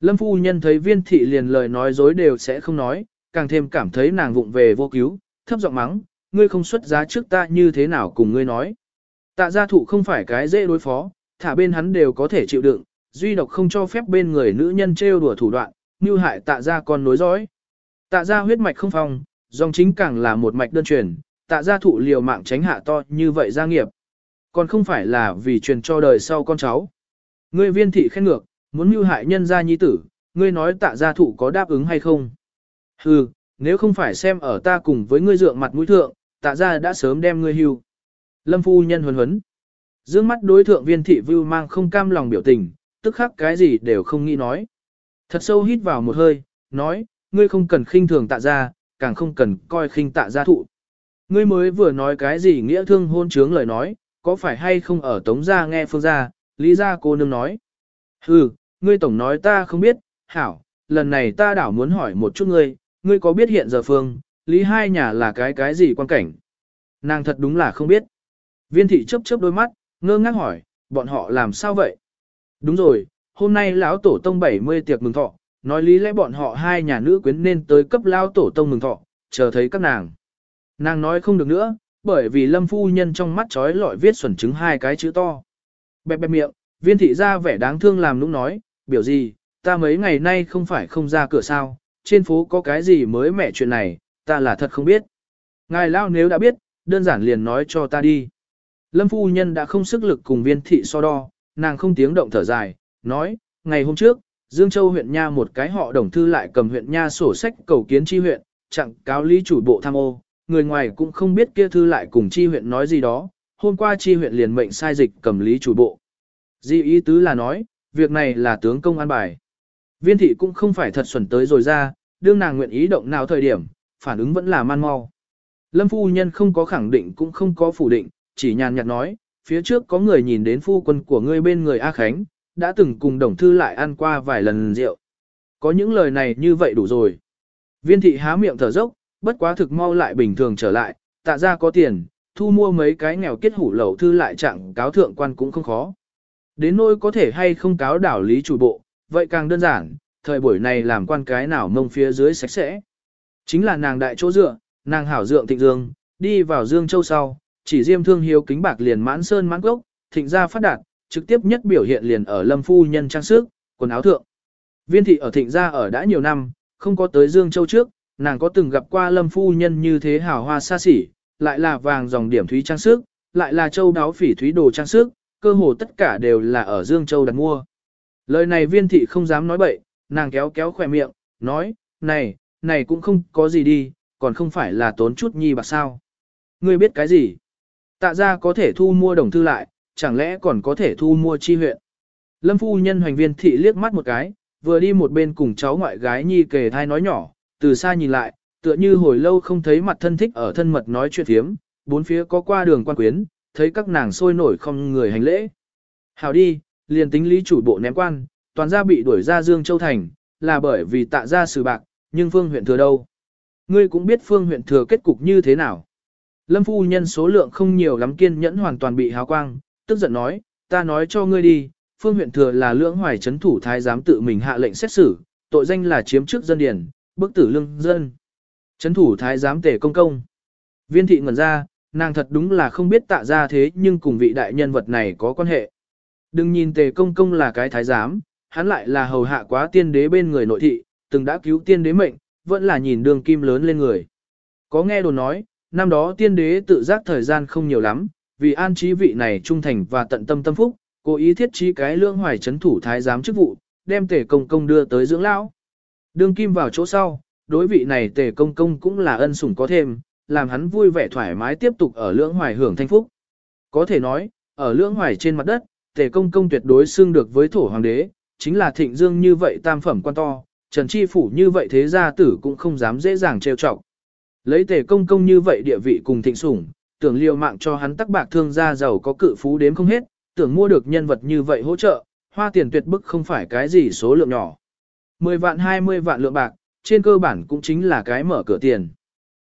Lâm phu nhân thấy viên thị liền lời nói dối đều sẽ không nói, càng thêm cảm thấy nàng vụng về vô cứu, thấp giọng mắng, ngươi không xuất giá trước ta như thế nào cùng ngươi nói. Tạ gia thụ không phải cái dễ đối phó, thả bên hắn đều có thể chịu đựng, duy độc không cho phép bên người nữ nhân trêu đùa thủ đoạn, như hại tạ gia con nối dõi. Tạ gia huyết mạch không phong, dòng chính càng là một mạch đơn truyền, tạ gia thụ liều mạng tránh hạ to như vậy gia nghiệp. Còn không phải là vì truyền cho đời sau con cháu. Ngươi viên thị khen ngược, muốn mưu hại nhân gia nhi tử, ngươi nói tạ gia thụ có đáp ứng hay không? Hừ, nếu không phải xem ở ta cùng với ngươi dượng mặt mũi thượng, tạ gia đã sớm đem ngươi hưu. Lâm phu nhân huấn huấn. Dương mắt đối thượng viên thị vưu mang không cam lòng biểu tình, tức khắc cái gì đều không nghĩ nói. Thật sâu hít vào một hơi, nói, ngươi không cần khinh thường tạ gia, càng không cần coi khinh tạ gia thụ. Ngươi mới vừa nói cái gì nghĩa thương hôn trướng lời nói, có phải hay không ở tống gia nghe phương gia, lý gia cô nương nói. Hừ, ngươi tổng nói ta không biết, hảo, lần này ta đảo muốn hỏi một chút ngươi, ngươi có biết hiện giờ phương, lý hai nhà là cái cái gì quan cảnh? Nàng thật đúng là không biết. Viên thị chấp chớp đôi mắt, ngơ ngác hỏi, bọn họ làm sao vậy? Đúng rồi, hôm nay lão tổ tông 70 tiệc mừng thọ, nói lý lẽ bọn họ hai nhà nữ quyến nên tới cấp lao tổ tông mừng thọ, chờ thấy các nàng. Nàng nói không được nữa, bởi vì lâm phu nhân trong mắt trói lọi viết xuẩn chứng hai cái chữ to. Bẹp bẹp miệng, viên thị ra vẻ đáng thương làm nũng nói, biểu gì, ta mấy ngày nay không phải không ra cửa sao, trên phố có cái gì mới mẻ chuyện này, ta là thật không biết. Ngài lao nếu đã biết, đơn giản liền nói cho ta đi. Lâm phu nhân đã không sức lực cùng viên thị so đo, nàng không tiếng động thở dài, nói, ngày hôm trước, Dương Châu huyện Nha một cái họ đồng thư lại cầm huyện Nha sổ sách cầu kiến chi huyện, chẳng cáo lý chủ bộ tham ô, người ngoài cũng không biết kia thư lại cùng chi huyện nói gì đó, hôm qua chi huyện liền mệnh sai dịch cầm lý chủ bộ. Di ý tứ là nói, việc này là tướng công an bài. Viên thị cũng không phải thật xuẩn tới rồi ra, đương nàng nguyện ý động nào thời điểm, phản ứng vẫn là man mau. Lâm phu nhân không có khẳng định cũng không có phủ định, chỉ nhàn nhạt nói, phía trước có người nhìn đến phu quân của ngươi bên người A Khánh, đã từng cùng đồng thư lại ăn qua vài lần rượu. Có những lời này như vậy đủ rồi. Viên thị há miệng thở dốc, bất quá thực mau lại bình thường trở lại, tạ ra có tiền, thu mua mấy cái nghèo kết hủ lẩu thư lại trạng cáo thượng quan cũng không khó. Đến nỗi có thể hay không cáo đảo lý chủ bộ, vậy càng đơn giản, thời buổi này làm quan cái nào mông phía dưới sạch sẽ. Chính là nàng đại chỗ dựa, nàng hảo dượng thịnh dương, đi vào dương châu sau, chỉ diêm thương hiếu kính bạc liền mãn sơn mãn gốc, thịnh gia phát đạt, trực tiếp nhất biểu hiện liền ở lâm phu nhân trang sức, quần áo thượng. Viên thị ở thịnh gia ở đã nhiều năm, không có tới Dương Châu trước, nàng có từng gặp qua lâm phu nhân như thế hào hoa xa xỉ, lại là vàng dòng điểm thúy trang sức, lại là châu đáo phỉ thúy đồ trang sức, cơ hồ tất cả đều là ở Dương Châu đặt mua. Lời này viên thị không dám nói bậy, nàng kéo kéo khỏe miệng, nói, này, này cũng không có gì đi, còn không phải là tốn chút nhi bạc sao. Ngươi biết cái gì? Tạ ra có thể thu mua đồng thư lại, chẳng lẽ còn có thể thu mua chi huyện. Lâm phu nhân hoành viên thị liếc mắt một cái, vừa đi một bên cùng cháu ngoại gái nhi kề thai nói nhỏ, từ xa nhìn lại, tựa như hồi lâu không thấy mặt thân thích ở thân mật nói chuyện thiếm, bốn phía có qua đường quan quyến, thấy các nàng sôi nổi không người hành lễ. Hào đi, liền tính lý chủ bộ ném quan, toàn gia bị đuổi ra Dương Châu Thành, là bởi vì tạ ra xử bạc, nhưng phương huyện thừa đâu. Ngươi cũng biết phương huyện thừa kết cục như thế nào. Lâm phu nhân số lượng không nhiều lắm kiên nhẫn hoàn toàn bị háo quang, tức giận nói, ta nói cho ngươi đi, phương huyện thừa là lưỡng hoài chấn thủ thái giám tự mình hạ lệnh xét xử, tội danh là chiếm chức dân điển, bức tử lương dân. Chấn thủ thái giám tể công công. Viên thị ngẩn ra, nàng thật đúng là không biết tạ ra thế nhưng cùng vị đại nhân vật này có quan hệ. Đừng nhìn tề công công là cái thái giám, hắn lại là hầu hạ quá tiên đế bên người nội thị, từng đã cứu tiên đế mệnh, vẫn là nhìn đường kim lớn lên người. Có nghe đồn nói, năm đó tiên đế tự giác thời gian không nhiều lắm, vì an trí vị này trung thành và tận tâm tâm phúc, cố ý thiết trí cái lương hoài chấn thủ thái giám chức vụ, đem tề công công đưa tới dưỡng lão. đương kim vào chỗ sau, đối vị này tề công công cũng là ân sủng có thêm, làm hắn vui vẻ thoải mái tiếp tục ở lưỡng hoài hưởng thanh phúc. Có thể nói, ở lưỡng hoài trên mặt đất, tề công công tuyệt đối xưng được với thổ hoàng đế, chính là thịnh dương như vậy tam phẩm quan to, trần chi phủ như vậy thế gia tử cũng không dám dễ dàng trêu chọc. Lấy tề công công như vậy địa vị cùng thịnh sủng, tưởng liều mạng cho hắn tắc bạc thương gia giàu có cự phú đếm không hết, tưởng mua được nhân vật như vậy hỗ trợ, hoa tiền tuyệt bức không phải cái gì số lượng nhỏ. 10 vạn 20 vạn lượng bạc, trên cơ bản cũng chính là cái mở cửa tiền.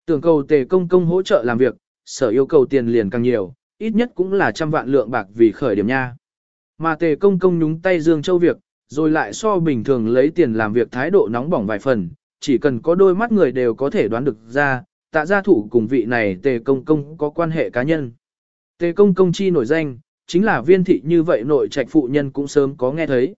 Tưởng cầu tề công công hỗ trợ làm việc, sở yêu cầu tiền liền càng nhiều, ít nhất cũng là trăm vạn lượng bạc vì khởi điểm nha. Mà tề công công nhúng tay Dương Châu việc, rồi lại so bình thường lấy tiền làm việc thái độ nóng bỏng vài phần, chỉ cần có đôi mắt người đều có thể đoán được ra, tạ gia thủ cùng vị này tề công công có quan hệ cá nhân. Tề công công chi nổi danh, chính là viên thị như vậy nội trạch phụ nhân cũng sớm có nghe thấy.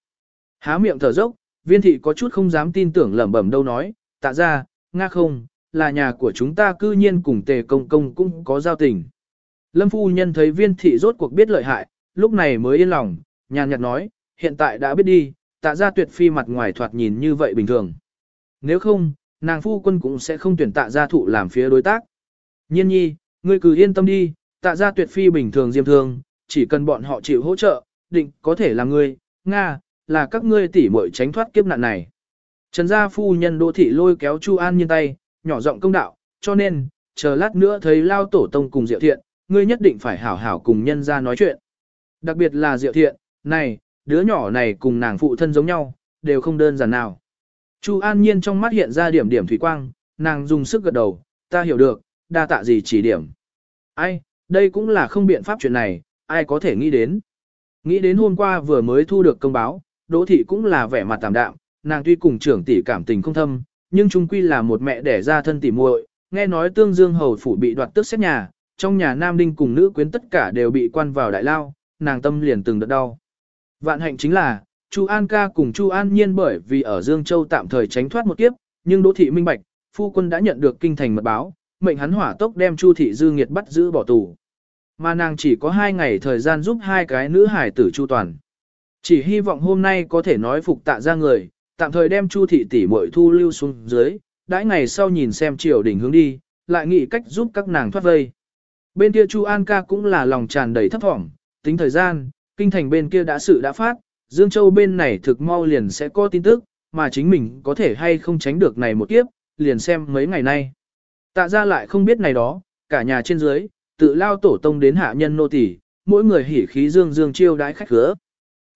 Há miệng thở dốc, viên thị có chút không dám tin tưởng lẩm bẩm đâu nói, tạ ra, nga không, là nhà của chúng ta cư nhiên cùng tề công công cũng có giao tình. Lâm phu nhân thấy viên thị rốt cuộc biết lợi hại, lúc này mới yên lòng, nhàn nhạt nói, hiện tại đã biết đi, tạ ra tuyệt phi mặt ngoài thoạt nhìn như vậy bình thường. Nếu không, nàng phu quân cũng sẽ không tuyển tạ gia thụ làm phía đối tác. Nhiên nhi, ngươi cứ yên tâm đi, tạ gia tuyệt phi bình thường diêm thương, chỉ cần bọn họ chịu hỗ trợ, định có thể là ngươi, Nga, là các ngươi tỉ muội tránh thoát kiếp nạn này. Trần gia phu nhân đô thị lôi kéo Chu An nhiên tay, nhỏ giọng công đạo, cho nên, chờ lát nữa thấy lao tổ tông cùng diệu thiện, ngươi nhất định phải hảo hảo cùng nhân ra nói chuyện. Đặc biệt là diệu thiện, này, đứa nhỏ này cùng nàng phụ thân giống nhau, đều không đơn giản nào. Chu An Nhiên trong mắt hiện ra điểm điểm thủy quang, nàng dùng sức gật đầu, ta hiểu được, đa tạ gì chỉ điểm. Ai, đây cũng là không biện pháp chuyện này, ai có thể nghĩ đến. Nghĩ đến hôm qua vừa mới thu được công báo, Đỗ Thị cũng là vẻ mặt tạm đạm, nàng tuy cùng trưởng tỷ cảm tình không thâm, nhưng chung quy là một mẹ đẻ ra thân tỷ muội, nghe nói Tương Dương hầu phủ bị đoạt tước xét nhà, trong nhà nam đinh cùng nữ quyến tất cả đều bị quan vào đại lao, nàng tâm liền từng đợt đau. Vạn hạnh chính là, Chu An ca cùng Chu An nhiên bởi vì ở Dương Châu tạm thời tránh thoát một kiếp, nhưng Đỗ thị minh bạch, phu quân đã nhận được kinh thành mật báo, mệnh hắn hỏa tốc đem Chu thị dư nghiệt bắt giữ bỏ tù. Mà nàng chỉ có hai ngày thời gian giúp hai cái nữ hải tử Chu toàn. Chỉ hy vọng hôm nay có thể nói phục tạ ra người, tạm thời đem Chu thị tỷ muội thu lưu xuống dưới, đãi ngày sau nhìn xem triều đỉnh hướng đi, lại nghĩ cách giúp các nàng thoát vây. Bên kia Chu An ca cũng là lòng tràn đầy thấp thỏm, tính thời gian, kinh thành bên kia đã sự đã phát, Dương Châu bên này thực mau liền sẽ có tin tức, mà chính mình có thể hay không tránh được này một kiếp, liền xem mấy ngày nay. Tạ ra lại không biết này đó, cả nhà trên dưới, tự lao tổ tông đến hạ nhân nô tỳ, mỗi người hỉ khí dương dương chiêu đãi khách khứa.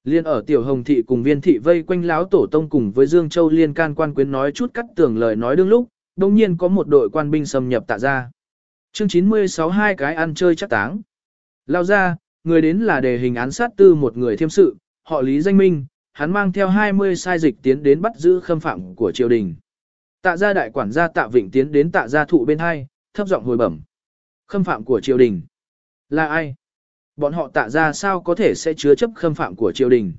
Liên ở tiểu hồng thị cùng viên thị vây quanh lão tổ tông cùng với Dương Châu liên can quan quyến nói chút cắt tưởng lời nói đương lúc, đồng nhiên có một đội quan binh xâm nhập tạ ra. Chương 96 hai cái ăn chơi chắc táng. Lao ra, người đến là đề hình án sát tư một người thiêm sự, họ Lý danh minh, hắn mang theo 20 sai dịch tiến đến bắt giữ khâm phạm của triều đình. Tạ gia đại quản gia tạ vịnh tiến đến tạ gia thụ bên hai, thấp giọng hồi bẩm. Khâm phạm của triều đình. Là ai? Bọn họ tạ gia sao có thể sẽ chứa chấp khâm phạm của triều đình?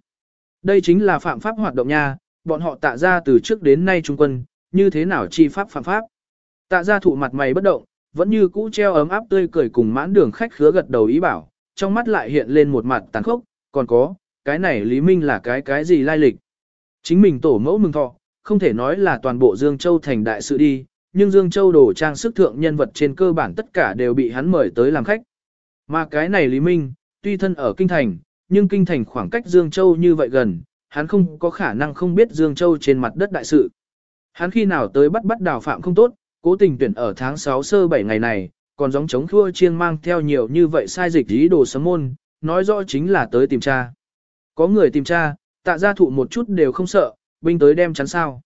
Đây chính là phạm pháp hoạt động nha, bọn họ tạ gia từ trước đến nay trung quân, như thế nào chi pháp phạm pháp? Tạ gia thụ mặt mày bất động, vẫn như cũ treo ấm áp tươi cười cùng mãn đường khách khứa gật đầu ý bảo, trong mắt lại hiện lên một mặt tàn khốc, còn có, cái này Lý Minh là cái cái gì lai lịch. Chính mình tổ mẫu mừng thọ, không thể nói là toàn bộ Dương Châu thành đại sự đi, nhưng Dương Châu đồ trang sức thượng nhân vật trên cơ bản tất cả đều bị hắn mời tới làm khách. Mà cái này Lý Minh, tuy thân ở Kinh Thành, nhưng Kinh Thành khoảng cách Dương Châu như vậy gần, hắn không có khả năng không biết Dương Châu trên mặt đất đại sự. Hắn khi nào tới bắt bắt đào phạm không tốt, cố tình tuyển ở tháng 6 sơ 7 ngày này, còn giống chống thua chiêng mang theo nhiều như vậy sai dịch ý đồ sấm môn, nói rõ chính là tới tìm cha. Có người tìm tra, tạ gia thụ một chút đều không sợ, binh tới đem chắn sao.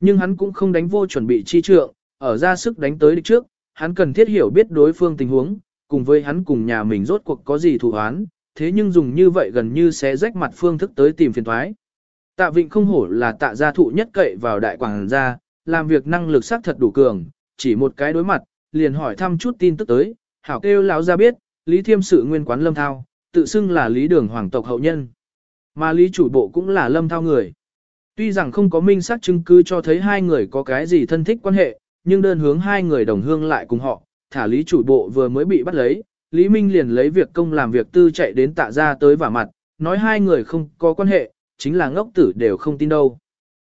Nhưng hắn cũng không đánh vô chuẩn bị chi trượng, ở ra sức đánh tới địch trước, hắn cần thiết hiểu biết đối phương tình huống, cùng với hắn cùng nhà mình rốt cuộc có gì thủ án, thế nhưng dùng như vậy gần như sẽ rách mặt phương thức tới tìm phiền thoái. Tạ Vịnh không hổ là tạ gia thụ nhất cậy vào đại quảng gia, làm việc năng lực xác thật đủ cường, chỉ một cái đối mặt, liền hỏi thăm chút tin tức tới, hảo kêu lão ra biết, Lý Thiêm sự nguyên quán lâm thao, tự xưng là Lý Đường hoàng tộc hậu nhân. Mà lý chủ bộ cũng là lâm thao người. Tuy rằng không có minh xác chứng cứ cho thấy hai người có cái gì thân thích quan hệ, nhưng đơn hướng hai người đồng hương lại cùng họ, thả lý chủ bộ vừa mới bị bắt lấy, Lý Minh liền lấy việc công làm việc tư chạy đến tạ ra tới vả mặt, nói hai người không có quan hệ, chính là ngốc tử đều không tin đâu.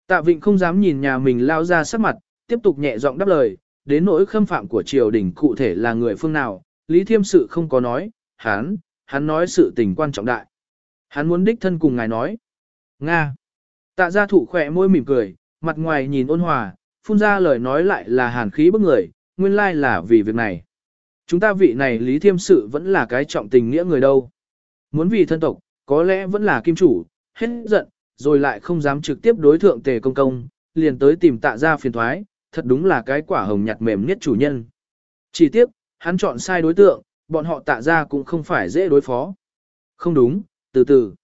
Tạ Vịnh không dám nhìn nhà mình lao ra sắc mặt, tiếp tục nhẹ giọng đáp lời, đến nỗi khâm phạm của triều đình cụ thể là người phương nào, Lý Thiêm sự không có nói, hắn, hắn nói sự tình quan trọng đại. Hắn muốn đích thân cùng ngài nói. Nga. Tạ gia thụ khỏe môi mỉm cười, mặt ngoài nhìn ôn hòa, phun ra lời nói lại là hàn khí bức người, nguyên lai là vì việc này. Chúng ta vị này Lý Thiêm Sự vẫn là cái trọng tình nghĩa người đâu. Muốn vì thân tộc, có lẽ vẫn là kim chủ, hết giận, rồi lại không dám trực tiếp đối thượng tề công công, liền tới tìm tạ gia phiền thoái, thật đúng là cái quả hồng nhặt mềm nhất chủ nhân. Chỉ tiếc, hắn chọn sai đối tượng, bọn họ tạ gia cũng không phải dễ đối phó. Không đúng, từ từ.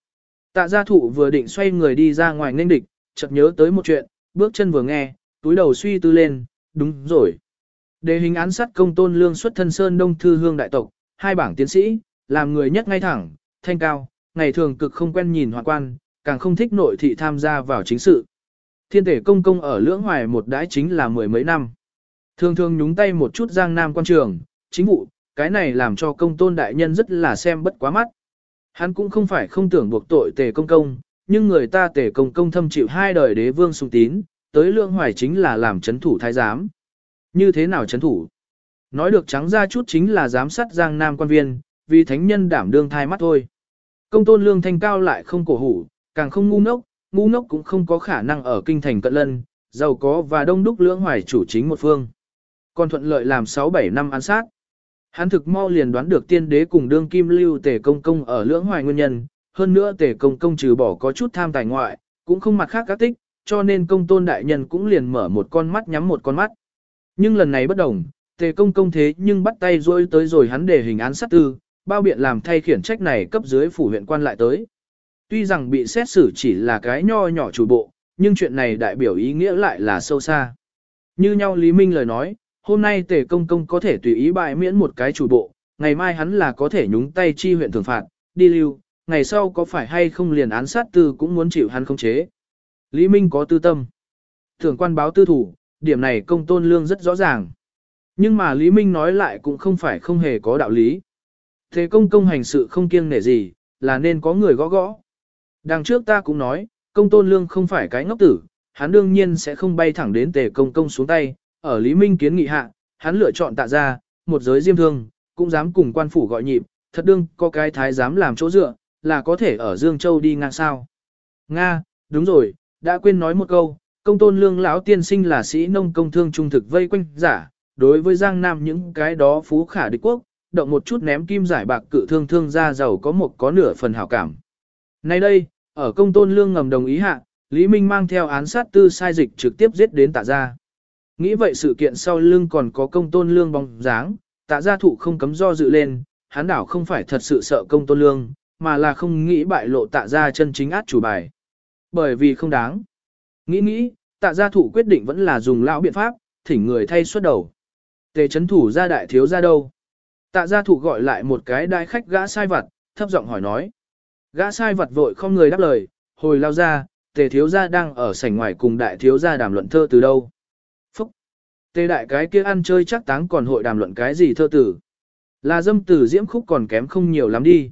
Tạ gia thụ vừa định xoay người đi ra ngoài nên địch, chợt nhớ tới một chuyện, bước chân vừa nghe, túi đầu suy tư lên, đúng rồi. Đề hình án sát công tôn lương xuất thân sơn đông thư hương đại tộc, hai bảng tiến sĩ, làm người nhất ngay thẳng, thanh cao, ngày thường cực không quen nhìn hoàn quan, càng không thích nội thị tham gia vào chính sự. Thiên thể công công ở lưỡng hoài một đãi chính là mười mấy năm. Thường thường nhúng tay một chút giang nam quan trường, chính vụ, cái này làm cho công tôn đại nhân rất là xem bất quá mắt. Hắn cũng không phải không tưởng buộc tội tề công công, nhưng người ta tề công công thâm chịu hai đời đế vương sùng tín, tới lương hoài chính là làm chấn thủ thái giám. Như thế nào chấn thủ? Nói được trắng ra chút chính là giám sát giang nam quan viên, vì thánh nhân đảm đương thai mắt thôi. Công tôn lương thanh cao lại không cổ hủ, càng không ngu ngốc, ngu ngốc cũng không có khả năng ở kinh thành cận lân, giàu có và đông đúc lưỡng hoài chủ chính một phương. Còn thuận lợi làm 6-7 năm án sát. Hắn thực mau liền đoán được tiên đế cùng đương kim lưu tề công công ở lưỡng hoài nguyên nhân, hơn nữa tề công công trừ bỏ có chút tham tài ngoại, cũng không mặt khác các tích, cho nên công tôn đại nhân cũng liền mở một con mắt nhắm một con mắt. Nhưng lần này bất đồng, tề công công thế nhưng bắt tay rôi tới rồi hắn để hình án sát tư, bao biện làm thay khiển trách này cấp dưới phủ huyện quan lại tới. Tuy rằng bị xét xử chỉ là cái nho nhỏ chủ bộ, nhưng chuyện này đại biểu ý nghĩa lại là sâu xa. Như nhau Lý Minh lời nói, hôm nay tề công công có thể tùy ý bại miễn một cái chủ bộ, ngày mai hắn là có thể nhúng tay chi huyện thường phạt, đi lưu, ngày sau có phải hay không liền án sát tư cũng muốn chịu hắn không chế. Lý Minh có tư tâm. Thường quan báo tư thủ, điểm này công tôn lương rất rõ ràng. Nhưng mà Lý Minh nói lại cũng không phải không hề có đạo lý. Thế công công hành sự không kiêng nể gì, là nên có người gõ gõ. Đằng trước ta cũng nói, công tôn lương không phải cái ngốc tử, hắn đương nhiên sẽ không bay thẳng đến tề công công xuống tay, ở Lý Minh kiến nghị hạ, hắn lựa chọn tạ ra, một giới diêm thương, cũng dám cùng quan phủ gọi nhịp, thật đương có cái thái dám làm chỗ dựa, là có thể ở Dương Châu đi ngang sao. Nga, đúng rồi, đã quên nói một câu, công tôn lương lão tiên sinh là sĩ nông công thương trung thực vây quanh giả, đối với Giang Nam những cái đó phú khả địch quốc, động một chút ném kim giải bạc cự thương thương ra giàu có một có nửa phần hảo cảm. Nay đây, ở công tôn lương ngầm đồng ý hạ, Lý Minh mang theo án sát tư sai dịch trực tiếp giết đến tạ gia. Nghĩ vậy sự kiện sau lưng còn có công tôn lương bóng dáng, tạ gia thụ không cấm do dự lên, hắn đảo không phải thật sự sợ công tôn lương, mà là không nghĩ bại lộ tạ gia chân chính át chủ bài. Bởi vì không đáng. Nghĩ nghĩ, tạ gia thụ quyết định vẫn là dùng lão biện pháp, thỉnh người thay xuất đầu. Tề chấn thủ gia đại thiếu ra đâu? Tạ gia thụ gọi lại một cái đại khách gã sai vặt, thấp giọng hỏi nói. Gã sai vặt vội không người đáp lời, hồi lao ra, tề thiếu gia đang ở sảnh ngoài cùng đại thiếu gia đàm luận thơ từ đâu. Tề đại cái kia ăn chơi chắc táng còn hội đàm luận cái gì thơ tử. Là dâm tử diễm khúc còn kém không nhiều lắm đi.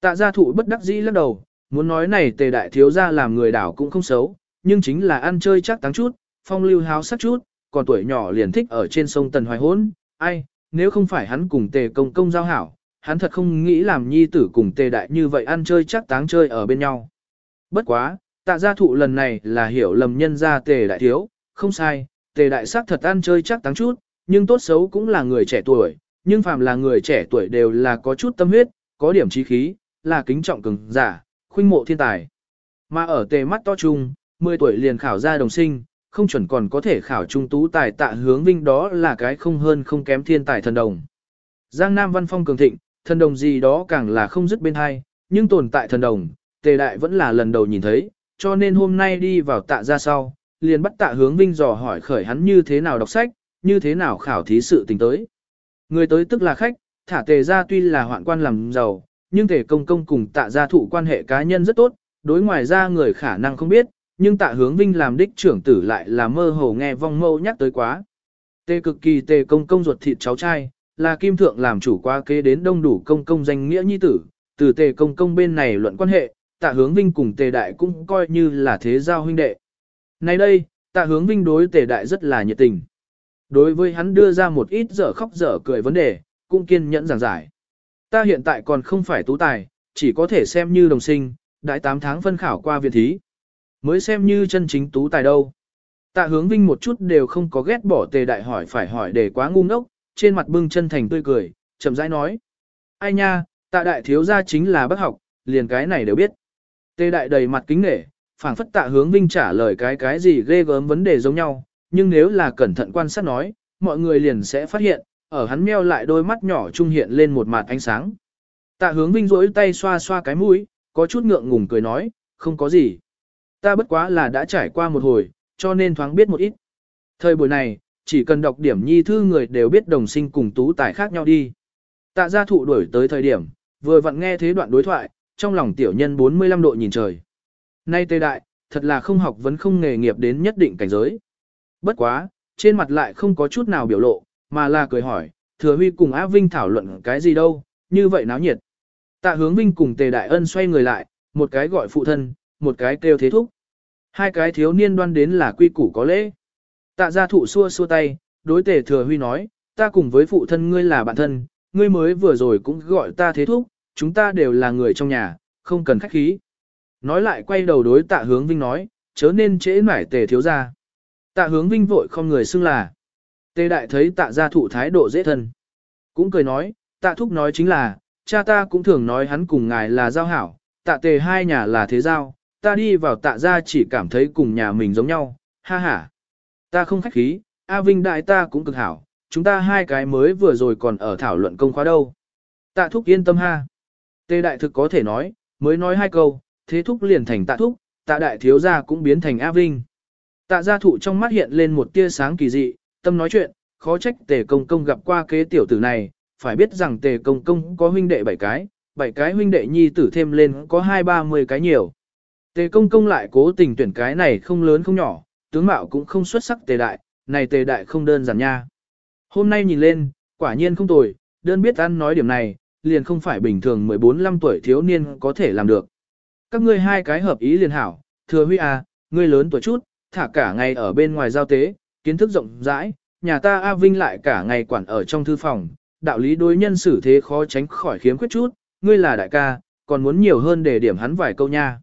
Tạ gia thụ bất đắc dĩ lắc đầu, muốn nói này tề đại thiếu gia làm người đảo cũng không xấu, nhưng chính là ăn chơi chắc táng chút, phong lưu háo sắc chút, còn tuổi nhỏ liền thích ở trên sông Tần Hoài hôn, ai, nếu không phải hắn cùng tề công công giao hảo, hắn thật không nghĩ làm nhi tử cùng tề đại như vậy ăn chơi chắc táng chơi ở bên nhau. Bất quá, tạ gia thụ lần này là hiểu lầm nhân gia tề đại thiếu, không sai, tề đại sắc thật ăn chơi chắc táng chút, nhưng tốt xấu cũng là người trẻ tuổi, nhưng phàm là người trẻ tuổi đều là có chút tâm huyết, có điểm trí khí, là kính trọng cường giả, khuynh mộ thiên tài. Mà ở tề mắt to chung, 10 tuổi liền khảo ra đồng sinh, không chuẩn còn có thể khảo trung tú tài tạ hướng vinh đó là cái không hơn không kém thiên tài thần đồng. Giang Nam văn phong cường thịnh, thần đồng gì đó càng là không dứt bên hai, nhưng tồn tại thần đồng, tề đại vẫn là lần đầu nhìn thấy, cho nên hôm nay đi vào tạ ra sau, liền bắt tạ hướng vinh dò hỏi khởi hắn như thế nào đọc sách, như thế nào khảo thí sự tình tới. Người tới tức là khách, thả tề ra tuy là hoạn quan làm giàu, nhưng tề công công cùng tạ gia thụ quan hệ cá nhân rất tốt, đối ngoài ra người khả năng không biết, nhưng tạ hướng vinh làm đích trưởng tử lại là mơ hồ nghe vong mâu nhắc tới quá. Tề cực kỳ tề công công ruột thịt cháu trai, là kim thượng làm chủ qua kế đến đông đủ công công danh nghĩa nhi tử, từ tề công công bên này luận quan hệ, tạ hướng vinh cùng tề đại cũng coi như là thế giao huynh đệ. Nay đây, tạ hướng vinh đối tề đại rất là nhiệt tình. Đối với hắn đưa ra một ít dở khóc dở cười vấn đề, cũng kiên nhẫn giảng giải. Ta hiện tại còn không phải tú tài, chỉ có thể xem như đồng sinh, đại 8 tháng phân khảo qua viện thí. Mới xem như chân chính tú tài đâu. Tạ hướng vinh một chút đều không có ghét bỏ tề đại hỏi phải hỏi để quá ngu ngốc, trên mặt bưng chân thành tươi cười, chậm rãi nói. Ai nha, tạ đại thiếu gia chính là bác học, liền cái này đều biết. Tề đại đầy mặt kính nể, phảng phất tạ hướng vinh trả lời cái cái gì ghê gớm vấn đề giống nhau, nhưng nếu là cẩn thận quan sát nói, mọi người liền sẽ phát hiện, ở hắn meo lại đôi mắt nhỏ trung hiện lên một mặt ánh sáng. Tạ hướng vinh rỗi tay xoa xoa cái mũi, có chút ngượng ngùng cười nói, không có gì. Ta bất quá là đã trải qua một hồi, cho nên thoáng biết một ít. Thời buổi này, chỉ cần đọc điểm nhi thư người đều biết đồng sinh cùng tú tài khác nhau đi. Tạ gia thụ đuổi tới thời điểm, vừa vặn nghe thế đoạn đối thoại, trong lòng tiểu nhân 45 độ nhìn trời. Nay tê đại, thật là không học vấn không nghề nghiệp đến nhất định cảnh giới. Bất quá, trên mặt lại không có chút nào biểu lộ, mà là cười hỏi, thừa huy cùng Á Vinh thảo luận cái gì đâu, như vậy náo nhiệt. Tạ hướng Vinh cùng tề đại ân xoay người lại, một cái gọi phụ thân, một cái kêu thế thúc. Hai cái thiếu niên đoan đến là quy củ có lễ. Tạ gia thụ xua xua tay, đối tề thừa huy nói, ta cùng với phụ thân ngươi là bạn thân, ngươi mới vừa rồi cũng gọi ta thế thúc, chúng ta đều là người trong nhà, không cần khách khí. Nói lại quay đầu đối tạ hướng vinh nói, chớ nên trễ mải tề thiếu ra. Tạ hướng vinh vội không người xưng là. Tề đại thấy tạ gia thụ thái độ dễ thân. Cũng cười nói, tạ thúc nói chính là, cha ta cũng thường nói hắn cùng ngài là giao hảo, tạ tề hai nhà là thế giao, ta đi vào tạ gia chỉ cảm thấy cùng nhà mình giống nhau, ha ha. Ta không khách khí, A Vinh đại ta cũng cực hảo, chúng ta hai cái mới vừa rồi còn ở thảo luận công khóa đâu. Tạ thúc yên tâm ha. Tề đại thực có thể nói, mới nói hai câu, thế thúc liền thành tạ thúc, tạ đại thiếu gia cũng biến thành A Vinh. Tạ gia thụ trong mắt hiện lên một tia sáng kỳ dị, tâm nói chuyện, khó trách tề công công gặp qua kế tiểu tử này, phải biết rằng tề công công có huynh đệ bảy cái, bảy cái huynh đệ nhi tử thêm lên có hai ba mươi cái nhiều. Tề công công lại cố tình tuyển cái này không lớn không nhỏ, tướng mạo cũng không xuất sắc tề đại, này tề đại không đơn giản nha. Hôm nay nhìn lên, quả nhiên không tồi, đơn biết ăn nói điểm này, liền không phải bình thường 14-15 tuổi thiếu niên có thể làm được. Các ngươi hai cái hợp ý liền hảo, thừa huy à, ngươi lớn tuổi chút, thả cả ngày ở bên ngoài giao tế, kiến thức rộng rãi, nhà ta A Vinh lại cả ngày quản ở trong thư phòng, đạo lý đối nhân xử thế khó tránh khỏi khiếm khuyết chút, ngươi là đại ca, còn muốn nhiều hơn để điểm hắn vài câu nha.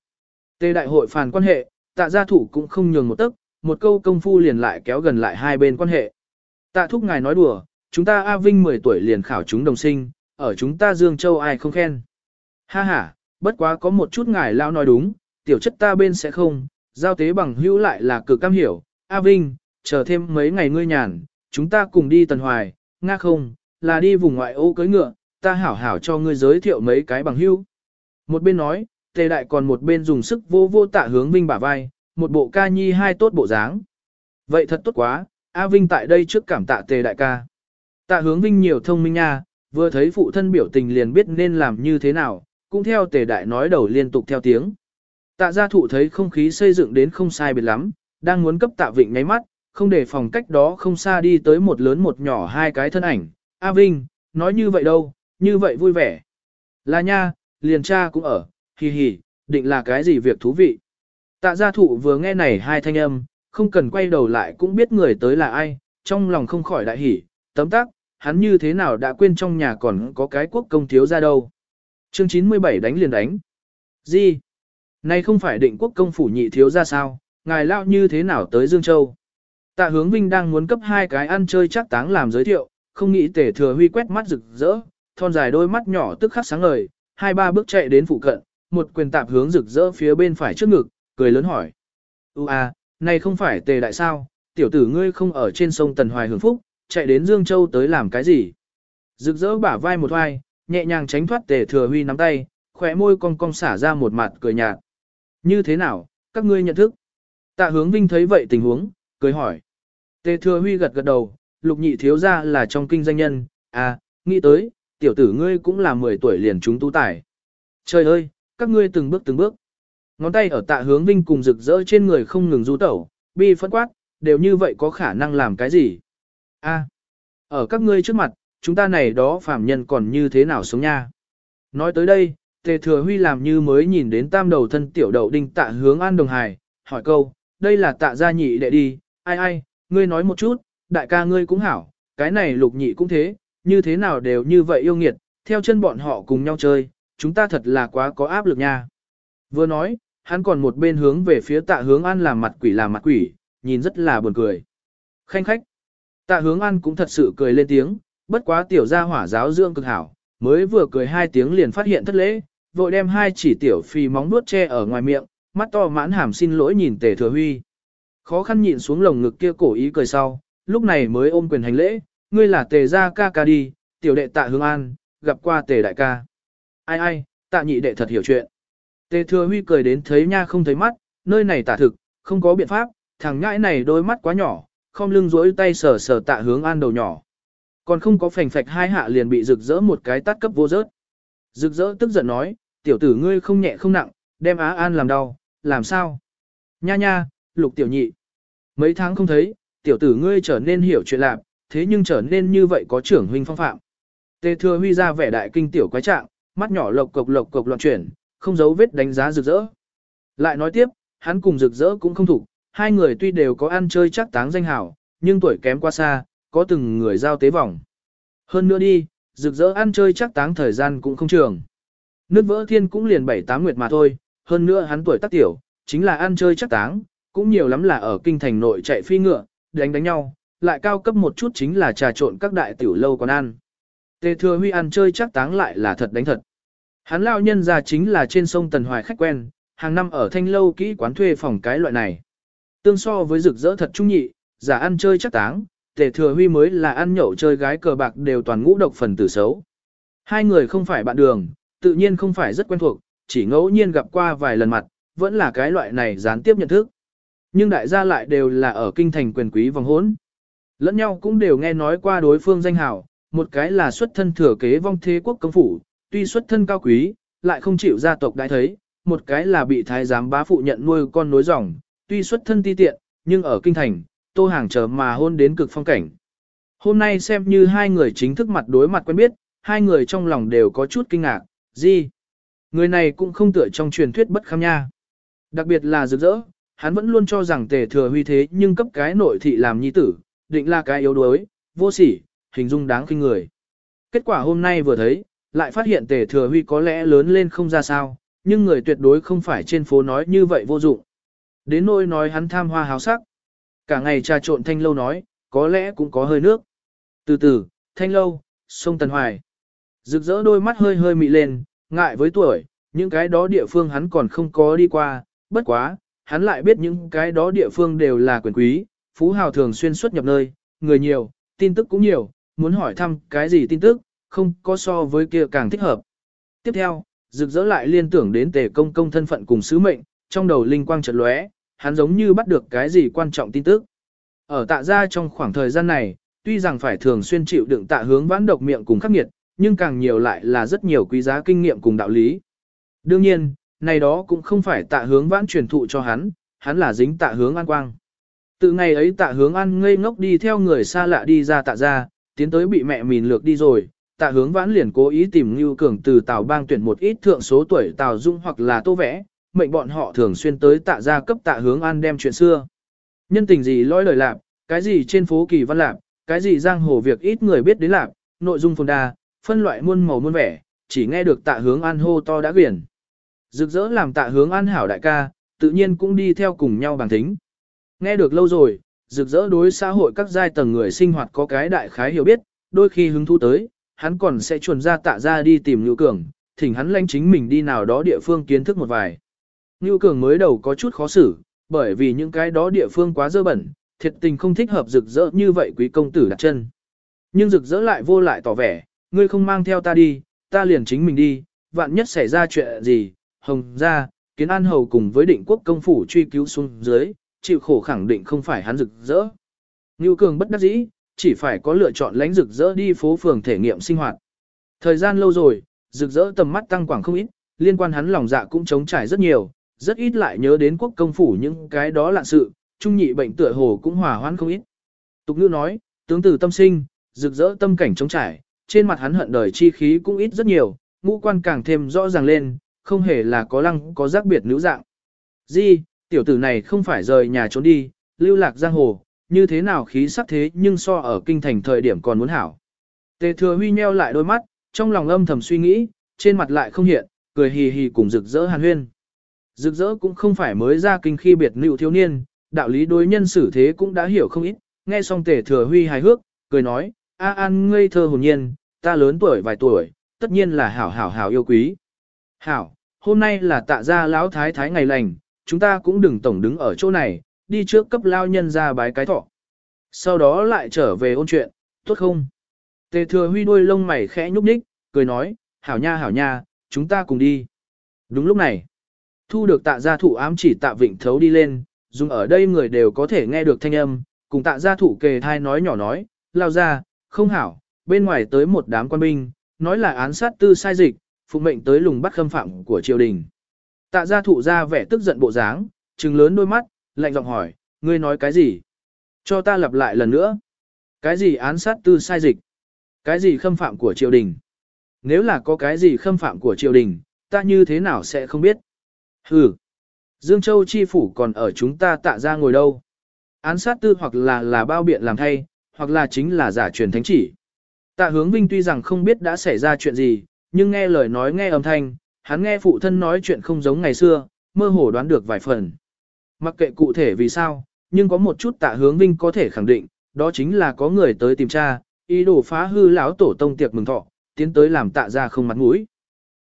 Tê đại hội phản quan hệ, tạ gia thủ cũng không nhường một tấc, một câu công phu liền lại kéo gần lại hai bên quan hệ. Tạ thúc ngài nói đùa, chúng ta A Vinh 10 tuổi liền khảo chúng đồng sinh, ở chúng ta Dương Châu ai không khen. Ha ha, bất quá có một chút ngài lao nói đúng, tiểu chất ta bên sẽ không, giao tế bằng hữu lại là cực cam hiểu. A Vinh, chờ thêm mấy ngày ngươi nhàn, chúng ta cùng đi Tần Hoài, nga không, là đi vùng ngoại ô cưới ngựa, ta hảo hảo cho ngươi giới thiệu mấy cái bằng hữu. Một bên nói, tề đại còn một bên dùng sức vô vô tạ hướng Vinh bả vai, một bộ ca nhi hai tốt bộ dáng. Vậy thật tốt quá, A Vinh tại đây trước cảm tạ tề đại ca. Tạ hướng Vinh nhiều thông minh nha, vừa thấy phụ thân biểu tình liền biết nên làm như thế nào, cũng theo tề đại nói đầu liên tục theo tiếng. Tạ gia thụ thấy không khí xây dựng đến không sai biệt lắm, đang muốn cấp tạ vịnh nháy mắt, không để phòng cách đó không xa đi tới một lớn một nhỏ hai cái thân ảnh. A Vinh, nói như vậy đâu, như vậy vui vẻ. Là nha, liền cha cũng ở, hì hì, định là cái gì việc thú vị. Tạ gia thụ vừa nghe này hai thanh âm, không cần quay đầu lại cũng biết người tới là ai, trong lòng không khỏi đại hỉ, tấm tắc, hắn như thế nào đã quên trong nhà còn có cái quốc công thiếu ra đâu. Chương 97 đánh liền đánh. Gì? Này không phải định quốc công phủ nhị thiếu ra sao, ngài lao như thế nào tới Dương Châu? Tạ hướng Vinh đang muốn cấp hai cái ăn chơi chắc táng làm giới thiệu, không nghĩ tể thừa huy quét mắt rực rỡ, thon dài đôi mắt nhỏ tức khắc sáng ngời, hai ba bước chạy đến phụ cận, một quyền tạp hướng rực rỡ phía bên phải trước ngực, cười lớn hỏi. Ú à, này không phải tề đại sao, tiểu tử ngươi không ở trên sông Tần Hoài hưởng phúc, chạy đến Dương Châu tới làm cái gì? Rực rỡ bả vai một vai nhẹ nhàng tránh thoát tề thừa huy nắm tay, khỏe môi cong cong xả ra một mặt cười nhạt. Như thế nào, các ngươi nhận thức? Tạ hướng vinh thấy vậy tình huống, cười hỏi. Tề thừa huy gật gật đầu, lục nhị thiếu ra là trong kinh danh nhân, à, nghĩ tới, tiểu tử ngươi cũng là 10 tuổi liền chúng tu tải. Trời ơi, các ngươi từng bước từng bước. Ngón tay ở tạ hướng vinh cùng rực rỡ trên người không ngừng du tẩu, bi phân quát, đều như vậy có khả năng làm cái gì? A, ở các ngươi trước mặt, chúng ta này đó phàm nhân còn như thế nào sống nha? Nói tới đây, tề thừa huy làm như mới nhìn đến tam đầu thân tiểu đậu đinh tạ hướng an đồng hải, hỏi câu, đây là tạ gia nhị đệ đi, ai ai, ngươi nói một chút, đại ca ngươi cũng hảo, cái này lục nhị cũng thế, như thế nào đều như vậy yêu nghiệt, theo chân bọn họ cùng nhau chơi, chúng ta thật là quá có áp lực nha. Vừa nói, hắn còn một bên hướng về phía tạ hướng an làm mặt quỷ làm mặt quỷ, nhìn rất là buồn cười. Khanh khách. Tạ hướng an cũng thật sự cười lên tiếng, bất quá tiểu gia hỏa giáo dưỡng cực hảo, mới vừa cười hai tiếng liền phát hiện thất lễ, vội đem hai chỉ tiểu phi móng nuốt che ở ngoài miệng, mắt to mãn hàm xin lỗi nhìn tề thừa huy. Khó khăn nhịn xuống lồng ngực kia cổ ý cười sau, lúc này mới ôm quyền hành lễ, ngươi là tề gia ca ca đi, tiểu đệ tạ hướng an, gặp qua tề đại ca. Ai ai, tạ nhị đệ thật hiểu chuyện. Tề thừa huy cười đến thấy nha không thấy mắt, nơi này tả thực, không có biện pháp, thằng ngãi này đôi mắt quá nhỏ, không lưng rỗi tay sờ sờ tạ hướng an đầu nhỏ. Còn không có phành phạch hai hạ liền bị rực rỡ một cái tắt cấp vô rớt. Rực rỡ tức giận nói, tiểu tử ngươi không nhẹ không nặng, đem Á An làm đau, làm sao? Nha nha, lục tiểu nhị. Mấy tháng không thấy, tiểu tử ngươi trở nên hiểu chuyện lạc, thế nhưng trở nên như vậy có trưởng huynh phong phạm. Tề thừa huy ra vẻ đại kinh tiểu quái trạng, mắt nhỏ lộc cộc lộc cộc loạn chuyển, không giấu vết đánh giá rực rỡ. Lại nói tiếp, hắn cùng rực rỡ cũng không thủ, hai người tuy đều có ăn chơi chắc táng danh hảo, nhưng tuổi kém quá xa, có từng người giao tế vòng. Hơn nữa đi, rực rỡ ăn chơi chắc táng thời gian cũng không trường. Nước vỡ thiên cũng liền bảy tám nguyệt mà thôi, hơn nữa hắn tuổi tác tiểu, chính là ăn chơi chắc táng, cũng nhiều lắm là ở kinh thành nội chạy phi ngựa, đánh đánh nhau, lại cao cấp một chút chính là trà trộn các đại tiểu lâu còn ăn. Tề thừa huy ăn chơi chắc táng lại là thật đánh thật. Hắn lao nhân ra chính là trên sông Tần Hoài khách quen, hàng năm ở thanh lâu kỹ quán thuê phòng cái loại này. Tương so với rực rỡ thật trung nhị, giả ăn chơi chắc táng, tề thừa huy mới là ăn nhậu chơi gái cờ bạc đều toàn ngũ độc phần tử xấu. Hai người không phải bạn đường, tự nhiên không phải rất quen thuộc, chỉ ngẫu nhiên gặp qua vài lần mặt, vẫn là cái loại này gián tiếp nhận thức. Nhưng đại gia lại đều là ở kinh thành quyền quý vòng hốn, Lẫn nhau cũng đều nghe nói qua đối phương danh hào, một cái là xuất thân thừa kế vong thế quốc công phủ, tuy xuất thân cao quý, lại không chịu gia tộc đại thấy, một cái là bị thái giám bá phụ nhận nuôi con nối dòng, tuy xuất thân ti tiện, nhưng ở kinh thành, tô hàng chờ mà hôn đến cực phong cảnh. Hôm nay xem như hai người chính thức mặt đối mặt quen biết, hai người trong lòng đều có chút kinh ngạc, gì? Người này cũng không tựa trong truyền thuyết bất kham nha. Đặc biệt là rực rỡ, hắn vẫn luôn cho rằng tề thừa huy thế nhưng cấp cái nội thị làm nhi tử, định là cái yếu đuối, vô sỉ, hình dung đáng kinh người. Kết quả hôm nay vừa thấy, lại phát hiện tề thừa huy có lẽ lớn lên không ra sao, nhưng người tuyệt đối không phải trên phố nói như vậy vô dụng. Đến nỗi nói hắn tham hoa háo sắc. Cả ngày trà trộn thanh lâu nói, có lẽ cũng có hơi nước. Từ từ, thanh lâu, sông Tần Hoài. Rực rỡ đôi mắt hơi hơi mị lên, ngại với tuổi, những cái đó địa phương hắn còn không có đi qua, bất quá, hắn lại biết những cái đó địa phương đều là quyền quý, phú hào thường xuyên xuất nhập nơi, người nhiều, tin tức cũng nhiều, muốn hỏi thăm cái gì tin tức, không có so với kia càng thích hợp. Tiếp theo, rực rỡ lại liên tưởng đến tề công công thân phận cùng sứ mệnh, trong đầu linh quang chợt lóe, hắn giống như bắt được cái gì quan trọng tin tức. Ở tạ gia trong khoảng thời gian này, tuy rằng phải thường xuyên chịu đựng tạ hướng vãn độc miệng cùng khắc nghiệt, nhưng càng nhiều lại là rất nhiều quý giá kinh nghiệm cùng đạo lý. Đương nhiên, này đó cũng không phải tạ hướng vãn truyền thụ cho hắn, hắn là dính tạ hướng an quang. Từ ngày ấy tạ hướng an ngây ngốc đi theo người xa lạ đi ra tạ gia, tiến tới bị mẹ mìn lược đi rồi, tạ hướng vãn liền cố ý tìm Ngưu Cường từ Tào Bang tuyển một ít thượng số tuổi Tào Dung hoặc là Tô Vẽ, mệnh bọn họ thường xuyên tới tạ gia cấp tạ hướng an đem chuyện xưa. Nhân tình gì lôi lời lạc, cái gì trên phố kỳ văn lạc, cái gì giang hồ việc ít người biết đến lạc, nội dung phồn đa, phân loại muôn màu muôn vẻ, chỉ nghe được tạ hướng an hô to đã quyển. Rực rỡ làm tạ hướng an hảo đại ca, tự nhiên cũng đi theo cùng nhau bằng thính. Nghe được lâu rồi, rực rỡ đối xã hội các giai tầng người sinh hoạt có cái đại khái hiểu biết, đôi khi hứng thú tới, hắn còn sẽ chuồn ra tạ ra đi tìm Ngưu Cường, thỉnh hắn lanh chính mình đi nào đó địa phương kiến thức một vài. Ngưu Cường mới đầu có chút khó xử, bởi vì những cái đó địa phương quá dơ bẩn, thiệt tình không thích hợp rực rỡ như vậy quý công tử đặt chân. Nhưng rực rỡ lại vô lại tỏ vẻ, ngươi không mang theo ta đi, ta liền chính mình đi, vạn nhất xảy ra chuyện gì, hồng ra, kiến an hầu cùng với định quốc công phủ truy cứu xuống dưới, chịu khổ khẳng định không phải hắn rực rỡ. Ngưu Cường bất đắc dĩ, chỉ phải có lựa chọn lánh rực rỡ đi phố phường thể nghiệm sinh hoạt. Thời gian lâu rồi, rực rỡ tầm mắt tăng quảng không ít, liên quan hắn lòng dạ cũng chống trải rất nhiều, rất ít lại nhớ đến quốc công phủ những cái đó lạ sự, trung nhị bệnh tựa hồ cũng hòa hoãn không ít. Tục ngữ nói, tướng tử tâm sinh, rực rỡ tâm cảnh chống trải, trên mặt hắn hận đời chi khí cũng ít rất nhiều, ngũ quan càng thêm rõ ràng lên, không hề là có lăng có giác biệt nữ dạng. Di, tiểu tử này không phải rời nhà trốn đi, lưu lạc giang hồ, như thế nào khí sắc thế nhưng so ở kinh thành thời điểm còn muốn hảo. Tề thừa huy nheo lại đôi mắt, trong lòng âm thầm suy nghĩ, trên mặt lại không hiện, cười hì hì cùng rực rỡ hàn huyên. Rực rỡ cũng không phải mới ra kinh khi biệt nữ thiếu niên, đạo lý đối nhân xử thế cũng đã hiểu không ít, nghe xong tề thừa huy hài hước, cười nói, a an ngây thơ hồn nhiên, ta lớn tuổi vài tuổi, tất nhiên là hảo hảo hảo yêu quý. Hảo, hôm nay là tạ gia lão thái thái ngày lành, chúng ta cũng đừng tổng đứng ở chỗ này, đi trước cấp lao nhân ra bái cái thọ. Sau đó lại trở về ôn chuyện, tốt không? Tề thừa huy đuôi lông mày khẽ nhúc nhích, cười nói, hảo nha hảo nha, chúng ta cùng đi. Đúng lúc này, thu được tạ gia thụ ám chỉ tạ vịnh thấu đi lên, dùng ở đây người đều có thể nghe được thanh âm, cùng tạ gia thụ kề thai nói nhỏ nói, lao ra, không hảo, bên ngoài tới một đám quan binh, nói là án sát tư sai dịch, phụ mệnh tới lùng bắt khâm phạm của triều đình. Tạ gia thụ ra vẻ tức giận bộ dáng, trừng lớn đôi mắt, lạnh giọng hỏi, ngươi nói cái gì? Cho ta lặp lại lần nữa. Cái gì án sát tư sai dịch? Cái gì khâm phạm của triều đình? Nếu là có cái gì khâm phạm của triều đình, ta như thế nào sẽ không biết? Hừ. Dương Châu chi phủ còn ở chúng ta tạ ra ngồi đâu? Án sát tư hoặc là là bao biện làm thay, hoặc là chính là giả truyền thánh chỉ. Tạ hướng vinh tuy rằng không biết đã xảy ra chuyện gì, nhưng nghe lời nói nghe âm thanh, hắn nghe phụ thân nói chuyện không giống ngày xưa, mơ hồ đoán được vài phần. Mặc kệ cụ thể vì sao, nhưng có một chút tạ hướng vinh có thể khẳng định, đó chính là có người tới tìm cha ý đồ phá hư lão tổ tông tiệc mừng thọ, tiến tới làm tạ ra không mặt mũi.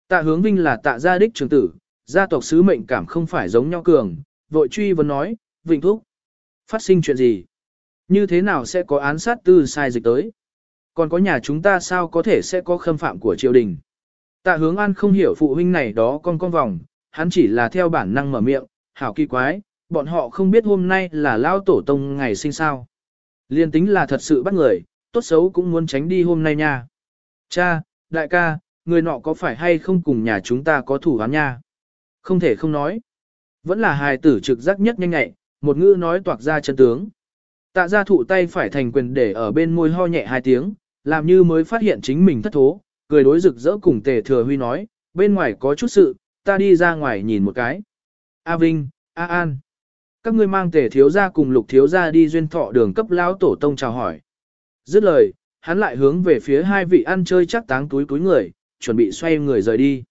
Tạ hướng vinh là tạ gia đích trưởng tử, gia tộc sứ mệnh cảm không phải giống nhau cường, vội truy vấn nói, vịnh thúc. Phát sinh chuyện gì? Như thế nào sẽ có án sát tư sai dịch tới? Còn có nhà chúng ta sao có thể sẽ có khâm phạm của triều đình? Tạ hướng an không hiểu phụ huynh này đó con con vòng, hắn chỉ là theo bản năng mở miệng, hảo kỳ quái, bọn họ không biết hôm nay là lao tổ tông ngày sinh sao. Liên tính là thật sự bắt người, tốt xấu cũng muốn tránh đi hôm nay nha. Cha, đại ca, người nọ có phải hay không cùng nhà chúng ta có thủ án nha? Không thể không nói. Vẫn là hài tử trực giác nhất nhanh nhẹ, một ngữ nói toạc ra chân tướng. Tạ gia thụ tay phải thành quyền để ở bên môi ho nhẹ hai tiếng, làm như mới phát hiện chính mình thất thố, cười đối rực rỡ cùng tề thừa huy nói, bên ngoài có chút sự, ta đi ra ngoài nhìn một cái. A Vinh, A An. Các ngươi mang tề thiếu gia cùng lục thiếu gia đi duyên thọ đường cấp lão tổ tông chào hỏi. Dứt lời, hắn lại hướng về phía hai vị ăn chơi chắc táng túi túi người, chuẩn bị xoay người rời đi.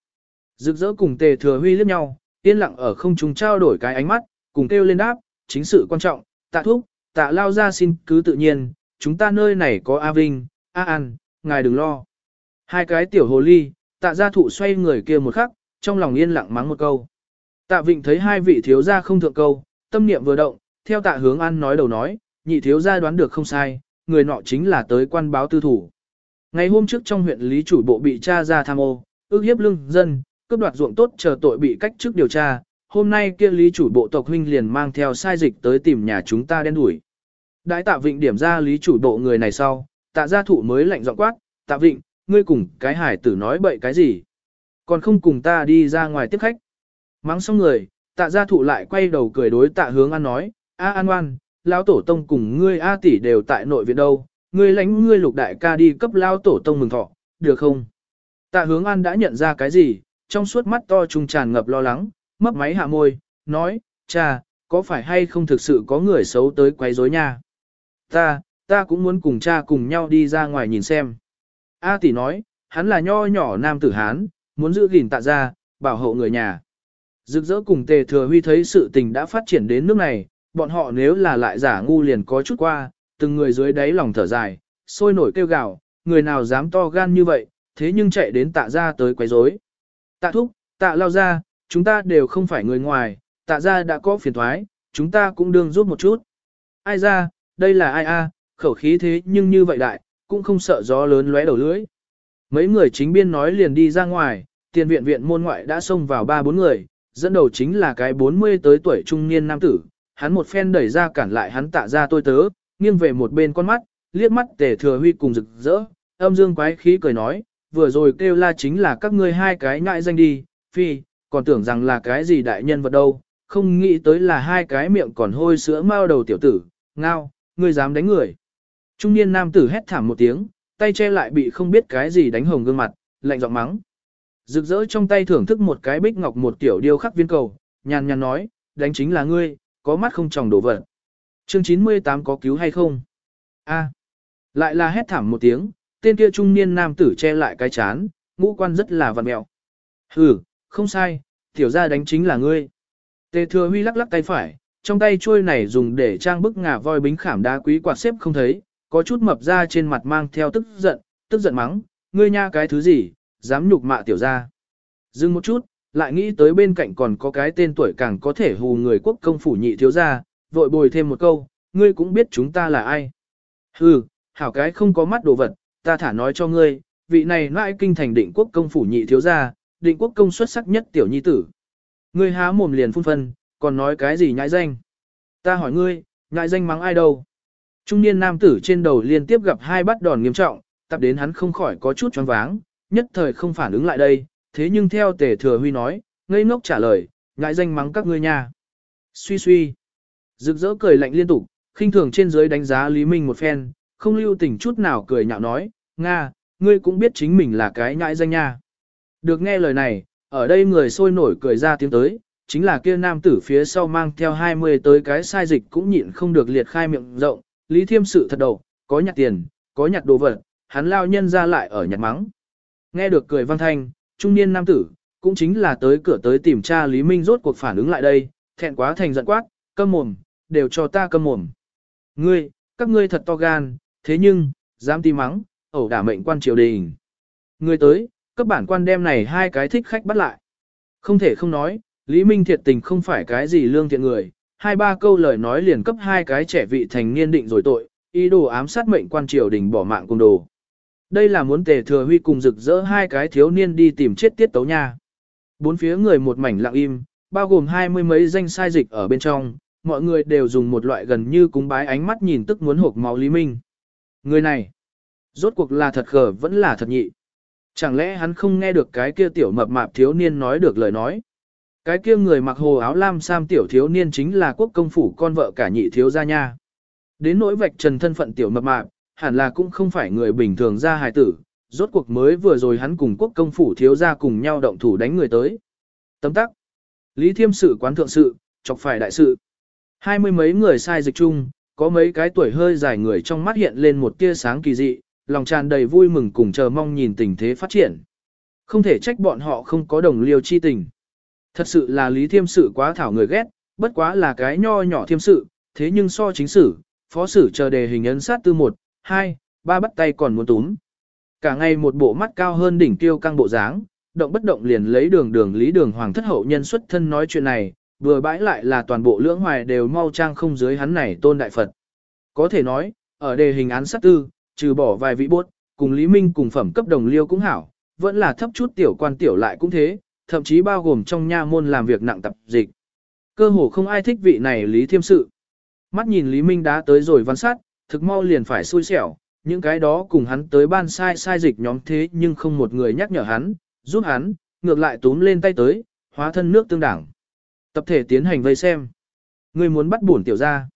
Rực rỡ cùng tề thừa huy liếc nhau, yên lặng ở không trung trao đổi cái ánh mắt, cùng kêu lên đáp, chính sự quan trọng, tạ thúc, tạ lao ra xin cứ tự nhiên, chúng ta nơi này có A Vinh, A An, ngài đừng lo. Hai cái tiểu hồ ly, tạ gia thụ xoay người kia một khắc, trong lòng yên lặng mắng một câu. Tạ Vịnh thấy hai vị thiếu gia không thượng câu, tâm niệm vừa động, theo tạ hướng an nói đầu nói, nhị thiếu gia đoán được không sai, người nọ chính là tới quan báo tư thủ. Ngày hôm trước trong huyện lý chủ bộ bị cha ra tham ô, ước hiếp lương dân, cướp đoạt ruộng tốt chờ tội bị cách chức điều tra, hôm nay kia lý chủ bộ tộc huynh liền mang theo sai dịch tới tìm nhà chúng ta đen đuổi. Đại tạ Vịnh điểm ra lý chủ bộ người này sau, tạ gia thụ mới lạnh giọng quát, tạ Vịnh, ngươi cùng cái hải tử nói bậy cái gì? Còn không cùng ta đi ra ngoài tiếp khách. Mắng xong người, tạ gia thụ lại quay đầu cười đối tạ hướng an nói, A an oan, lão tổ tông cùng ngươi A tỷ đều tại nội viện đâu, ngươi lãnh ngươi lục đại ca đi cấp lão tổ tông mừng thọ, được không? Tạ hướng an đã nhận ra cái gì, trong suốt mắt to trùng tràn ngập lo lắng, mấp máy hạ môi, nói, cha, có phải hay không thực sự có người xấu tới quấy rối nha? Ta, ta cũng muốn cùng cha cùng nhau đi ra ngoài nhìn xem. A tỷ nói, hắn là nho nhỏ nam tử Hán, muốn giữ gìn tạ ra, bảo hộ người nhà. Rực rỡ cùng tề thừa huy thấy sự tình đã phát triển đến nước này, bọn họ nếu là lại giả ngu liền có chút qua, từng người dưới đáy lòng thở dài, sôi nổi kêu gào, người nào dám to gan như vậy, thế nhưng chạy đến tạ ra tới quấy rối. Tạ thúc, tạ lao ra, chúng ta đều không phải người ngoài, tạ ra đã có phiền thoái, chúng ta cũng đương giúp một chút. Ai ra, đây là ai a, khẩu khí thế nhưng như vậy đại, cũng không sợ gió lớn lóe đầu lưỡi. Mấy người chính biên nói liền đi ra ngoài, tiền viện viện môn ngoại đã xông vào ba bốn người, dẫn đầu chính là cái 40 tới tuổi trung niên nam tử, hắn một phen đẩy ra cản lại hắn tạ ra tôi tớ, nghiêng về một bên con mắt, liếc mắt tề thừa huy cùng rực rỡ, âm dương quái khí cười nói, vừa rồi kêu la chính là các ngươi hai cái ngại danh đi, phi, còn tưởng rằng là cái gì đại nhân vật đâu, không nghĩ tới là hai cái miệng còn hôi sữa mao đầu tiểu tử, ngao, ngươi dám đánh người. Trung niên nam tử hét thảm một tiếng, tay che lại bị không biết cái gì đánh hồng gương mặt, lạnh giọng mắng. Rực rỡ trong tay thưởng thức một cái bích ngọc một tiểu điêu khắc viên cầu, nhàn nhàn nói, đánh chính là ngươi, có mắt không tròng đổ vật. Chương 98 có cứu hay không? A. Lại là hét thảm một tiếng, tên kia trung niên nam tử che lại cái chán, ngũ quan rất là vằn mẹo. Hừ, không sai, tiểu ra đánh chính là ngươi. Tề thừa huy lắc lắc tay phải, trong tay chuôi này dùng để trang bức ngà voi bính khảm đá quý quạt xếp không thấy, có chút mập ra trên mặt mang theo tức giận, tức giận mắng, ngươi nha cái thứ gì, dám nhục mạ tiểu gia. Dừng một chút, lại nghĩ tới bên cạnh còn có cái tên tuổi càng có thể hù người quốc công phủ nhị thiếu gia, vội bồi thêm một câu, ngươi cũng biết chúng ta là ai. Hừ, hảo cái không có mắt đồ vật, ta thả nói cho ngươi, vị này nãi kinh thành định quốc công phủ nhị thiếu gia, định quốc công xuất sắc nhất tiểu nhi tử. Ngươi há mồm liền phun phân, còn nói cái gì nhãi danh. Ta hỏi ngươi, nhãi danh mắng ai đâu. Trung niên nam tử trên đầu liên tiếp gặp hai bắt đòn nghiêm trọng, tập đến hắn không khỏi có chút choáng váng, nhất thời không phản ứng lại đây, thế nhưng theo tề thừa huy nói, ngây ngốc trả lời, nhãi danh mắng các ngươi nha. Suy suy. Rực rỡ cười lạnh liên tục, khinh thường trên dưới đánh giá Lý Minh một phen, không lưu tình chút nào cười nhạo nói, Nga, ngươi cũng biết chính mình là cái nhãi danh nha. Được nghe lời này, ở đây người sôi nổi cười ra tiếng tới, chính là kia nam tử phía sau mang theo 20 tới cái sai dịch cũng nhịn không được liệt khai miệng rộng, Lý Thiêm sự thật đầu, có nhặt tiền, có nhặt đồ vật, hắn lao nhân ra lại ở nhặt mắng. Nghe được cười vang thanh, trung niên nam tử, cũng chính là tới cửa tới tìm cha Lý Minh rốt cuộc phản ứng lại đây, thẹn quá thành giận quát, câm mồm, đều cho ta câm mồm. Ngươi, các ngươi thật to gan, thế nhưng, dám ti mắng, ẩu đả mệnh quan triều đình. Ngươi tới, các bản quan đem này hai cái thích khách bắt lại. Không thể không nói, Lý Minh thiệt tình không phải cái gì lương thiện người, hai ba câu lời nói liền cấp hai cái trẻ vị thành niên định rồi tội, ý đồ ám sát mệnh quan triều đình bỏ mạng cùng đồ. Đây là muốn tề thừa huy cùng rực rỡ hai cái thiếu niên đi tìm chết tiết tấu nha. Bốn phía người một mảnh lặng im, bao gồm hai mươi mấy danh sai dịch ở bên trong, mọi người đều dùng một loại gần như cúng bái ánh mắt nhìn tức muốn hộp máu Lý Minh. Người này, rốt cuộc là thật khờ vẫn là thật nhị. Chẳng lẽ hắn không nghe được cái kia tiểu mập mạp thiếu niên nói được lời nói? Cái kia người mặc hồ áo lam sam tiểu thiếu niên chính là quốc công phủ con vợ cả nhị thiếu gia nha. Đến nỗi vạch trần thân phận tiểu mập mạp, hẳn là cũng không phải người bình thường ra hài tử, rốt cuộc mới vừa rồi hắn cùng quốc công phủ thiếu gia cùng nhau động thủ đánh người tới. Tấm tắc. Lý Thiêm sự quán thượng sự, chọc phải đại sự. Hai mươi mấy người sai dịch chung, có mấy cái tuổi hơi dài người trong mắt hiện lên một tia sáng kỳ dị, lòng tràn đầy vui mừng cùng chờ mong nhìn tình thế phát triển. Không thể trách bọn họ không có đồng liêu chi tình. Thật sự là lý thiêm sự quá thảo người ghét, bất quá là cái nho nhỏ thiêm sự, thế nhưng so chính sử, phó sử chờ đề hình ấn sát tư một, hai, ba bắt tay còn muốn túm. Cả ngày một bộ mắt cao hơn đỉnh tiêu căng bộ dáng, động bất động liền lấy đường đường lý đường hoàng thất hậu nhân xuất thân nói chuyện này, vừa bãi lại là toàn bộ lưỡng hoài đều mau trang không dưới hắn này tôn đại Phật. Có thể nói, ở đề hình án sát tư, trừ bỏ vài vị bốt, cùng Lý Minh cùng phẩm cấp đồng liêu cũng hảo, vẫn là thấp chút tiểu quan tiểu lại cũng thế, thậm chí bao gồm trong nha môn làm việc nặng tập dịch. Cơ hồ không ai thích vị này Lý Thiêm sự. Mắt nhìn Lý Minh đã tới rồi văn sát, thực mau liền phải xui xẻo, những cái đó cùng hắn tới ban sai sai dịch nhóm thế nhưng không một người nhắc nhở hắn, giúp hắn, ngược lại túm lên tay tới, hóa thân nước tương đảng. Tập thể tiến hành vây xem. Người muốn bắt bổn tiểu ra.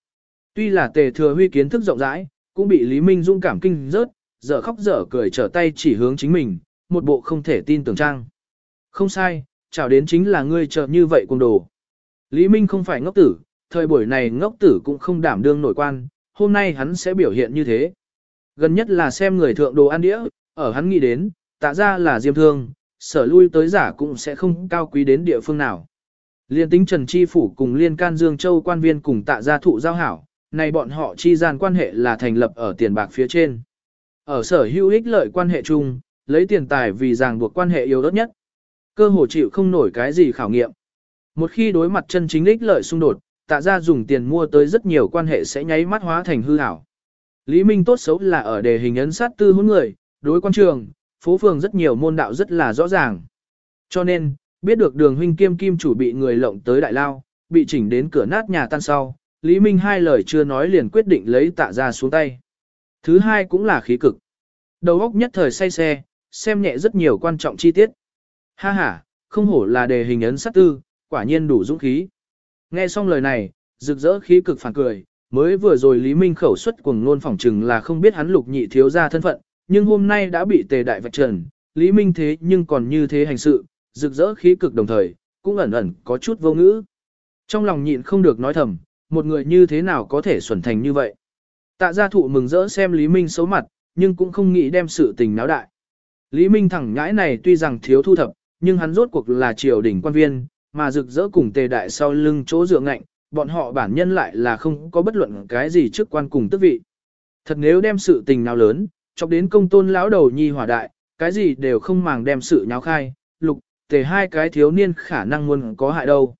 Tuy là tề thừa huy kiến thức rộng rãi, cũng bị Lý Minh Dung cảm kinh rớt, dở khóc dở cười trở tay chỉ hướng chính mình, một bộ không thể tin tưởng trang. Không sai, chào đến chính là ngươi chợt như vậy cùng đồ. Lý Minh không phải ngốc tử, thời buổi này ngốc tử cũng không đảm đương nổi quan, hôm nay hắn sẽ biểu hiện như thế. Gần nhất là xem người thượng đồ ăn đĩa, ở hắn nghĩ đến, tạ ra là diêm thương, sở lui tới giả cũng sẽ không cao quý đến địa phương nào. Liên tính Trần Chi Phủ cùng Liên can Dương Châu quan viên cùng tạ gia thụ giao hảo, này bọn họ chi gian quan hệ là thành lập ở tiền bạc phía trên. Ở sở hữu ích lợi quan hệ chung, lấy tiền tài vì ràng buộc quan hệ yếu đất nhất. Cơ hồ chịu không nổi cái gì khảo nghiệm. Một khi đối mặt chân chính ích lợi xung đột, tạ ra dùng tiền mua tới rất nhiều quan hệ sẽ nháy mắt hóa thành hư ảo. Lý Minh tốt xấu là ở đề hình ấn sát tư hôn người, đối quan trường, phố phường rất nhiều môn đạo rất là rõ ràng. Cho nên, biết được đường huynh kiêm kim chủ bị người lộng tới đại lao, bị chỉnh đến cửa nát nhà tan sau, Lý Minh hai lời chưa nói liền quyết định lấy tạ ra xuống tay. Thứ hai cũng là khí cực. Đầu óc nhất thời say xe, xem nhẹ rất nhiều quan trọng chi tiết. Ha ha, không hổ là đề hình ấn sát tư, quả nhiên đủ dũng khí. Nghe xong lời này, rực rỡ khí cực phản cười, mới vừa rồi Lý Minh khẩu xuất cuồng ngôn phỏng chừng là không biết hắn lục nhị thiếu ra thân phận, nhưng hôm nay đã bị tề đại vạch trần, Lý Minh thế nhưng còn như thế hành sự, rực rỡ khí cực đồng thời, cũng ẩn ẩn có chút vô ngữ. Trong lòng nhịn không được nói thầm, một người như thế nào có thể xuẩn thành như vậy. Tạ gia thụ mừng rỡ xem Lý Minh xấu mặt, nhưng cũng không nghĩ đem sự tình náo đại. Lý Minh thẳng nhãi này tuy rằng thiếu thu thập, nhưng hắn rốt cuộc là triều đình quan viên, mà rực rỡ cùng tề đại sau lưng chỗ dựa ngạnh, bọn họ bản nhân lại là không có bất luận cái gì trước quan cùng tước vị. Thật nếu đem sự tình nào lớn, chọc đến công tôn lão đầu nhi hỏa đại, cái gì đều không màng đem sự nháo khai, lục, tề hai cái thiếu niên khả năng muốn có hại đâu.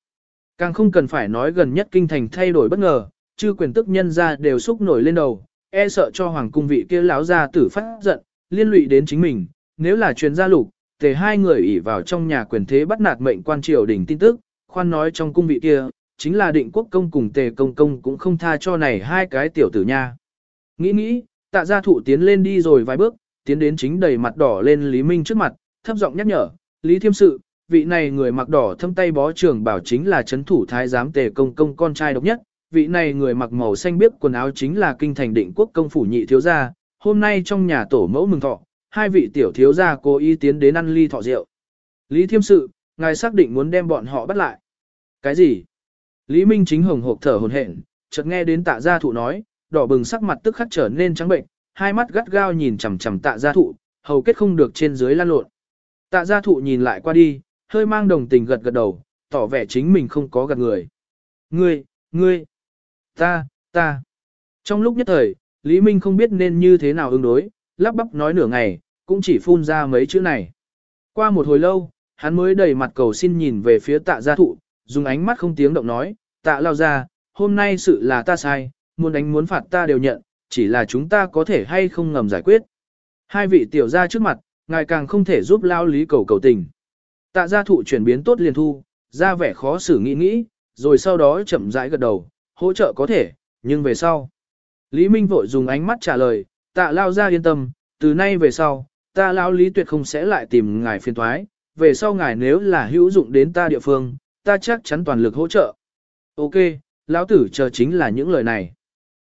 Càng không cần phải nói gần nhất kinh thành thay đổi bất ngờ, chư quyền tức nhân ra đều xúc nổi lên đầu, e sợ cho hoàng cung vị kia lão gia tử phát giận, liên lụy đến chính mình, nếu là truyền gia lục, tề hai người ỉ vào trong nhà quyền thế bắt nạt mệnh quan triều đình tin tức, khoan nói trong cung vị kia, chính là định quốc công cùng tề công công cũng không tha cho này hai cái tiểu tử nha. Nghĩ nghĩ, tạ gia thụ tiến lên đi rồi vài bước, tiến đến chính đầy mặt đỏ lên Lý Minh trước mặt, thấp giọng nhắc nhở, Lý Thiêm Sự, vị này người mặc đỏ thâm tay bó trường bảo chính là chấn thủ thái giám tề công công con trai độc nhất, vị này người mặc màu xanh biếc quần áo chính là kinh thành định quốc công phủ nhị thiếu gia, hôm nay trong nhà tổ mẫu mừng thọ, hai vị tiểu thiếu gia cố ý tiến đến ăn ly thọ rượu. Lý Thiêm Sự, ngài xác định muốn đem bọn họ bắt lại. Cái gì? Lý Minh chính hồng hộp thở hồn hển, chợt nghe đến tạ gia thụ nói, đỏ bừng sắc mặt tức khắc trở nên trắng bệnh, hai mắt gắt gao nhìn chằm chằm tạ gia thụ, hầu kết không được trên dưới lan lộn. Tạ gia thụ nhìn lại qua đi, hơi mang đồng tình gật gật đầu, tỏ vẻ chính mình không có gạt người. Ngươi, ngươi, ta, ta. Trong lúc nhất thời, Lý Minh không biết nên như thế nào ứng đối, lắp bắp nói nửa ngày, cũng chỉ phun ra mấy chữ này. Qua một hồi lâu, hắn mới đầy mặt cầu xin nhìn về phía tạ gia thụ, dùng ánh mắt không tiếng động nói, tạ lao ra, hôm nay sự là ta sai, muốn đánh muốn phạt ta đều nhận, chỉ là chúng ta có thể hay không ngầm giải quyết. Hai vị tiểu gia trước mặt, ngài càng không thể giúp lao lý cầu cầu tình. Tạ gia thụ chuyển biến tốt liền thu, ra vẻ khó xử nghĩ nghĩ, rồi sau đó chậm rãi gật đầu, hỗ trợ có thể, nhưng về sau. Lý Minh vội dùng ánh mắt trả lời, tạ lao ra yên tâm, từ nay về sau, ta lao lý tuyệt không sẽ lại tìm ngài phiền thoái, về sau ngài nếu là hữu dụng đến ta địa phương, ta chắc chắn toàn lực hỗ trợ. Ok, lão tử chờ chính là những lời này.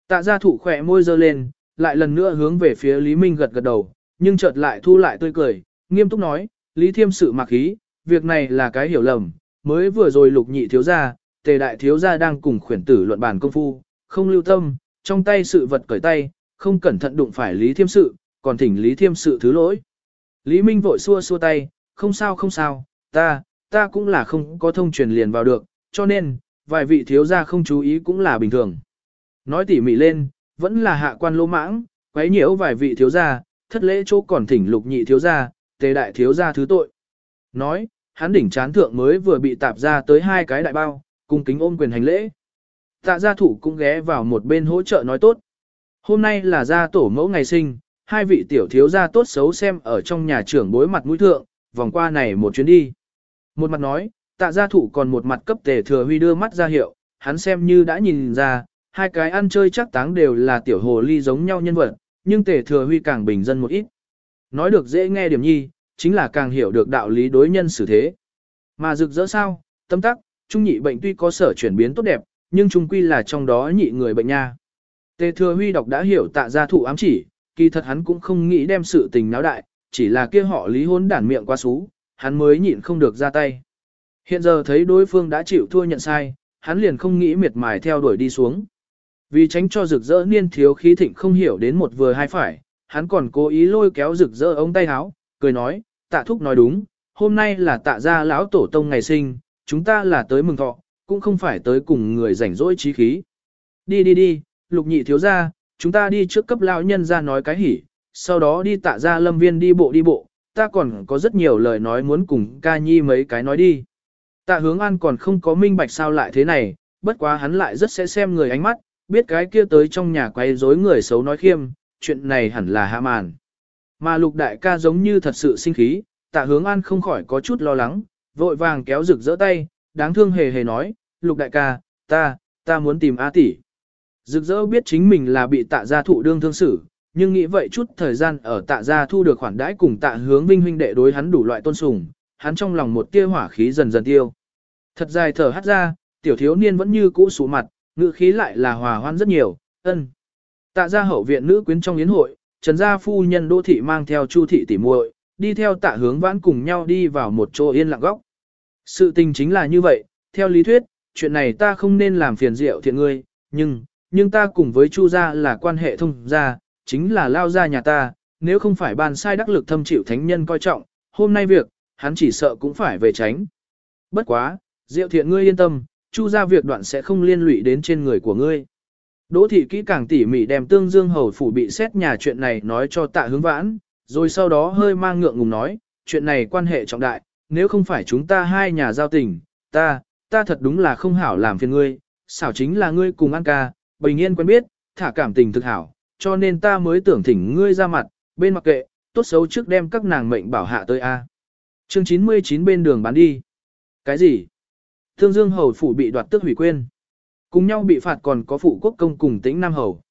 Tạ gia thụ khỏe môi dơ lên, lại lần nữa hướng về phía Lý Minh gật gật đầu, nhưng chợt lại thu lại tươi cười, nghiêm túc nói, Lý Thiêm sự mặc ý, việc này là cái hiểu lầm, mới vừa rồi lục nhị thiếu gia, tề đại thiếu gia đang cùng khuyển tử luận bàn công phu, không lưu tâm, trong tay sự vật cởi tay, không cẩn thận đụng phải Lý Thiêm sự, còn thỉnh Lý Thiêm sự thứ lỗi. Lý Minh vội xua xua tay, không sao không sao, ta, ta cũng là không có thông truyền liền vào được, cho nên, vài vị thiếu gia không chú ý cũng là bình thường. Nói tỉ mỉ lên, vẫn là hạ quan lô mãng, quấy nhiễu vài vị thiếu gia, thất lễ chỗ còn thỉnh lục nhị thiếu gia, tề đại thiếu gia thứ tội. Nói, hắn đỉnh chán thượng mới vừa bị tạp ra tới hai cái đại bao, cung kính ôm quyền hành lễ. Tạ gia thủ cũng ghé vào một bên hỗ trợ nói tốt. Hôm nay là gia tổ mẫu ngày sinh, hai vị tiểu thiếu gia tốt xấu xem ở trong nhà trưởng bối mặt mũi thượng, vòng qua này một chuyến đi. Một mặt nói, tạ gia thủ còn một mặt cấp tề thừa huy đưa mắt ra hiệu, hắn xem như đã nhìn ra, hai cái ăn chơi chắc táng đều là tiểu hồ ly giống nhau nhân vật, nhưng tề thừa huy càng bình dân một ít. Nói được dễ nghe điểm nhi, chính là càng hiểu được đạo lý đối nhân xử thế. Mà rực rỡ sao, tâm tắc, trung nhị bệnh tuy có sở chuyển biến tốt đẹp, nhưng trung quy là trong đó nhị người bệnh nha. Tề thừa huy đọc đã hiểu tạ gia thụ ám chỉ, kỳ thật hắn cũng không nghĩ đem sự tình náo đại, chỉ là kia họ lý hôn đản miệng qua xú, hắn mới nhịn không được ra tay. Hiện giờ thấy đối phương đã chịu thua nhận sai, hắn liền không nghĩ miệt mài theo đuổi đi xuống. Vì tránh cho rực rỡ niên thiếu khí thịnh không hiểu đến một vừa hai phải, hắn còn cố ý lôi kéo rực rỡ ống tay áo, cười nói, tạ thúc nói đúng, hôm nay là tạ gia lão tổ tông ngày sinh, chúng ta là tới mừng thọ, cũng không phải tới cùng người rảnh rỗi trí khí. Đi đi đi, lục nhị thiếu gia, chúng ta đi trước cấp lão nhân ra nói cái hỉ, sau đó đi tạ gia lâm viên đi bộ đi bộ, ta còn có rất nhiều lời nói muốn cùng ca nhi mấy cái nói đi. Tạ hướng an còn không có minh bạch sao lại thế này, bất quá hắn lại rất sẽ xem người ánh mắt, biết cái kia tới trong nhà quay rối người xấu nói khiêm, chuyện này hẳn là hạ màn. Mà lục đại ca giống như thật sự sinh khí, tạ hướng an không khỏi có chút lo lắng, vội vàng kéo rực rỡ tay, đáng thương hề hề nói, lục đại ca, ta, ta muốn tìm A tỷ. Rực rỡ biết chính mình là bị tạ gia thụ đương thương xử, nhưng nghĩ vậy chút thời gian ở tạ gia thu được khoản đãi cùng tạ hướng vinh huynh đệ đối hắn đủ loại tôn sùng, hắn trong lòng một tia hỏa khí dần dần tiêu. Thật dài thở hắt ra, tiểu thiếu niên vẫn như cũ sủ mặt, ngữ khí lại là hòa hoan rất nhiều, ân. Tạ gia hậu viện nữ quyến trong yến hội, Trần gia phu nhân Đỗ thị mang theo Chu thị tỉ muội, đi theo tạ hướng vãn cùng nhau đi vào một chỗ yên lặng góc. Sự tình chính là như vậy, theo lý thuyết, chuyện này ta không nên làm phiền diệu thiện ngươi, nhưng, nhưng ta cùng với Chu gia là quan hệ thông gia, chính là lao gia nhà ta, nếu không phải bàn sai đắc lực thâm chịu thánh nhân coi trọng, hôm nay việc, hắn chỉ sợ cũng phải về tránh. Bất quá, Diệu thiện ngươi yên tâm, chu Gia việc đoạn sẽ không liên lụy đến trên người của ngươi. Đỗ thị kỹ càng tỉ mỉ đem tương dương hầu phủ bị xét nhà chuyện này nói cho tạ hướng vãn, rồi sau đó hơi mang ngượng ngùng nói, chuyện này quan hệ trọng đại, nếu không phải chúng ta hai nhà giao tình, ta, ta thật đúng là không hảo làm phiền ngươi, xảo chính là ngươi cùng ăn ca, bình yên quen biết, thả cảm tình thực hảo, cho nên ta mới tưởng thỉnh ngươi ra mặt, bên mặc kệ, tốt xấu trước đem các nàng mệnh bảo hạ tới A. Chương 99 bên đường bán đi. Cái gì? Thương Dương Hầu phủ bị đoạt tước hủy quên. Cùng nhau bị phạt còn có phụ quốc công cùng tĩnh Nam Hầu.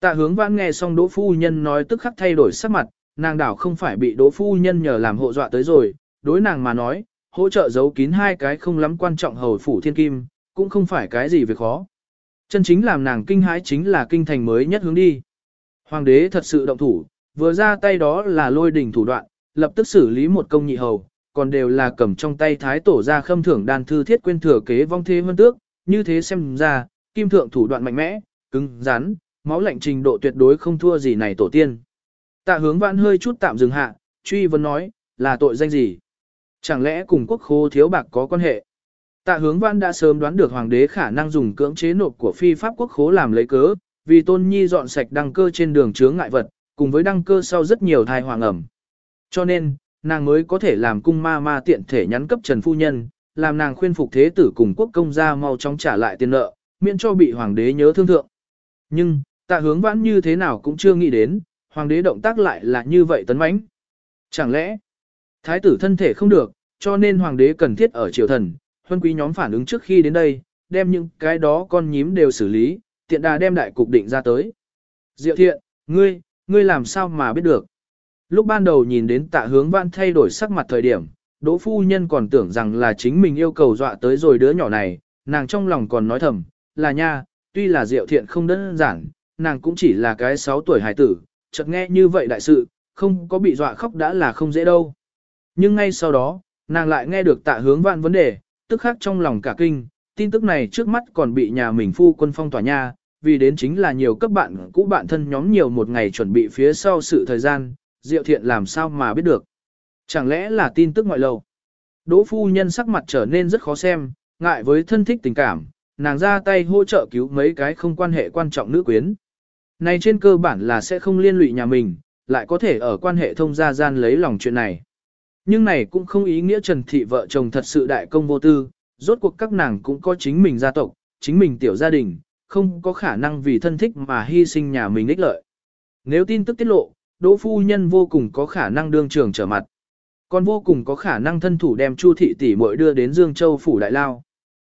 Tạ hướng vãn nghe xong Đỗ Phu Nhân nói tức khắc thay đổi sắc mặt, nàng đảo không phải bị Đỗ Phu Nhân nhờ làm hộ dọa tới rồi, đối nàng mà nói, hỗ trợ giấu kín hai cái không lắm quan trọng hầu phủ thiên kim, cũng không phải cái gì việc khó. Chân chính làm nàng kinh hãi chính là kinh thành mới nhất hướng đi. Hoàng đế thật sự động thủ, vừa ra tay đó là lôi đỉnh thủ đoạn, lập tức xử lý một công nhị hầu, còn đều là cầm trong tay thái tổ ra khâm thưởng đàn thư thiết quên thừa kế vong thế vân tước, như thế xem ra, kim thượng thủ đoạn mạnh mẽ, cứng, rắn, máu lạnh trình độ tuyệt đối không thua gì này tổ tiên. Tạ hướng vãn hơi chút tạm dừng hạ, truy vấn nói, là tội danh gì? Chẳng lẽ cùng quốc khố thiếu bạc có quan hệ? Tạ hướng Vãn đã sớm đoán được hoàng đế khả năng dùng cưỡng chế nộp của phi pháp quốc khố làm lấy cớ, vì tôn nhi dọn sạch đăng cơ trên đường chướng ngại vật, cùng với đăng cơ sau rất nhiều thai hoàng ẩm. Cho nên, nàng mới có thể làm cung ma ma tiện thể nhắn cấp Trần Phu Nhân, làm nàng khuyên phục thế tử cùng quốc công gia mau chóng trả lại tiền nợ, miễn cho bị hoàng đế nhớ thương thượng. Nhưng, tạ hướng vãn như thế nào cũng chưa nghĩ đến, hoàng đế động tác lại là như vậy tấn mãnh. Chẳng lẽ, thái tử thân thể không được, cho nên hoàng đế cần thiết ở triều thần, huân quý nhóm phản ứng trước khi đến đây, đem những cái đó con nhím đều xử lý, tiện đà đem đại cục định ra tới. Diệu thiện, ngươi, ngươi làm sao mà biết được. Lúc ban đầu nhìn đến tạ hướng vãn thay đổi sắc mặt thời điểm, đỗ phu nhân còn tưởng rằng là chính mình yêu cầu dọa tới rồi đứa nhỏ này, nàng trong lòng còn nói thầm, là nha, tuy là diệu thiện không đơn giản, nàng cũng chỉ là cái 6 tuổi hải tử, chợt nghe như vậy đại sự, không có bị dọa khóc đã là không dễ đâu. Nhưng ngay sau đó, nàng lại nghe được tạ hướng vạn vấn đề, tức khắc trong lòng cả kinh, tin tức này trước mắt còn bị nhà mình phu quân phong tỏa nha, vì đến chính là nhiều các bạn cũ bạn thân nhóm nhiều một ngày chuẩn bị phía sau sự thời gian, Diệu Thiện làm sao mà biết được. Chẳng lẽ là tin tức ngoại lầu? Đỗ phu nhân sắc mặt trở nên rất khó xem, ngại với thân thích tình cảm, nàng ra tay hỗ trợ cứu mấy cái không quan hệ quan trọng nữ quyến. Này trên cơ bản là sẽ không liên lụy nhà mình, lại có thể ở quan hệ thông gia gian lấy lòng chuyện này. Nhưng này cũng không ý nghĩa Trần Thị vợ chồng thật sự đại công vô tư, rốt cuộc các nàng cũng có chính mình gia tộc, chính mình tiểu gia đình, không có khả năng vì thân thích mà hy sinh nhà mình ích lợi. Nếu tin tức tiết lộ, Đỗ Phu Nhân vô cùng có khả năng đương trường trở mặt. Còn vô cùng có khả năng thân thủ đem Chu Thị tỷ muội đưa đến Dương Châu Phủ Đại Lao.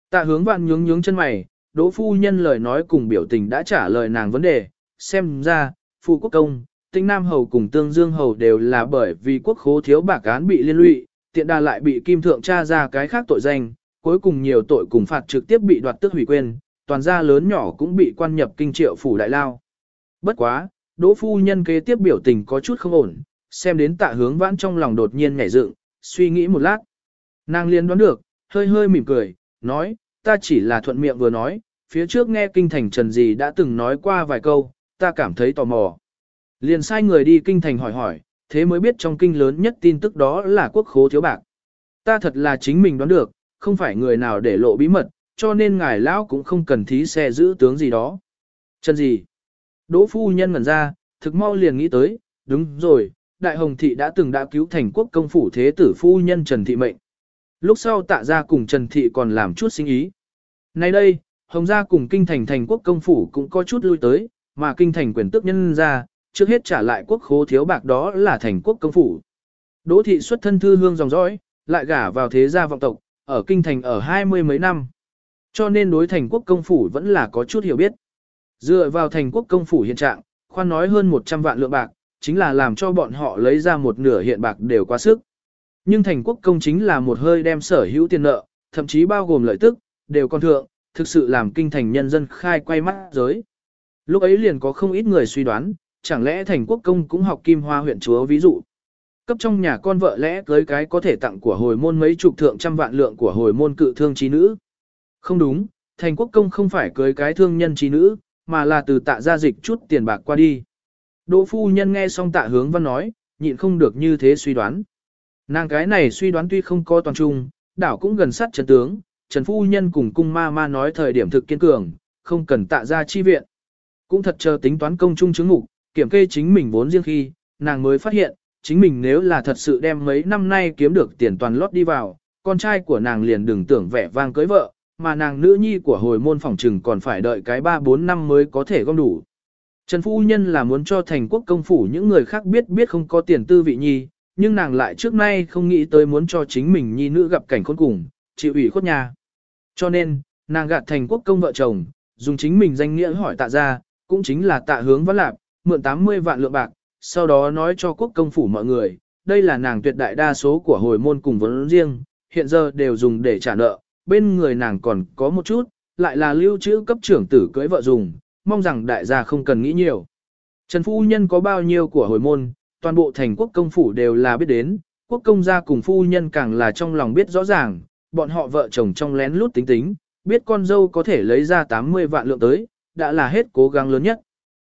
Tạ hướng vạn nhướng nhướng chân mày, Đỗ Phu Nhân lời nói cùng biểu tình đã trả lời nàng vấn đề, xem ra, Phu Quốc Công, Tinh Nam Hầu cùng Tương Dương Hầu đều là bởi vì quốc khố thiếu bạc án bị liên lụy, tiện đà lại bị Kim Thượng tra ra cái khác tội danh, cuối cùng nhiều tội cùng phạt trực tiếp bị đoạt tước hủy quyền, toàn gia lớn nhỏ cũng bị quan nhập kinh triệu phủ đại lao. Bất quá, Đỗ phu nhân kế tiếp biểu tình có chút không ổn, xem đến tạ hướng vãn trong lòng đột nhiên nhảy dựng, suy nghĩ một lát. Nàng liên đoán được, hơi hơi mỉm cười, nói, ta chỉ là thuận miệng vừa nói, phía trước nghe kinh thành trần gì đã từng nói qua vài câu, ta cảm thấy tò mò. Liền sai người đi kinh thành hỏi hỏi, thế mới biết trong kinh lớn nhất tin tức đó là quốc khố thiếu bạc. Ta thật là chính mình đoán được, không phải người nào để lộ bí mật, cho nên ngài lão cũng không cần thí xe giữ tướng gì đó. trần gì? Đỗ phu nhân ngẩn ra, thực mau liền nghĩ tới, đúng rồi, đại hồng thị đã từng đã cứu thành quốc công phủ thế tử phu nhân Trần Thị Mệnh. Lúc sau tạ ra cùng Trần Thị còn làm chút sinh ý. Nay đây, hồng gia cùng kinh thành thành quốc công phủ cũng có chút lui tới, mà kinh thành quyền tước nhân ra, trước hết trả lại quốc khố thiếu bạc đó là thành quốc công phủ. Đỗ thị xuất thân thư hương dòng dõi, lại gả vào thế gia vọng tộc, ở kinh thành ở hai mươi mấy năm. Cho nên đối thành quốc công phủ vẫn là có chút hiểu biết. Dựa vào thành quốc công phủ hiện trạng, khoan nói hơn 100 vạn lượng bạc, chính là làm cho bọn họ lấy ra một nửa hiện bạc đều quá sức. Nhưng thành quốc công chính là một hơi đem sở hữu tiền nợ, thậm chí bao gồm lợi tức, đều còn thượng, thực sự làm kinh thành nhân dân khai quay mắt giới. Lúc ấy liền có không ít người suy đoán, chẳng lẽ thành quốc công cũng học kim hoa huyện chúa ví dụ. Cấp trong nhà con vợ lẽ cưới cái có thể tặng của hồi môn mấy chục thượng trăm vạn lượng của hồi môn cự thương trí nữ. Không đúng, thành quốc công không phải cưới cái thương nhân trí nữ, mà là từ tạ gia dịch chút tiền bạc qua đi. Đỗ phu nhân nghe xong tạ hướng văn nói, nhịn không được như thế suy đoán. Nàng cái này suy đoán tuy không có toàn trung, đảo cũng gần sát Trần tướng, Trần Phu Nhân cùng cung ma ma nói thời điểm thực kiên cường, không cần tạ ra chi viện. Cũng thật chờ tính toán công trung chứng mục, kiểm kê chính mình vốn riêng khi, nàng mới phát hiện, chính mình nếu là thật sự đem mấy năm nay kiếm được tiền toàn lót đi vào, con trai của nàng liền đừng tưởng vẻ vang cưới vợ, mà nàng nữ nhi của hồi môn phòng trừng còn phải đợi cái 3-4 năm mới có thể gom đủ. Trần Phu Nhân là muốn cho thành quốc công phủ những người khác biết biết không có tiền tư vị nhi, nhưng nàng lại trước nay không nghĩ tới muốn cho chính mình nhi nữ gặp cảnh khốn cùng, chịu ủy khuất nhà. Cho nên, nàng gạt thành quốc công vợ chồng, dùng chính mình danh nghĩa hỏi tạ ra, cũng chính là tạ hướng văn lạp, mượn 80 vạn lượng bạc, sau đó nói cho quốc công phủ mọi người, đây là nàng tuyệt đại đa số của hồi môn cùng vốn riêng, hiện giờ đều dùng để trả nợ, bên người nàng còn có một chút, lại là lưu trữ cấp trưởng tử cưới vợ dùng, mong rằng đại gia không cần nghĩ nhiều. Trần Phu Nhân có bao nhiêu của hồi môn, toàn bộ thành quốc công phủ đều là biết đến, quốc công gia cùng Phu Nhân càng là trong lòng biết rõ ràng, bọn họ vợ chồng trong lén lút tính tính, biết con dâu có thể lấy ra 80 vạn lượng tới, đã là hết cố gắng lớn nhất.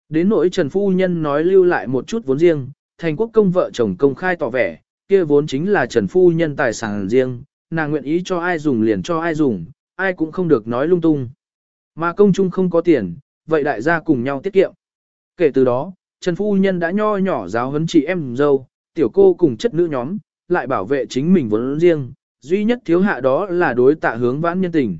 Đến nỗi Trần Phu Nhân nói lưu lại một chút vốn riêng, thành quốc công vợ chồng công khai tỏ vẻ, kia vốn chính là Trần Phu Nhân tài sản riêng, nàng nguyện ý cho ai dùng liền cho ai dùng, ai cũng không được nói lung tung. Mà công chung không có tiền, vậy đại gia cùng nhau tiết kiệm. Kể từ đó, Trần Phu Nhân đã nho nhỏ giáo huấn chị em dâu, tiểu cô cùng chất nữ nhóm, lại bảo vệ chính mình vốn riêng, duy nhất thiếu hạ đó là đối tạ hướng vãn nhân tình.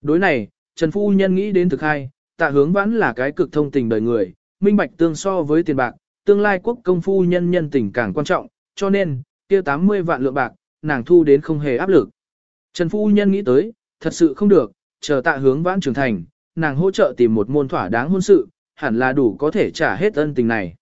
Đối này, Trần Phu Nhân nghĩ đến thực hai, tạ hướng vãn là cái cực thông tình đời người, minh bạch tương so với tiền bạc, tương lai quốc công phu nhân nhân tình càng quan trọng, cho nên, kia 80 vạn lượng bạc, nàng thu đến không hề áp lực. Trần Phu Nhân nghĩ tới, thật sự không được, chờ tạ hướng vãn trưởng thành, nàng hỗ trợ tìm một môn thỏa đáng hôn sự, hẳn là đủ có thể trả hết ân tình này.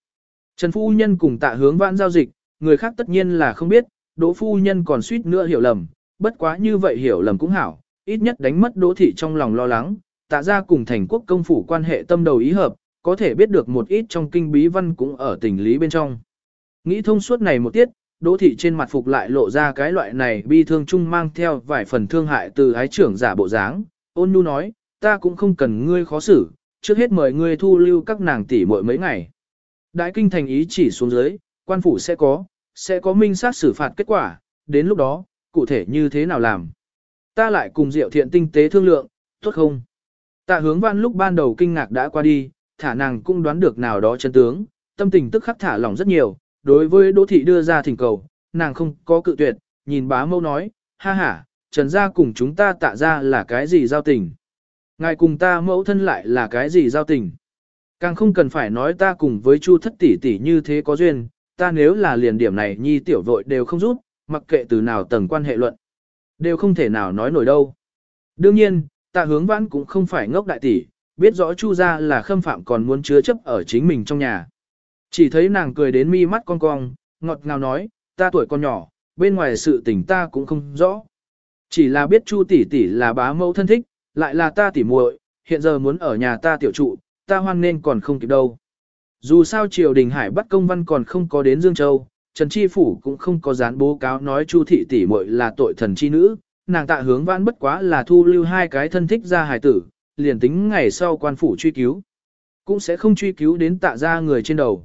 Trần Phu Nhân cùng tạ hướng vãn giao dịch, người khác tất nhiên là không biết, Đỗ Phu Nhân còn suýt nữa hiểu lầm, bất quá như vậy hiểu lầm cũng hảo, ít nhất đánh mất Đỗ Thị trong lòng lo lắng, tạ ra cùng thành quốc công phủ quan hệ tâm đầu ý hợp, có thể biết được một ít trong kinh bí văn cũng ở tình lý bên trong. Nghĩ thông suốt này một tiết, Đỗ thị trên mặt phục lại lộ ra cái loại này bi thương chung mang theo vài phần thương hại từ ái trưởng giả bộ dáng. Ôn nhu nói, ta cũng không cần ngươi khó xử, trước hết mời ngươi thu lưu các nàng tỷ muội mấy ngày. Đại kinh thành ý chỉ xuống dưới, quan phủ sẽ có, sẽ có minh sát xử phạt kết quả, đến lúc đó, cụ thể như thế nào làm. Ta lại cùng diệu thiện tinh tế thương lượng, tốt không? Tạ hướng văn lúc ban đầu kinh ngạc đã qua đi, thả nàng cũng đoán được nào đó chân tướng, tâm tình tức khắc thả lỏng rất nhiều, đối với Đỗ Thị đưa ra thỉnh cầu, nàng không có cự tuyệt, nhìn bá mâu nói, ha ha, trần gia cùng chúng ta tạ ra là cái gì giao tình. Ngài cùng ta mẫu thân lại là cái gì giao tình. Càng không cần phải nói ta cùng với Chu thất tỷ tỷ như thế có duyên, ta nếu là liền điểm này nhi tiểu vội đều không rút, mặc kệ từ nào tầng quan hệ luận. Đều không thể nào nói nổi đâu. Đương nhiên, ta hướng vãn cũng không phải ngốc đại tỷ, biết rõ Chu gia là khâm phạm còn muốn chứa chấp ở chính mình trong nhà. Chỉ thấy nàng cười đến mi mắt con cong, ngọt ngào nói, ta tuổi còn nhỏ, bên ngoài sự tình ta cũng không rõ. Chỉ là biết Chu tỷ tỷ là bá mẫu thân thích, lại là ta tỷ muội, hiện giờ muốn ở nhà ta tiểu trụ, ta hoan nên còn không kịp đâu. Dù sao triều đình hải bắt công văn còn không có đến Dương Châu, Trần Chi Phủ cũng không có dán bố cáo nói Chu thị tỷ muội là tội thần chi nữ, nàng tạ hướng vãn bất quá là thu lưu hai cái thân thích ra hải tử, liền tính ngày sau quan phủ truy cứu, cũng sẽ không truy cứu đến tạ ra người trên đầu.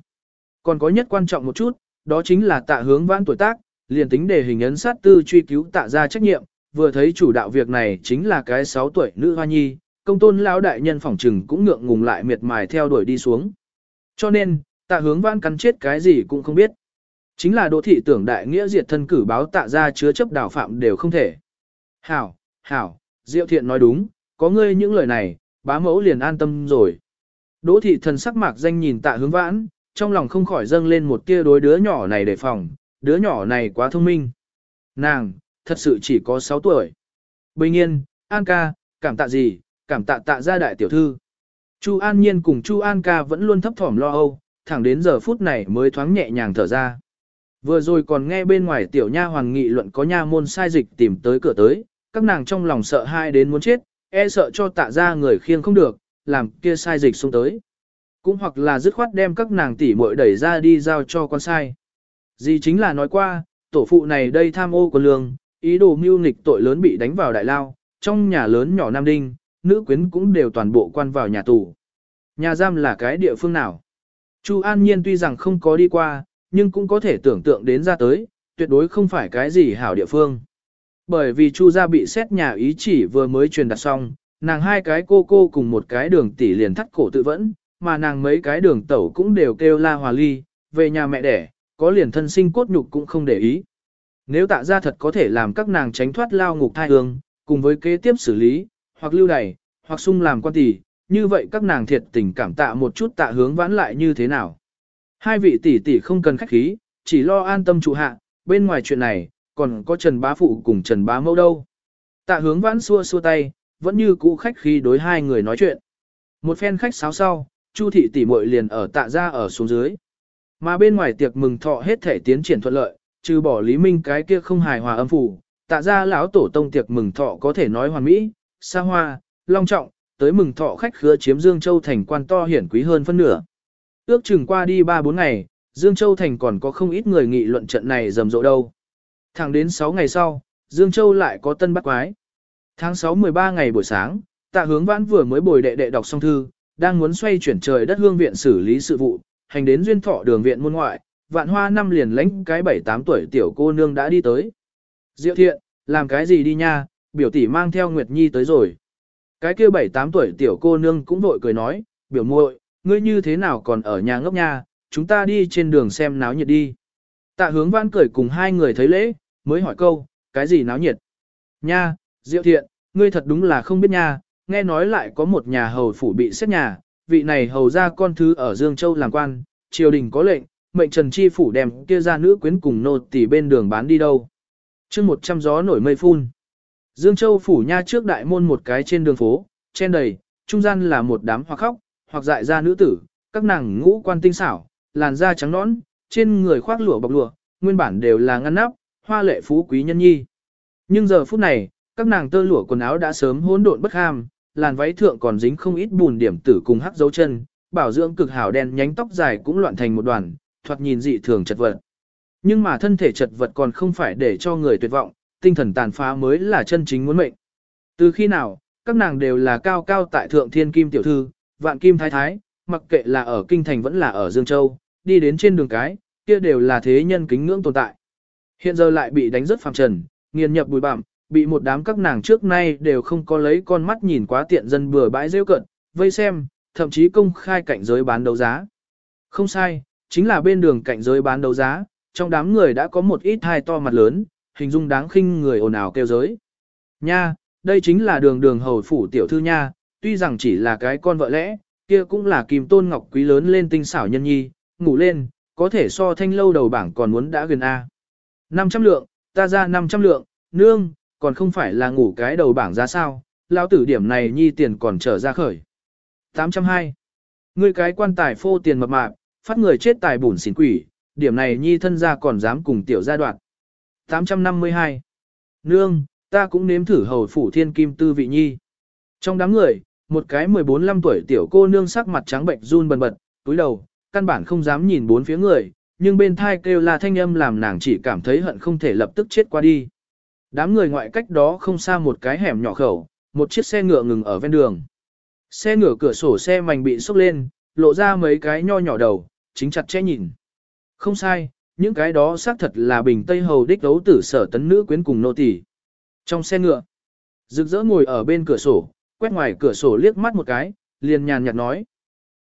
Còn có nhất quan trọng một chút, đó chính là tạ hướng vãn tuổi tác, liền tính để hình ấn sát tư truy cứu tạ ra trách nhiệm, vừa thấy chủ đạo việc này chính là cái 6 tuổi nữ hoa nhi, công tôn lão đại nhân phỏng trừng cũng ngượng ngùng lại miệt mài theo đuổi đi xuống. Cho nên, tạ hướng vãn cắn chết cái gì cũng không biết. Chính là đỗ thị tưởng đại nghĩa diệt thân cử báo tạ ra chứa chấp đảo phạm đều không thể. Hảo, hảo, Diệu Thiện nói đúng, có ngươi những lời này, bá mẫu liền an tâm rồi. Đỗ thị thần sắc mạc danh nhìn tạ hướng vãn, trong lòng không khỏi dâng lên một tia đối đứa nhỏ này đề phòng, đứa nhỏ này quá thông minh. Nàng, thật sự chỉ có 6 tuổi. Bình yên, An ca, cảm tạ gì, cảm tạ tạ gia đại tiểu thư. Chu An Nhiên cùng Chu An ca vẫn luôn thấp thỏm lo âu, thẳng đến giờ phút này mới thoáng nhẹ nhàng thở ra. Vừa rồi còn nghe bên ngoài tiểu nha hoàng nghị luận có nha môn sai dịch tìm tới cửa tới, các nàng trong lòng sợ hai đến muốn chết, e sợ cho tạ ra người khiêng không được, làm kia sai dịch xuống tới. Cũng hoặc là dứt khoát đem các nàng tỷ muội đẩy ra đi giao cho con sai. Gì chính là nói qua, tổ phụ này đây tham ô của lương, ý đồ mưu nghịch tội lớn bị đánh vào đại lao, trong nhà lớn nhỏ Nam Đinh, nữ quyến cũng đều toàn bộ quan vào nhà tù. Nhà giam là cái địa phương nào? Chu An Nhiên tuy rằng không có đi qua, nhưng cũng có thể tưởng tượng đến ra tới, tuyệt đối không phải cái gì hảo địa phương. Bởi vì Chu gia bị xét nhà ý chỉ vừa mới truyền đặt xong, nàng hai cái cô cô cùng một cái đường tỷ liền thắt cổ tự vẫn, mà nàng mấy cái đường tẩu cũng đều kêu la hòa ly, về nhà mẹ đẻ, có liền thân sinh cốt nhục cũng không để ý. Nếu tạ ra thật có thể làm các nàng tránh thoát lao ngục thai hương, cùng với kế tiếp xử lý, hoặc lưu đày, hoặc sung làm quan tỷ, như vậy các nàng thiệt tình cảm tạ một chút tạ hướng vãn lại như thế nào. Hai vị tỷ tỷ không cần khách khí, chỉ lo an tâm trụ hạ, bên ngoài chuyện này, còn có Trần Bá Phụ cùng Trần Bá Mâu đâu. Tạ hướng vãn xua xua tay, vẫn như cũ khách khí đối hai người nói chuyện. Một phen khách sáo sau, Chu thị tỷ muội liền ở tạ ra ở xuống dưới. Mà bên ngoài tiệc mừng thọ hết thể tiến triển thuận lợi, trừ bỏ Lý Minh cái kia không hài hòa âm phủ, tạ ra lão tổ tông tiệc mừng thọ có thể nói hoàn mỹ, xa hoa, long trọng, tới mừng thọ khách khứa chiếm Dương Châu thành quan to hiển quý hơn phân nửa. Ước chừng qua đi 3-4 ngày, Dương Châu thành còn có không ít người nghị luận trận này rầm rộ đâu. Thẳng đến 6 ngày sau, Dương Châu lại có tân bắt quái. Tháng 6 13 ngày buổi sáng, tạ hướng vãn vừa mới bồi đệ đệ đọc xong thư, đang muốn xoay chuyển trời đất hương viện xử lý sự vụ, hành đến duyên thọ đường viện môn ngoại, vạn hoa năm liền lãnh cái 7-8 tuổi tiểu cô nương đã đi tới. Diệu thiện, làm cái gì đi nha, biểu tỷ mang theo Nguyệt Nhi tới rồi. Cái kia 7-8 tuổi tiểu cô nương cũng vội cười nói, biểu muội, ngươi như thế nào còn ở nhà ngốc nha, chúng ta đi trên đường xem náo nhiệt đi. Tạ hướng Văn cười cùng hai người thấy lễ, mới hỏi câu, cái gì náo nhiệt? Nha, Diệu thiện, ngươi thật đúng là không biết nha, nghe nói lại có một nhà hầu phủ bị xét nhà, vị này hầu ra con thứ ở Dương Châu làm quan, triều đình có lệnh, mệnh Trần Chi phủ đem kia ra nữ quyến cùng nô tỳ bên đường bán đi đâu. chương một trăm gió nổi mây phun. Dương Châu phủ nha trước đại môn một cái trên đường phố, trên đầy, trung gian là một đám hoặc khóc, hoặc dại ra nữ tử, các nàng ngũ quan tinh xảo, làn da trắng nõn, trên người khoác lụa bọc lụa, nguyên bản đều là ngăn nắp, hoa lệ phú quý nhân nhi. Nhưng giờ phút này, các nàng tơ lụa quần áo đã sớm hỗn độn bất ham, làn váy thượng còn dính không ít bùn điểm tử cùng hắc dấu chân, bảo dưỡng cực hảo đen nhánh tóc dài cũng loạn thành một đoàn, thoạt nhìn dị thường chật vật. Nhưng mà thân thể chật vật còn không phải để cho người tuyệt vọng, tinh thần tàn phá mới là chân chính muốn mệnh. Từ khi nào, các nàng đều là cao cao tại thượng thiên kim tiểu thư, vạn kim thái thái, mặc kệ là ở kinh thành vẫn là ở Dương Châu, đi đến trên đường cái, kia đều là thế nhân kính ngưỡng tồn tại. Hiện giờ lại bị đánh rất phàm trần, nghiền nhập bùi bặm, bị một đám các nàng trước nay đều không có lấy con mắt nhìn quá tiện dân bừa bãi rêu cận, vây xem, thậm chí công khai cảnh giới bán đấu giá. Không sai, chính là bên đường cạnh giới bán đấu giá, trong đám người đã có một ít hai to mặt lớn, hình dung đáng khinh người ồn ào kêu giới. Nha, đây chính là đường đường hầu phủ tiểu thư nha, tuy rằng chỉ là cái con vợ lẽ, kia cũng là kim tôn ngọc quý lớn lên tinh xảo nhân nhi, ngủ lên, có thể so thanh lâu đầu bảng còn muốn đã gần A. 500 lượng, ta ra 500 lượng, nương, còn không phải là ngủ cái đầu bảng giá sao, lão tử điểm này nhi tiền còn trở ra khởi. 802. Ngươi cái quan tài phô tiền mập mạp, phát người chết tài bùn xỉn quỷ, điểm này nhi thân gia còn dám cùng tiểu gia đoạn. 852. Nương, ta cũng nếm thử hầu phủ thiên kim tư vị nhi. Trong đám người, một cái 14-15 tuổi tiểu cô nương sắc mặt trắng bệnh run bần bật, túi đầu, căn bản không dám nhìn bốn phía người, nhưng bên thai kêu là thanh âm làm nàng chỉ cảm thấy hận không thể lập tức chết qua đi. Đám người ngoại cách đó không xa một cái hẻm nhỏ khẩu, một chiếc xe ngựa ngừng ở ven đường. Xe ngựa cửa sổ xe mảnh bị sốc lên, lộ ra mấy cái nho nhỏ đầu, chính chặt chẽ nhìn. Không sai, những cái đó xác thật là bình Tây Hầu đích đấu tử sở tấn nữ quyến cùng nô tỳ. Trong xe ngựa, rực rỡ ngồi ở bên cửa sổ, quét ngoài cửa sổ liếc mắt một cái, liền nhàn nhạt nói.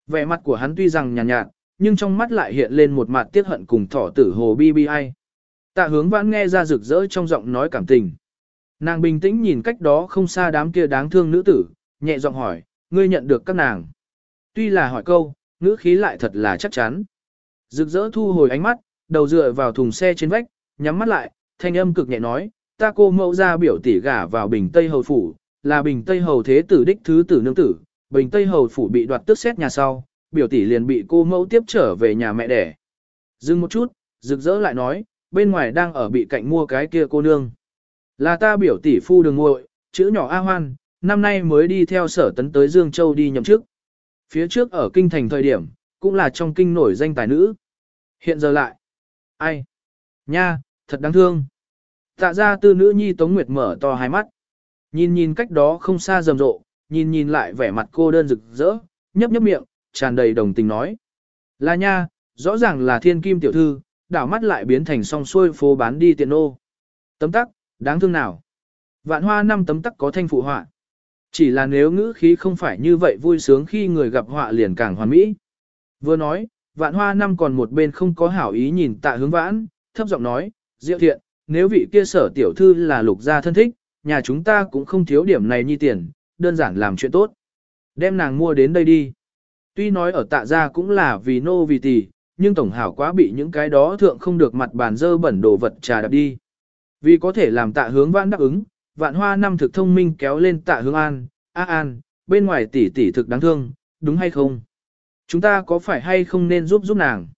Vẻ mặt của hắn tuy rằng nhàn nhạt, nhưng trong mắt lại hiện lên một mặt tiếc hận cùng thỏ tử hồ bi bi ai. Tạ hướng vãn nghe ra rực rỡ trong giọng nói cảm tình. Nàng bình tĩnh nhìn cách đó không xa đám kia đáng thương nữ tử, nhẹ giọng hỏi, ngươi nhận được các nàng. Tuy là hỏi câu, ngữ khí lại thật là chắc chắn. Rực rỡ thu hồi ánh mắt, đầu dựa vào thùng xe trên vách, nhắm mắt lại, thanh âm cực nhẹ nói, ta cô mẫu ra biểu tỷ gả vào bình Tây Hầu Phủ, là bình Tây Hầu Thế tử đích thứ tử nương tử, bình Tây Hầu Phủ bị đoạt tước xét nhà sau, biểu tỷ liền bị cô mẫu tiếp trở về nhà mẹ đẻ. Dừng một chút, rực rỡ lại nói, bên ngoài đang ở bị cạnh mua cái kia cô nương. Là ta biểu tỷ phu đường ngội, chữ nhỏ A Hoan, năm nay mới đi theo sở tấn tới Dương Châu đi nhậm chức. Phía trước ở kinh thành thời điểm, cũng là trong kinh nổi danh tài nữ. Hiện giờ lại. Ai? Nha, thật đáng thương. Tạ ra tư nữ nhi Tống Nguyệt mở to hai mắt. Nhìn nhìn cách đó không xa rầm rộ, nhìn nhìn lại vẻ mặt cô đơn rực rỡ, nhấp nhấp miệng, tràn đầy đồng tình nói. Là nha, rõ ràng là thiên kim tiểu thư, đảo mắt lại biến thành song xuôi phố bán đi tiền ô. Tấm tắc, đáng thương nào. Vạn hoa năm tấm tắc có thanh phụ họa. Chỉ là nếu ngữ khí không phải như vậy vui sướng khi người gặp họa liền càng hoàn mỹ. Vừa nói, vạn hoa năm còn một bên không có hảo ý nhìn tạ hướng vãn, thấp giọng nói, diệu thiện, nếu vị kia sở tiểu thư là lục gia thân thích, nhà chúng ta cũng không thiếu điểm này như tiền, đơn giản làm chuyện tốt. Đem nàng mua đến đây đi. Tuy nói ở tạ gia cũng là vì nô vì tỷ, nhưng tổng hảo quá bị những cái đó thượng không được mặt bàn dơ bẩn đồ vật trà đạp đi. Vì có thể làm tạ hướng vãn đáp ứng, vạn hoa năm thực thông minh kéo lên tạ hướng an, a an, bên ngoài tỷ tỷ thực đáng thương, đúng hay không? Chúng ta có phải hay không nên giúp giúp nàng?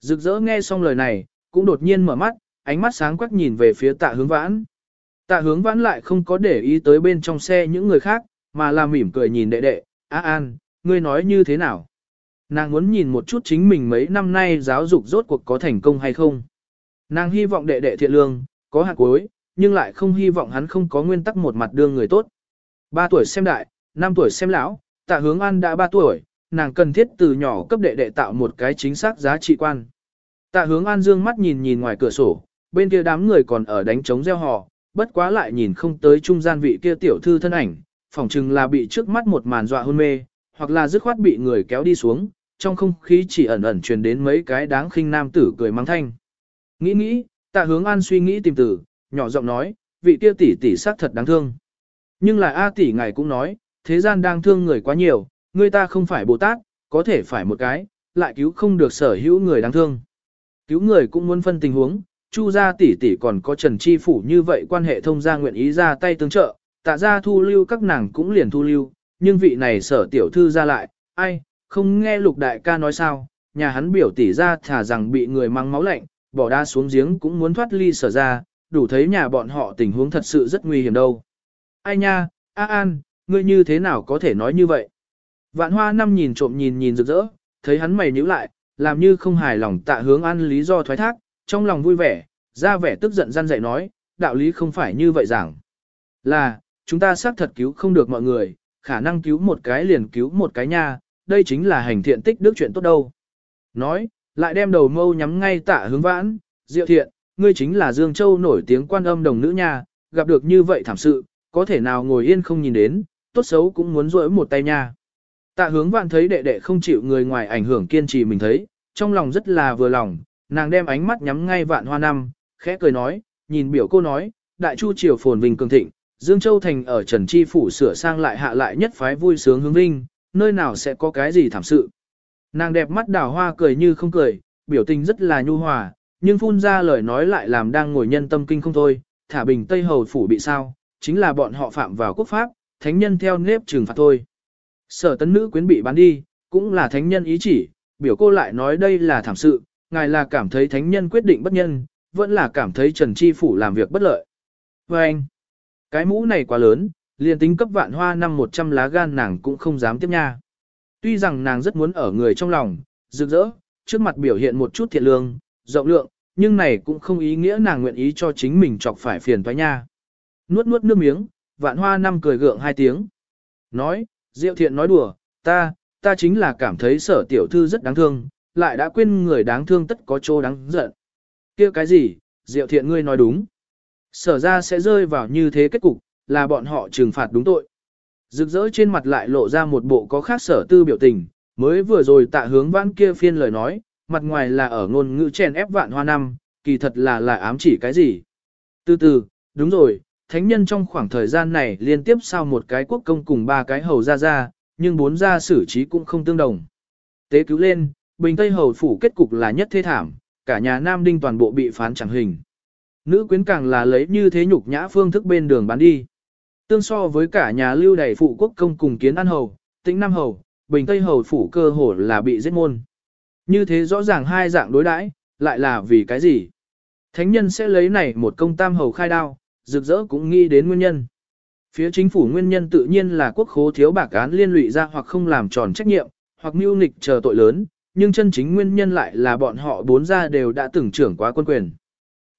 Rực rỡ nghe xong lời này, cũng đột nhiên mở mắt, ánh mắt sáng quắc nhìn về phía tạ hướng vãn. Tạ hướng vãn lại không có để ý tới bên trong xe những người khác, mà là mỉm cười nhìn đệ đệ, a an, ngươi nói như thế nào? Nàng muốn nhìn một chút chính mình mấy năm nay giáo dục rốt cuộc có thành công hay không. Nàng hy vọng đệ đệ thiện lương, có hạt cuối, nhưng lại không hy vọng hắn không có nguyên tắc một mặt đương người tốt. 3 tuổi xem đại, 5 tuổi xem lão, tạ hướng an đã 3 tuổi, nàng cần thiết từ nhỏ cấp đệ đệ tạo một cái chính xác giá trị quan. Tạ hướng an dương mắt nhìn nhìn ngoài cửa sổ, bên kia đám người còn ở đánh trống gieo hò, bất quá lại nhìn không tới trung gian vị kia tiểu thư thân ảnh, phỏng chừng là bị trước mắt một màn dọa hôn mê, hoặc là dứt khoát bị người kéo đi xuống, trong không khí chỉ ẩn ẩn truyền đến mấy cái đáng khinh nam tử cười mắng thanh. Nghĩ nghĩ, tạ hướng an suy nghĩ tìm tử, nhỏ giọng nói, vị kia tỷ tỷ xác thật đáng thương. Nhưng là A tỷ ngài cũng nói, thế gian đang thương người quá nhiều, người ta không phải Bồ Tát, có thể phải một cái, lại cứu không được sở hữu người đáng thương. Cứu người cũng muốn phân tình huống, Chu gia tỷ tỷ còn có Trần Chi phủ như vậy quan hệ thông gia nguyện ý ra tay tương trợ, tạ gia thu lưu các nàng cũng liền thu lưu, nhưng vị này sở tiểu thư ra lại, ai, không nghe lục đại ca nói sao, nhà hắn biểu tỷ ra thả rằng bị người mang máu lạnh, bỏ đa xuống giếng cũng muốn thoát ly sở ra, đủ thấy nhà bọn họ tình huống thật sự rất nguy hiểm đâu. Ai nha, A An, ngươi như thế nào có thể nói như vậy? Vạn hoa năm nhìn trộm nhìn nhìn rực rỡ, thấy hắn mày nhíu lại, làm như không hài lòng tạ hướng an lý do thoái thác, trong lòng vui vẻ, ra vẻ tức giận gian dạy nói, đạo lý không phải như vậy giảng. Là, chúng ta xác thật cứu không được mọi người, khả năng cứu một cái liền cứu một cái nha, đây chính là hành thiện tích đức chuyện tốt đâu. Nói, lại đem đầu mâu nhắm ngay tạ hướng vãn, diệu thiện, ngươi chính là Dương Châu nổi tiếng quan âm đồng nữ nha, gặp được như vậy thảm sự, có thể nào ngồi yên không nhìn đến, tốt xấu cũng muốn rỗi một tay nha. Tạ hướng vạn thấy đệ đệ không chịu người ngoài ảnh hưởng kiên trì mình thấy, trong lòng rất là vừa lòng, nàng đem ánh mắt nhắm ngay vạn hoa năm, khẽ cười nói, nhìn biểu cô nói, đại chu triều phồn vinh cường thịnh, Dương Châu thành ở Trần Chi phủ sửa sang lại hạ lại nhất phái vui sướng hướng vinh, nơi nào sẽ có cái gì thảm sự. Nàng đẹp mắt đào hoa cười như không cười, biểu tình rất là nhu hòa, nhưng phun ra lời nói lại làm đang ngồi nhân tâm kinh không thôi, thả bình Tây Hầu phủ bị sao, chính là bọn họ phạm vào quốc pháp, thánh nhân theo nếp trừng phạt thôi. Sở tấn nữ quyến bị bán đi, cũng là thánh nhân ý chỉ, biểu cô lại nói đây là thảm sự, ngài là cảm thấy thánh nhân quyết định bất nhân, vẫn là cảm thấy Trần Chi Phủ làm việc bất lợi. Và anh, cái mũ này quá lớn, liền tính cấp vạn hoa năm 100 lá gan nàng cũng không dám tiếp nha. Tuy rằng nàng rất muốn ở người trong lòng, rực rỡ, trước mặt biểu hiện một chút thiện lương, rộng lượng, nhưng này cũng không ý nghĩa nàng nguyện ý cho chính mình chọc phải phiền toái nha. Nuốt nuốt nước miếng, vạn hoa năm cười gượng hai tiếng. Nói, Diệu thiện nói đùa, ta, ta chính là cảm thấy sở tiểu thư rất đáng thương, lại đã quên người đáng thương tất có chỗ đáng giận. kia cái gì, Diệu thiện ngươi nói đúng. Sở ra sẽ rơi vào như thế kết cục, là bọn họ trừng phạt đúng tội. Rực rỡ trên mặt lại lộ ra một bộ có khác sở tư biểu tình, mới vừa rồi tạ hướng vãn kia phiên lời nói, mặt ngoài là ở ngôn ngữ chèn ép vạn hoa năm, kỳ thật là là ám chỉ cái gì. Từ từ, đúng rồi, thánh nhân trong khoảng thời gian này liên tiếp sau một cái quốc công cùng ba cái hầu ra ra, nhưng bốn gia xử trí cũng không tương đồng. Tế cứu lên, Bình Tây hầu phủ kết cục là nhất thế thảm, cả nhà Nam Đinh toàn bộ bị phán chẳng hình. Nữ quyến càng là lấy như thế nhục nhã phương thức bên đường bán đi. Tương so với cả nhà lưu đầy phụ quốc công cùng kiến an hầu, tĩnh Nam hầu, Bình Tây hầu phủ cơ hồ là bị giết môn. Như thế rõ ràng hai dạng đối đãi, lại là vì cái gì? Thánh nhân sẽ lấy này một công tam hầu khai đao, rực rỡ cũng nghĩ đến nguyên nhân. Phía chính phủ nguyên nhân tự nhiên là quốc khố thiếu bạc án liên lụy ra hoặc không làm tròn trách nhiệm, hoặc mưu nghịch chờ tội lớn, nhưng chân chính nguyên nhân lại là bọn họ bốn gia đều đã từng trưởng quá quân quyền.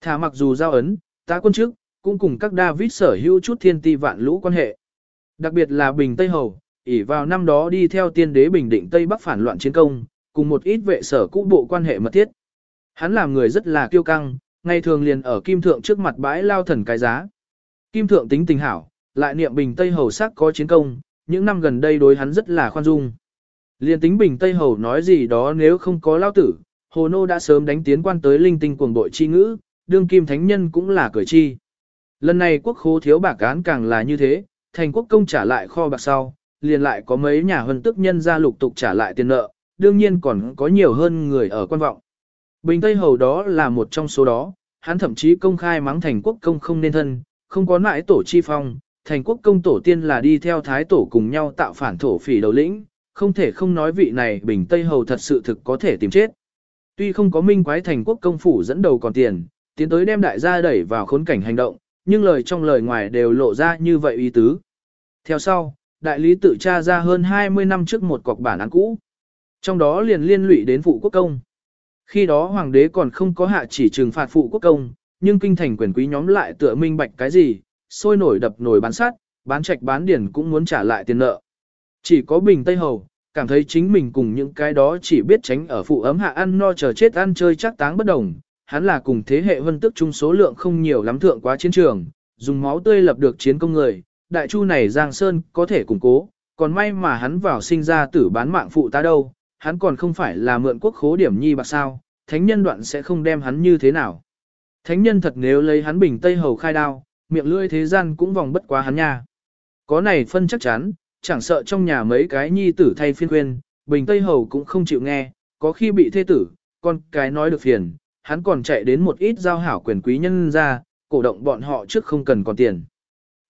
thà mặc dù giao ấn, ta quân trước, cũng cùng các David sở hữu chút thiên ti vạn lũ quan hệ. Đặc biệt là Bình Tây Hầu, ỷ vào năm đó đi theo tiên đế Bình Định Tây Bắc phản loạn chiến công, cùng một ít vệ sở cũ bộ quan hệ mật thiết. Hắn làm người rất là kiêu căng, ngày thường liền ở kim thượng trước mặt bãi lao thần cái giá. Kim Thượng tính tình hảo, lại niệm Bình Tây Hầu sắc có chiến công, những năm gần đây đối hắn rất là khoan dung. Liên tính Bình Tây Hầu nói gì đó nếu không có lao tử, Hồ Nô đã sớm đánh tiến quan tới linh tinh cuồng bội chi ngữ, đương kim thánh nhân cũng là cởi chi. Lần này quốc khố thiếu bạc án càng là như thế, thành quốc công trả lại kho bạc sau, liền lại có mấy nhà hân tức nhân ra lục tục trả lại tiền nợ, đương nhiên còn có nhiều hơn người ở quan vọng. Bình Tây Hầu đó là một trong số đó, hắn thậm chí công khai mắng thành quốc công không nên thân, không có nãi tổ chi phong, thành quốc công tổ tiên là đi theo thái tổ cùng nhau tạo phản thổ phỉ đầu lĩnh, không thể không nói vị này Bình Tây Hầu thật sự thực có thể tìm chết. Tuy không có minh quái thành quốc công phủ dẫn đầu còn tiền, tiến tới đem đại gia đẩy vào khốn cảnh hành động, nhưng lời trong lời ngoài đều lộ ra như vậy ý tứ. Theo sau, đại lý tự tra ra hơn 20 năm trước một cọc bản án cũ. Trong đó liền liên lụy đến phụ quốc công. Khi đó hoàng đế còn không có hạ chỉ trừng phạt phụ quốc công, nhưng kinh thành quyền quý nhóm lại tựa minh bạch cái gì, sôi nổi đập nổi bán sát, bán trạch bán điển cũng muốn trả lại tiền nợ. Chỉ có Bình Tây Hầu, cảm thấy chính mình cùng những cái đó chỉ biết tránh ở phụ ấm hạ ăn no chờ chết ăn chơi chắc táng bất đồng, hắn là cùng thế hệ vân tức chung số lượng không nhiều lắm thượng quá chiến trường, dùng máu tươi lập được chiến công người, đại chu này Giang Sơn có thể củng cố, còn may mà hắn vào sinh ra tử bán mạng phụ ta đâu, hắn còn không phải là mượn quốc khố điểm nhi bạc sao, thánh nhân đoạn sẽ không đem hắn như thế nào. Thánh nhân thật nếu lấy hắn bình tây hầu khai đao, miệng lưỡi thế gian cũng vòng bất quá hắn nha. Có này phân chắc chắn, chẳng sợ trong nhà mấy cái nhi tử thay phiên khuyên, bình tây hầu cũng không chịu nghe, có khi bị thê tử, con cái nói được phiền, hắn còn chạy đến một ít giao hảo quyền quý nhân ra, cổ động bọn họ trước không cần còn tiền.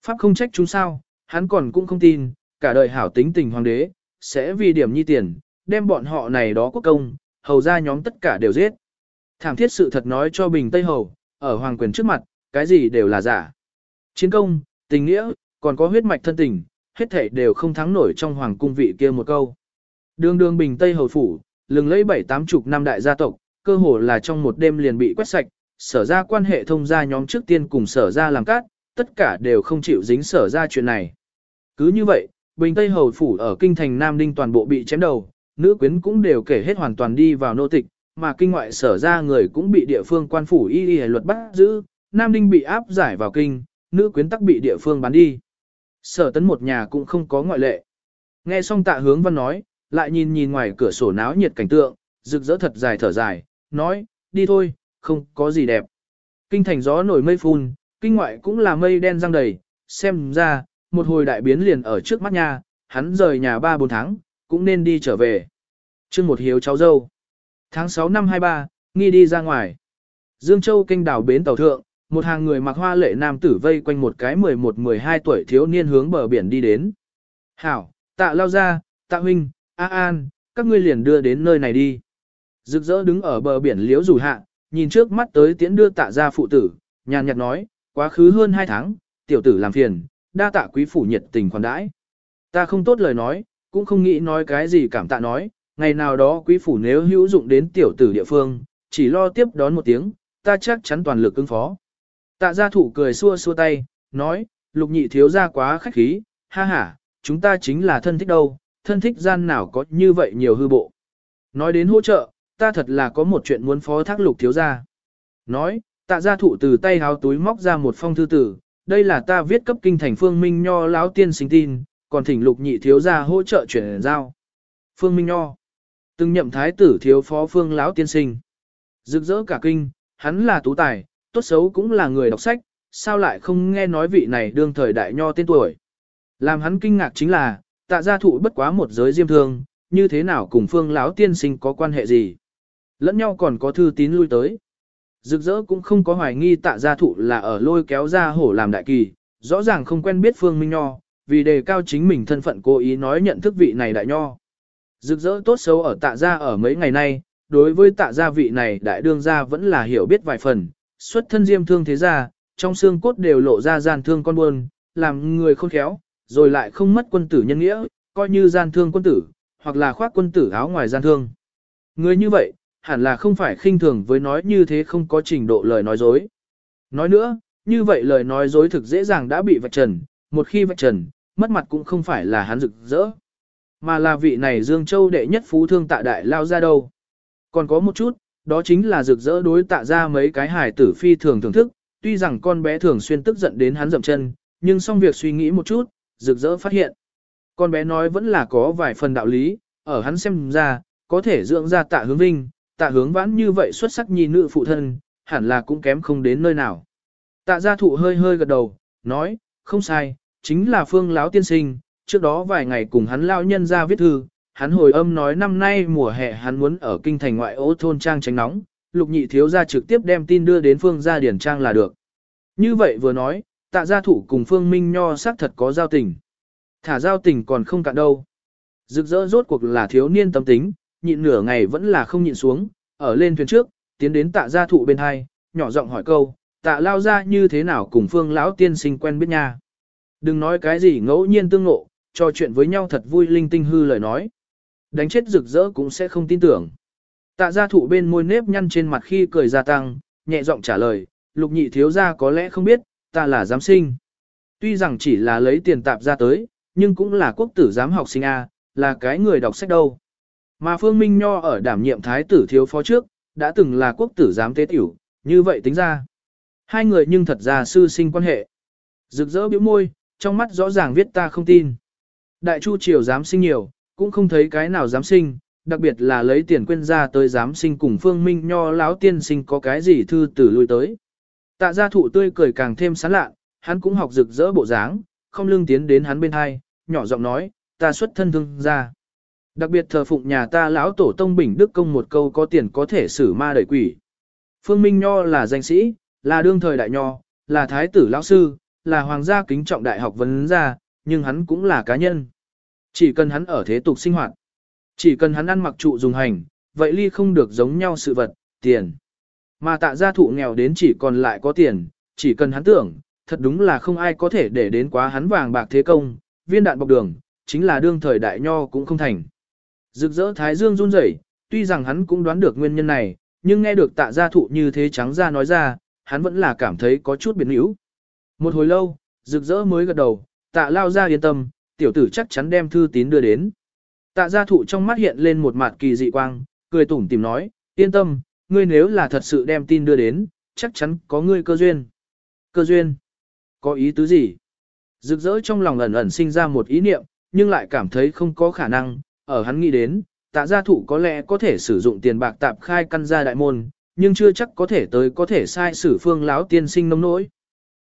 Pháp không trách chúng sao, hắn còn cũng không tin, cả đời hảo tính tình hoàng đế, sẽ vì điểm nhi tiền, đem bọn họ này đó quốc công, hầu ra nhóm tất cả đều giết. Thảm thiết sự thật nói cho Bình Tây Hầu, ở hoàng quyền trước mặt, cái gì đều là giả. Chiến công, tình nghĩa, còn có huyết mạch thân tình, hết thảy đều không thắng nổi trong hoàng cung vị kia một câu. Đường đường Bình Tây Hầu Phủ, lừng lấy bảy tám chục năm đại gia tộc, cơ hồ là trong một đêm liền bị quét sạch, sở ra quan hệ thông gia nhóm trước tiên cùng sở ra làm cát, tất cả đều không chịu dính sở ra chuyện này. Cứ như vậy, Bình Tây Hầu Phủ ở kinh thành Nam ninh toàn bộ bị chém đầu, nữ quyến cũng đều kể hết hoàn toàn đi vào nô tịch, mà kinh ngoại sở ra người cũng bị địa phương quan phủ y y luật bắt giữ, Nam Đinh bị áp giải vào kinh, nữ quyến tắc bị địa phương bán đi. Sở tấn một nhà cũng không có ngoại lệ. Nghe xong tạ hướng văn nói, lại nhìn nhìn ngoài cửa sổ náo nhiệt cảnh tượng, rực rỡ thật dài thở dài, nói, đi thôi, không có gì đẹp. Kinh thành gió nổi mây phun, kinh ngoại cũng là mây đen răng đầy, xem ra, một hồi đại biến liền ở trước mắt nha, hắn rời nhà 3-4 tháng, cũng nên đi trở về. chương một hiếu cháu dâu. Tháng 6 năm 23, nghi đi ra ngoài. Dương Châu kinh đảo bến tàu thượng, một hàng người mặc hoa lệ nam tử vây quanh một cái 11-12 tuổi thiếu niên hướng bờ biển đi đến. Hảo, tạ lao ra, tạ huynh, a an, các ngươi liền đưa đến nơi này đi. Rực rỡ đứng ở bờ biển liễu rủ hạ, nhìn trước mắt tới tiễn đưa tạ ra phụ tử, nhàn nhạt nói, quá khứ hơn 2 tháng, tiểu tử làm phiền, đa tạ quý phủ nhiệt tình khoản đãi. Ta không tốt lời nói, cũng không nghĩ nói cái gì cảm tạ nói, ngày nào đó quý phủ nếu hữu dụng đến tiểu tử địa phương, chỉ lo tiếp đón một tiếng, ta chắc chắn toàn lực ứng phó. Tạ gia thủ cười xua xua tay, nói, lục nhị thiếu ra quá khách khí, ha ha, chúng ta chính là thân thích đâu, thân thích gian nào có như vậy nhiều hư bộ. Nói đến hỗ trợ, ta thật là có một chuyện muốn phó thác lục thiếu ra. Nói, tạ gia thụ từ tay háo túi móc ra một phong thư tử, đây là ta viết cấp kinh thành phương minh nho lão tiên sinh tin, còn thỉnh lục nhị thiếu ra hỗ trợ chuyển giao. Phương Minh Nho từng nhậm thái tử thiếu phó phương lão tiên sinh. Rực rỡ cả kinh, hắn là tú tài, tốt xấu cũng là người đọc sách, sao lại không nghe nói vị này đương thời đại nho tên tuổi. Làm hắn kinh ngạc chính là, tạ gia thụ bất quá một giới diêm thương, như thế nào cùng phương lão tiên sinh có quan hệ gì. Lẫn nhau còn có thư tín lui tới. Rực rỡ cũng không có hoài nghi tạ gia thụ là ở lôi kéo ra hổ làm đại kỳ, rõ ràng không quen biết phương minh nho, vì đề cao chính mình thân phận cố ý nói nhận thức vị này đại nho. Rực rỡ tốt xấu ở tạ gia ở mấy ngày nay, đối với tạ gia vị này đại đương gia vẫn là hiểu biết vài phần, xuất thân diêm thương thế gia, trong xương cốt đều lộ ra gian thương con buôn, làm người khôn khéo, rồi lại không mất quân tử nhân nghĩa, coi như gian thương quân tử, hoặc là khoác quân tử áo ngoài gian thương. Người như vậy, hẳn là không phải khinh thường với nói như thế không có trình độ lời nói dối. Nói nữa, như vậy lời nói dối thực dễ dàng đã bị vạch trần, một khi vạch trần, mất mặt cũng không phải là hắn rực rỡ, mà là vị này Dương Châu đệ nhất phú thương tạ đại lao ra đâu. Còn có một chút, đó chính là rực rỡ đối tạ ra mấy cái hài tử phi thường thưởng thức, tuy rằng con bé thường xuyên tức giận đến hắn dậm chân, nhưng xong việc suy nghĩ một chút, rực rỡ phát hiện. Con bé nói vẫn là có vài phần đạo lý, ở hắn xem ra, có thể dưỡng ra tạ hướng vinh, tạ hướng vãn như vậy xuất sắc nhi nữ phụ thân, hẳn là cũng kém không đến nơi nào. Tạ gia thụ hơi hơi gật đầu, nói, không sai, chính là phương lão tiên sinh, trước đó vài ngày cùng hắn lao nhân ra viết thư, hắn hồi âm nói năm nay mùa hè hắn muốn ở kinh thành ngoại ô thôn trang tránh nóng, lục nhị thiếu gia trực tiếp đem tin đưa đến phương gia điển trang là được. Như vậy vừa nói, tạ gia thủ cùng phương minh nho xác thật có giao tình. Thả giao tình còn không cạn đâu. Rực rỡ rốt cuộc là thiếu niên tâm tính, nhịn nửa ngày vẫn là không nhịn xuống, ở lên thuyền trước, tiến đến tạ gia thụ bên hai, nhỏ giọng hỏi câu, tạ lao ra như thế nào cùng phương lão tiên sinh quen biết nha. Đừng nói cái gì ngẫu nhiên tương ngộ, trò chuyện với nhau thật vui linh tinh hư lời nói. Đánh chết rực rỡ cũng sẽ không tin tưởng. Tạ gia thụ bên môi nếp nhăn trên mặt khi cười gia tăng, nhẹ giọng trả lời, lục nhị thiếu gia có lẽ không biết, ta là giám sinh. Tuy rằng chỉ là lấy tiền tạp ra tới, nhưng cũng là quốc tử giám học sinh A, là cái người đọc sách đâu. Mà Phương Minh Nho ở đảm nhiệm thái tử thiếu phó trước, đã từng là quốc tử giám tế tiểu, như vậy tính ra. Hai người nhưng thật ra sư sinh quan hệ. Rực rỡ biểu môi, trong mắt rõ ràng viết ta không tin. Đại chu triều dám sinh nhiều, cũng không thấy cái nào dám sinh, đặc biệt là lấy tiền quên ra tới dám sinh cùng phương minh nho lão tiên sinh có cái gì thư tử lui tới. Tạ gia thụ tươi cười càng thêm sán lạ, hắn cũng học rực rỡ bộ dáng, không lưng tiến đến hắn bên hai, nhỏ giọng nói, ta xuất thân thương ra. Đặc biệt thờ phụng nhà ta lão tổ tông bình đức công một câu có tiền có thể xử ma đẩy quỷ. Phương Minh Nho là danh sĩ, là đương thời đại nho, là thái tử lão sư, là hoàng gia kính trọng đại học vấn gia, nhưng hắn cũng là cá nhân. Chỉ cần hắn ở thế tục sinh hoạt, chỉ cần hắn ăn mặc trụ dùng hành, vậy ly không được giống nhau sự vật, tiền. Mà tạ gia thụ nghèo đến chỉ còn lại có tiền, chỉ cần hắn tưởng, thật đúng là không ai có thể để đến quá hắn vàng bạc thế công, viên đạn bọc đường, chính là đương thời đại nho cũng không thành. Rực rỡ thái dương run rẩy, tuy rằng hắn cũng đoán được nguyên nhân này, nhưng nghe được tạ gia thụ như thế trắng ra nói ra, hắn vẫn là cảm thấy có chút biến hữu. Một hồi lâu, rực rỡ mới gật đầu, tạ lao ra yên tâm, tiểu tử chắc chắn đem thư tín đưa đến. Tạ gia thụ trong mắt hiện lên một mặt kỳ dị quang, cười tủm tìm nói, yên tâm, ngươi nếu là thật sự đem tin đưa đến, chắc chắn có ngươi cơ duyên. Cơ duyên? Có ý tứ gì? Rực rỡ trong lòng ẩn ẩn sinh ra một ý niệm, nhưng lại cảm thấy không có khả năng, ở hắn nghĩ đến, tạ gia thụ có lẽ có thể sử dụng tiền bạc tạp khai căn gia đại môn, nhưng chưa chắc có thể tới có thể sai sử phương lão tiên sinh nông nỗi.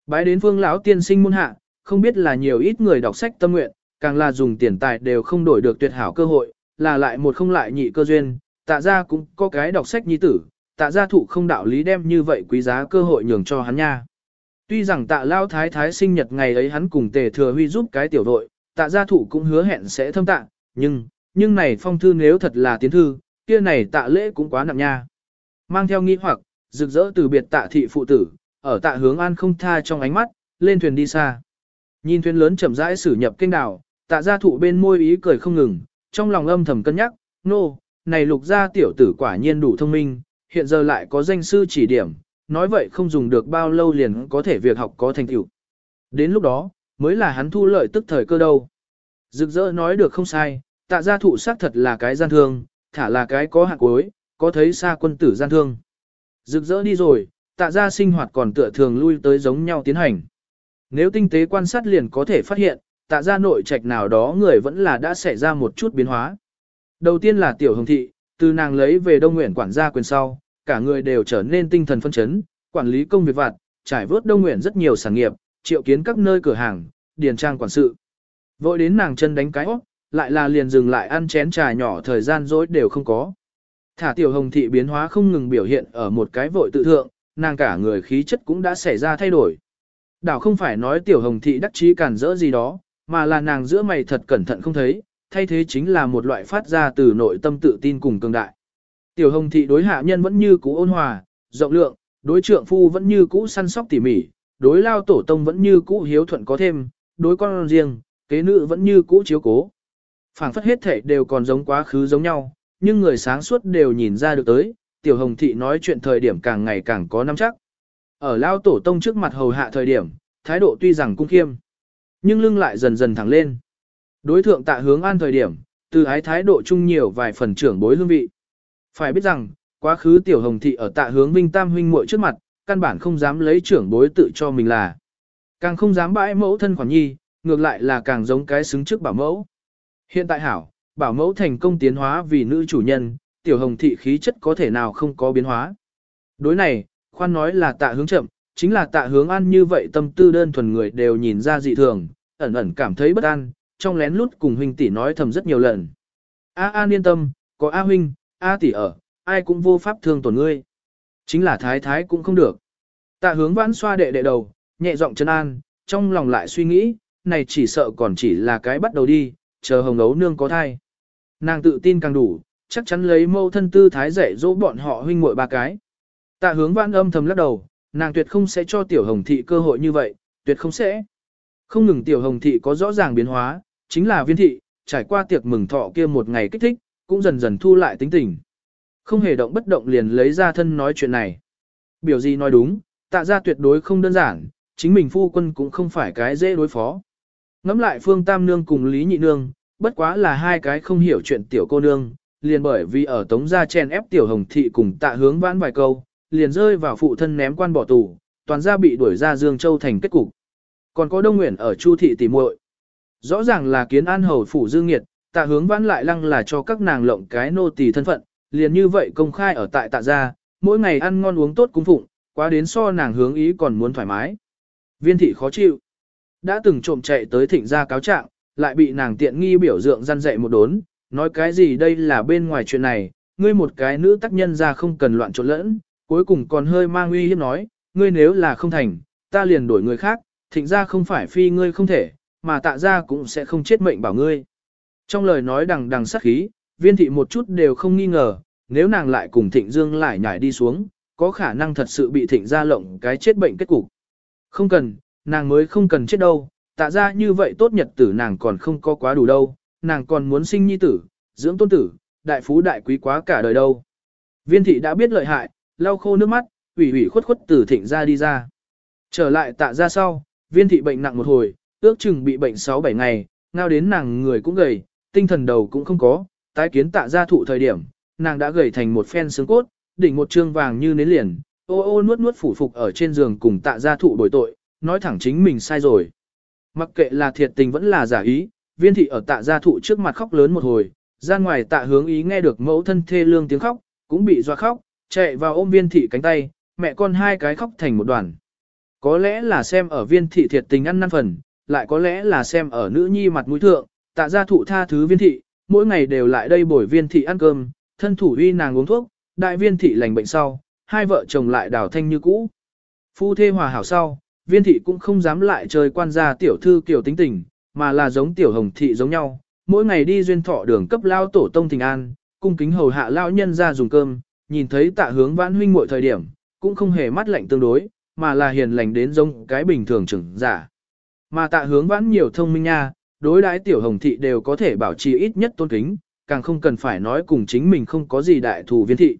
Bái đến phương lão tiên sinh môn hạ, không biết là nhiều ít người đọc sách tâm nguyện, càng là dùng tiền tài đều không đổi được tuyệt hảo cơ hội, là lại một không lại nhị cơ duyên, tạ gia cũng có cái đọc sách nhi tử, tạ gia thụ không đạo lý đem như vậy quý giá cơ hội nhường cho hắn nha. Tuy rằng tạ lao thái thái sinh nhật ngày ấy hắn cùng tề thừa huy giúp cái tiểu đội, tạ gia thụ cũng hứa hẹn sẽ thâm tạ, nhưng, nhưng này phong thư nếu thật là tiến thư, kia này tạ lễ cũng quá nặng nha. Mang theo nghi hoặc, rực rỡ từ biệt tạ thị phụ tử, ở tạ hướng an không tha trong ánh mắt, lên thuyền đi xa. Nhìn thuyền lớn chậm rãi xử nhập kênh đảo, tạ gia thụ bên môi ý cười không ngừng, trong lòng âm thầm cân nhắc, nô, no, này lục gia tiểu tử quả nhiên đủ thông minh, hiện giờ lại có danh sư chỉ điểm, nói vậy không dùng được bao lâu liền có thể việc học có thành tựu. Đến lúc đó, mới là hắn thu lợi tức thời cơ đâu. Rực rỡ nói được không sai, tạ gia thụ xác thật là cái gian thương, thả là cái có hạng cuối, có thấy xa quân tử gian thương. Rực rỡ đi rồi, tạ gia sinh hoạt còn tựa thường lui tới giống nhau tiến hành. Nếu tinh tế quan sát liền có thể phát hiện, tạ gia nội trạch nào đó người vẫn là đã xảy ra một chút biến hóa. Đầu tiên là tiểu hồng thị, từ nàng lấy về đông nguyện quản gia quyền sau, cả người đều trở nên tinh thần phân chấn, quản lý công việc vặt, trải vớt đông nguyện rất nhiều sản nghiệp, triệu kiến các nơi cửa hàng, điền trang quản sự. Vội đến nàng chân đánh cái óc, lại là liền dừng lại ăn chén trà nhỏ thời gian dối đều không có. Thả tiểu hồng thị biến hóa không ngừng biểu hiện ở một cái vội tự thượng, nàng cả người khí chất cũng đã xảy ra thay đổi. Đảo không phải nói tiểu hồng thị đắc chí cản rỡ gì đó, mà là nàng giữa mày thật cẩn thận không thấy, thay thế chính là một loại phát ra từ nội tâm tự tin cùng cường đại. Tiểu hồng thị đối hạ nhân vẫn như cũ ôn hòa, rộng lượng, đối trượng phu vẫn như cũ săn sóc tỉ mỉ, đối lao tổ tông vẫn như cũ hiếu thuận có thêm, đối con riêng, kế nữ vẫn như cũ chiếu cố. phảng phất hết thể đều còn giống quá khứ giống nhau, nhưng người sáng suốt đều nhìn ra được tới, tiểu hồng thị nói chuyện thời điểm càng ngày càng có nắm chắc. Ở lao tổ tông trước mặt hầu hạ thời điểm, thái độ tuy rằng cung khiêm, nhưng lưng lại dần dần thẳng lên. Đối thượng tạ hướng an thời điểm, từ ái thái độ chung nhiều vài phần trưởng bối hương vị. Phải biết rằng, quá khứ tiểu hồng thị ở tạ hướng vinh tam huynh muội trước mặt, căn bản không dám lấy trưởng bối tự cho mình là. Càng không dám bãi mẫu thân khoản nhi, ngược lại là càng giống cái xứng trước bảo mẫu. Hiện tại hảo, bảo mẫu thành công tiến hóa vì nữ chủ nhân, tiểu hồng thị khí chất có thể nào không có biến hóa. Đối này, khoan nói là tạ hướng chậm, chính là tạ hướng ăn như vậy tâm tư đơn thuần người đều nhìn ra dị thường, ẩn ẩn cảm thấy bất an, trong lén lút cùng huynh tỷ nói thầm rất nhiều lần. A An yên tâm, có A huynh, A tỷ ở, ai cũng vô pháp thương tổn ngươi. Chính là thái thái cũng không được. Tạ hướng vãn xoa đệ đệ đầu, nhẹ giọng chân an, trong lòng lại suy nghĩ, này chỉ sợ còn chỉ là cái bắt đầu đi, chờ hồng ấu nương có thai. Nàng tự tin càng đủ, chắc chắn lấy mâu thân tư thái dạy dỗ bọn họ huynh muội ba cái. Tạ hướng vãn âm thầm lắc đầu, nàng tuyệt không sẽ cho tiểu hồng thị cơ hội như vậy, tuyệt không sẽ. Không ngừng tiểu hồng thị có rõ ràng biến hóa, chính là viên thị, trải qua tiệc mừng thọ kia một ngày kích thích, cũng dần dần thu lại tính tình. Không hề động bất động liền lấy ra thân nói chuyện này. Biểu gì nói đúng, tạ ra tuyệt đối không đơn giản, chính mình phu quân cũng không phải cái dễ đối phó. Ngắm lại Phương Tam Nương cùng Lý Nhị Nương, bất quá là hai cái không hiểu chuyện tiểu cô nương, liền bởi vì ở Tống Gia chen ép tiểu hồng thị cùng tạ hướng vãn vài câu, liền rơi vào phụ thân ném quan bỏ tù, toàn gia bị đuổi ra Dương Châu thành kết cục. Còn có Đông Nguyện ở Chu thị tỉ muội. Rõ ràng là kiến an hầu phủ dương nghiệt, tạ hướng vãn lại lăng là cho các nàng lộng cái nô tỳ thân phận, liền như vậy công khai ở tại tạ gia, mỗi ngày ăn ngon uống tốt cung phụng, quá đến so nàng hướng ý còn muốn thoải mái. Viên thị khó chịu. Đã từng trộm chạy tới thịnh gia cáo trạng, lại bị nàng tiện nghi biểu dượng răn dạy một đốn, nói cái gì đây là bên ngoài chuyện này, ngươi một cái nữ tác nhân ra không cần loạn trộn lẫn, cuối cùng còn hơi mang uy hiếp nói, ngươi nếu là không thành, ta liền đổi người khác, thịnh gia không phải phi ngươi không thể, mà tạ gia cũng sẽ không chết mệnh bảo ngươi. Trong lời nói đằng đằng sát khí, viên thị một chút đều không nghi ngờ, nếu nàng lại cùng thịnh dương lại nhảy đi xuống, có khả năng thật sự bị thịnh gia lộng cái chết bệnh kết cục. Không cần, nàng mới không cần chết đâu, tạ ra như vậy tốt nhật tử nàng còn không có quá đủ đâu, nàng còn muốn sinh nhi tử, dưỡng tôn tử, đại phú đại quý quá cả đời đâu. Viên thị đã biết lợi hại, lau khô nước mắt, ủy ủy khuất khuất từ thịnh ra đi ra. Trở lại tạ ra sau, viên thị bệnh nặng một hồi, ước chừng bị bệnh 6-7 ngày, ngao đến nàng người cũng gầy, tinh thần đầu cũng không có, tái kiến tạ gia thụ thời điểm, nàng đã gầy thành một phen xương cốt, đỉnh một trương vàng như nến liền, ô ô nuốt nuốt phủ phục ở trên giường cùng tạ gia thụ bồi tội, nói thẳng chính mình sai rồi. Mặc kệ là thiệt tình vẫn là giả ý, viên thị ở tạ gia thụ trước mặt khóc lớn một hồi, ra ngoài tạ hướng ý nghe được mẫu thân thê lương tiếng khóc, cũng bị doa khóc, chạy vào ôm viên thị cánh tay, mẹ con hai cái khóc thành một đoàn. Có lẽ là xem ở viên thị thiệt tình ăn năn phần, lại có lẽ là xem ở nữ nhi mặt mũi thượng, tạ gia thụ tha thứ viên thị, mỗi ngày đều lại đây bồi viên thị ăn cơm, thân thủ uy nàng uống thuốc, đại viên thị lành bệnh sau, hai vợ chồng lại đào thanh như cũ. Phu thê hòa hảo sau, viên thị cũng không dám lại chơi quan gia tiểu thư kiểu tính tình, mà là giống tiểu hồng thị giống nhau, mỗi ngày đi duyên thọ đường cấp lao tổ tông thịnh an, cung kính hầu hạ lao nhân ra dùng cơm, nhìn thấy tạ hướng vãn huynh muội thời điểm, cũng không hề mắt lạnh tương đối, mà là hiền lành đến giống cái bình thường trưởng giả. Mà tạ hướng vãn nhiều thông minh nha, đối đãi tiểu hồng thị đều có thể bảo trì ít nhất tôn kính, càng không cần phải nói cùng chính mình không có gì đại thù viên thị.